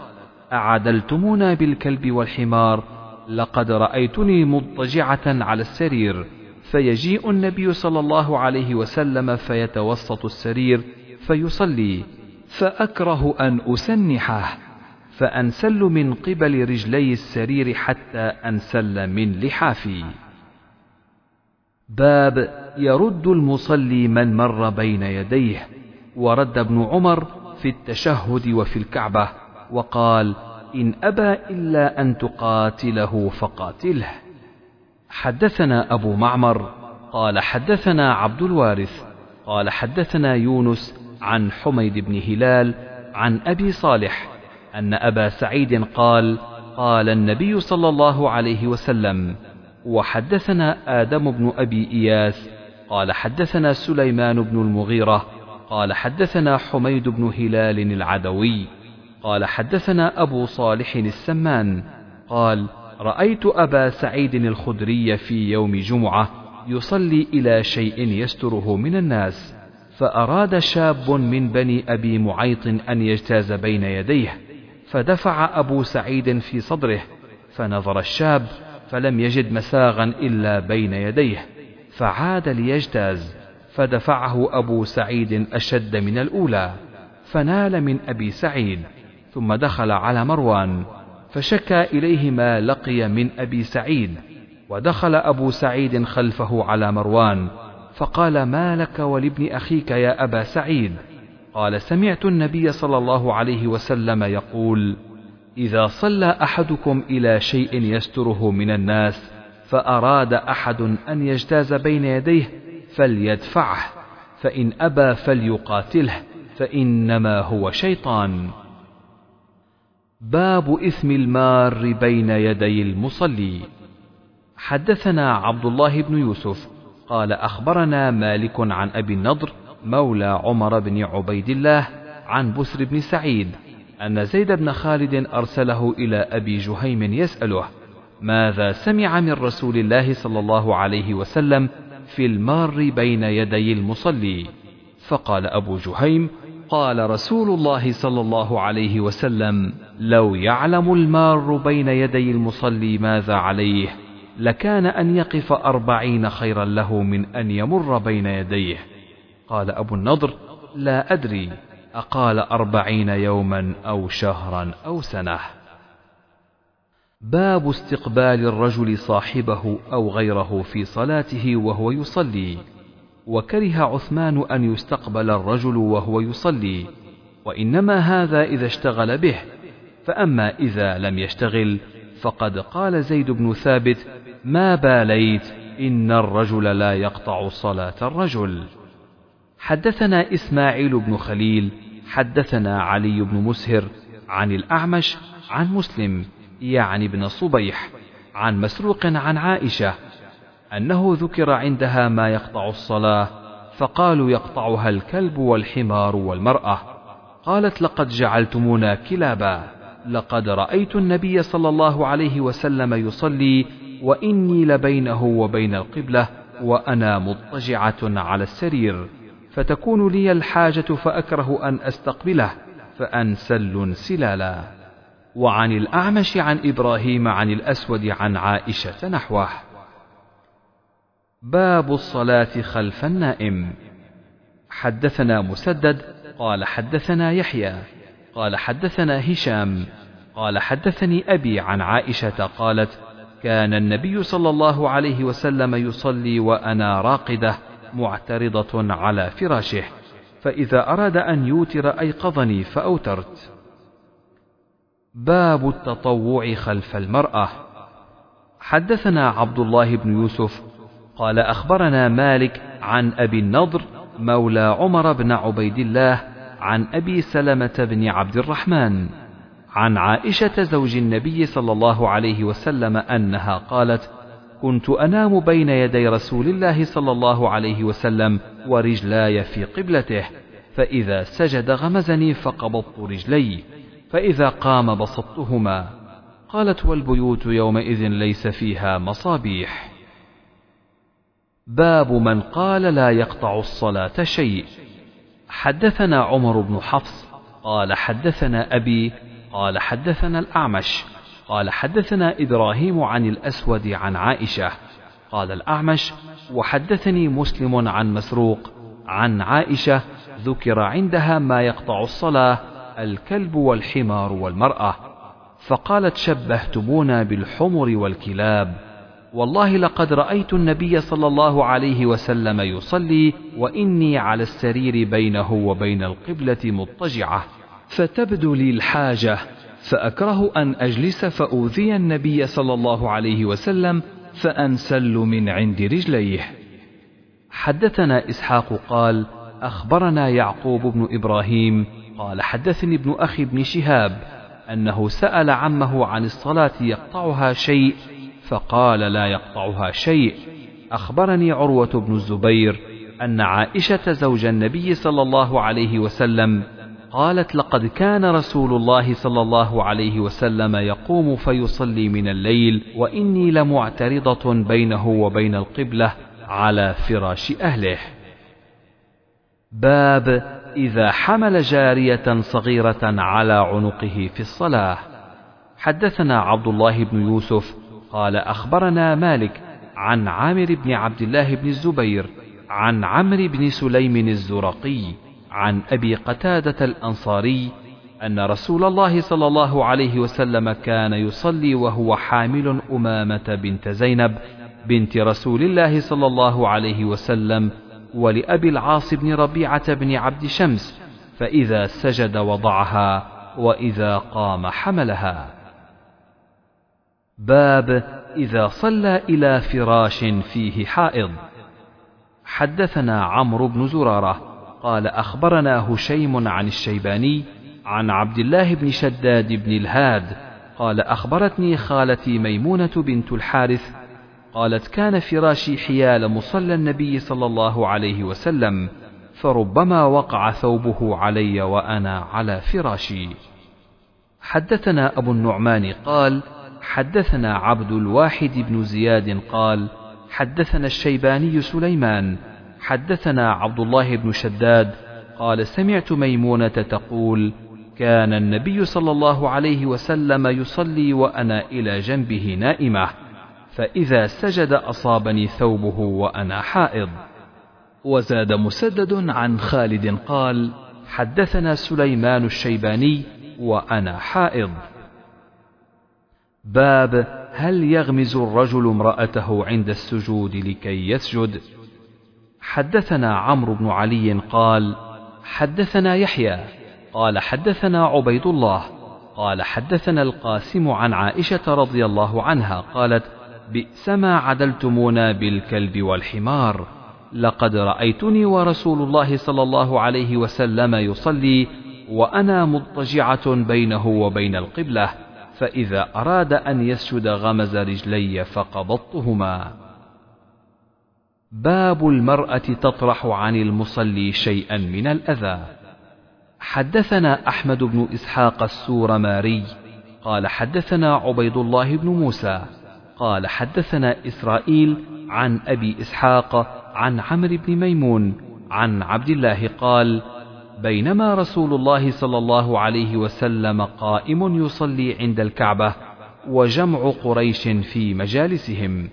أعدلتمونا بالكلب والحمار لقد رأيتني مضطجعة على السرير فيجيء النبي صلى الله عليه وسلم فيتوسط السرير فيصلي فأكره أن أسنحه. فأنسل من قبل رجلي السرير حتى أنسل من لحافي. باب يرد المصلي من مر بين يديه. ورد ابن عمر في التشهد وفي الكعبة وقال إن أبى إلا أن تقاتله فقاتله. حدثنا أبو معمر قال حدثنا عبد الوارث قال حدثنا يونس عن حميد بن هلال عن أبي صالح أن أبا سعيد قال قال النبي صلى الله عليه وسلم وحدثنا آدم بن أبي إياس قال حدثنا سليمان بن المغيرة قال حدثنا حميد بن هلال العدوي قال حدثنا أبو صالح السمان قال رأيت أبا سعيد الخدري في يوم جمعة يصلي إلى شيء يستره من الناس فأراد شاب من بني أبي معيط أن يجتاز بين يديه فدفع أبو سعيد في صدره فنظر الشاب فلم يجد مساغا إلا بين يديه فعاد ليجتاز فدفعه أبو سعيد أشد من الأولى فنال من أبي سعيد ثم دخل على مروان فشكى إليه ما لقي من أبي سعيد ودخل أبو سعيد خلفه على مروان فقال ما لك ولابن أخيك يا أبا سعيد؟ قال سمعت النبي صلى الله عليه وسلم يقول إذا صلى أحدكم إلى شيء يستره من الناس فأراد أحد أن يجتاز بين يديه فليدفعه. فإن أبى فليقاتله فإنما هو شيطان. باب إثم المار بين يدي المصلي. حدثنا عبد الله بن يوسف قال أخبرنا مالك عن أبي النضر مولى عمر بن عبيد الله عن بسر بن سعيد أن زيد بن خالد أرسله إلى أبي جهيم يسأله ماذا سمع من رسول الله صلى الله عليه وسلم في المار بين يدي المصلي؟ فقال أبو جهيم قال رسول الله صلى الله عليه وسلم لو يعلم المار بين يدي المصلي ماذا عليه لكان أن يقف أربعين خيرا له من أن يمر بين يديه. قال أبو النضر لا أدري أقال أربعين يوما أو شهرا أو سنة. باب استقبال الرجل صاحبه أو غيره في صلاته وهو يصلي وكره عثمان أن يستقبل الرجل وهو يصلي وإنما هذا إذا اشتغل به. فأما إذا لم يشتغل فقد قال زيد بن ثابت ما باليت إن الرجل لا يقطع صلاة الرجل. حدثنا إسماعيل بن خليل حدثنا علي بن مسهر عن الأعمش عن مسلم يعني بن صبيح عن مسروق عن عائشة أنه ذكر عندها ما يقطع الصلاة فقالوا يقطعها الكلب والحمار والمرأة. قالت لقد جعلتمونا كلابا لقد رأيت النبي صلى الله عليه وسلم يصلي وإني لبينه وبين القبلة وأنا مضطجعة على السرير. فتكون لي الحاجة فأكره أن أستقبله فأنسل سلالا وعن الأعمش عن إبراهيم عن الأسود عن عائشة نحوه. باب الصلاة خلف النائم. حدثنا مسدد قال حدثنا يحيى قال حدثنا هشام قال حدثني أبي عن عائشة قالت كان النبي صلى الله عليه وسلم يصلي وأنا راقدة معترضة على فراشه فإذا أراد أن يوتر أيقظني فأوترت. باب التطوع خلف المرأة. حدثنا عبد الله بن يوسف قال أخبرنا مالك عن أبي النضر مولى عمر بن عبيد الله عن أبي سلمة بن عبد الرحمن عن عائشة زوج النبي صلى الله عليه وسلم أنها قالت: كنت أنام بين يدي رسول الله صلى الله عليه وسلم ورجلاي في قبلته، فإذا سجد غمزني فقبضت رجلي، فإذا قام بسطتهما. قالت: والبيوت يومئذ ليس فيها مصابيح. باب من قال لا يقطع الصلاة شيء. حدثنا عمر بن حفص قال حدثنا أبي قال حدثنا الأعمش قال حدثنا إبراهيم عن الأسود عن عائشة. قال الأعمش وحدثني مسلم عن مسروق عن عائشة ذكر عندها ما يقطع الصلاة الكلب والحمار والمرأة. فقالت شبهتمونا بالحمر والكلاب. والله لقد رأيت النبي صلى الله عليه وسلم يصلي وإني على السرير بينه وبين القبلة مضطجعة فتبدو لي الحاجة. فأكره أن أجلس فأوذي النبي صلى الله عليه وسلم فأنسل من عند رجليه. حدثنا إسحاق قال أخبرنا يعقوب بن إبراهيم قال حدثني ابن أخي بن شهاب أنه سأل عمه عن الصلاة يقطعها شيء فقال لا يقطعها شيء. أخبرني عروة بن الزبير أن عائشة زوج النبي صلى الله عليه وسلم قالت لقد كان رسول الله صلى الله عليه وسلم يقوم فيصلي من الليل وإني لمعترضة بينه وبين القبلة على فراش أهله. باب إذا حمل جارية صغيرة على عنقه في الصلاة. حدثنا عبد الله بن يوسف قال أخبرنا مالك عن عامر بن عبد الله بن الزبير عن عمرو بن سليم الزرقي عن أبي قتادة الأنصاري أن رسول الله صلى الله عليه وسلم كان يصلي وهو حامل أمامة بنت زينب بنت رسول الله صلى الله عليه وسلم ولأبي العاص بن ربيعة بن عبد شمس فإذا سجد وضعها وإذا قام حملها. باب إذا صلى إلى فراش فيه حائض. حدثنا عمرو بن زرارة قال أخبرنا هشيم عن الشيباني عن عبد الله بن شداد بن الهاد قال أخبرتني خالتي ميمونة بنت الحارث قالت كان فراشي حيال مصلى النبي صلى الله عليه وسلم فربما وقع ثوبه علي وأنا على فراشي. حدثنا أبو النعمان قال حدثنا عبد الواحد بن زياد قال حدثنا الشيباني سليمان حدثنا عبد الله بن شداد قال سمعت ميمونة تقول كان النبي صلى الله عليه وسلم يصلي وأنا إلى جنبه نائمة فإذا سجد أصابني ثوبه وأنا حائض. وزاد مسدد عن خالد قال حدثنا سليمان الشيباني وأنا حائض. باب هل يغمز الرجل امرأته عند السجود لكي يسجد؟ حدثنا عمرو بن علي قال حدثنا يحيى قال حدثنا عبيد الله قال حدثنا القاسم عن عائشة رضي الله عنها قالت بئس ما عدلتمونا بالكلب والحمار. لقد رأيتني ورسول الله صلى الله عليه وسلم يصلي وأنا مضطجعة بينه وبين القبلة فإذا أراد أن يسجد غمز رجلي فقبضتهما. باب المرأة تطرح عن المصلي شيئا من الأذى. حدثنا أحمد بن إسحاق السورماري قال حدثنا عبيد الله بن موسى قال حدثنا إسرائيل عن أبي إسحاق عن عمرو بن ميمون عن عبد الله قال بينما رسول الله صلى الله عليه وسلم قائم يصلي عند الكعبة وجمع قريش في مجالسهم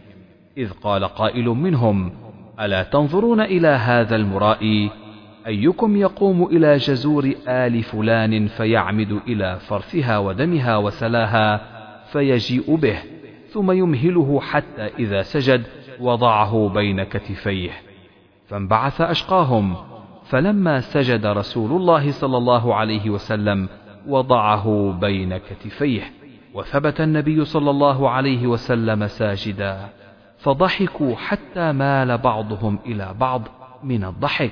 إذ قال قائل منهم ألا تنظرون إلى هذا المرائي أيكم يقوم إلى جزور آل فلان فيعمد إلى فرثها ودمها وسلاها فيجيء به ثم يمهله حتى إذا سجد وضعه بين كتفيه. فانبعث أشقاهم فلما سجد رسول الله صلى الله عليه وسلم وضعه بين كتفيه وثبت النبي صلى الله عليه وسلم ساجدا. فضحكوا حتى مال بعضهم إلى بعض من الضحك.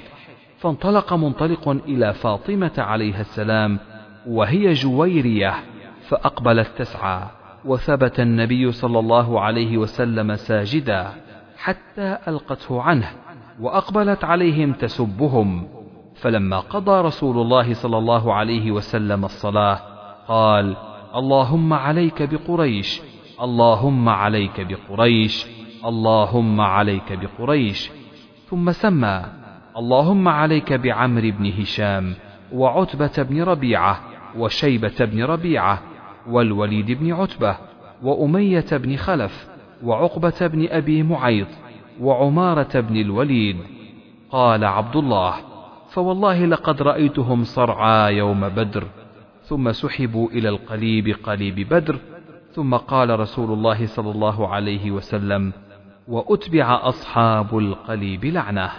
فانطلق منطلق إلى فاطمة عليها السلام وهي جويرية فأقبلت تسعى وثبت النبي صلى الله عليه وسلم ساجدا حتى ألقته عنه وأقبلت عليهم تسبهم. فلما قضى رسول الله صلى الله عليه وسلم الصلاة قال اللهم عليك بقريش اللهم عليك بقريش. اللهم عليك بقريش ثم سمى اللهم عليك بعمر بن هشام وعتبة بن ربيعة وشيبة بن ربيعة والوليد بن عتبة وأمية بن خلف وعقبة بن أبي معيط وعمارة بن الوليد. قال عبد الله فوالله لقد رأيتهم صرعى يوم بدر ثم سحبوا إلى القليب قليب بدر ثم قال رسول الله صلى الله عليه وسلم وأتبع أصحاب القليب لعنة.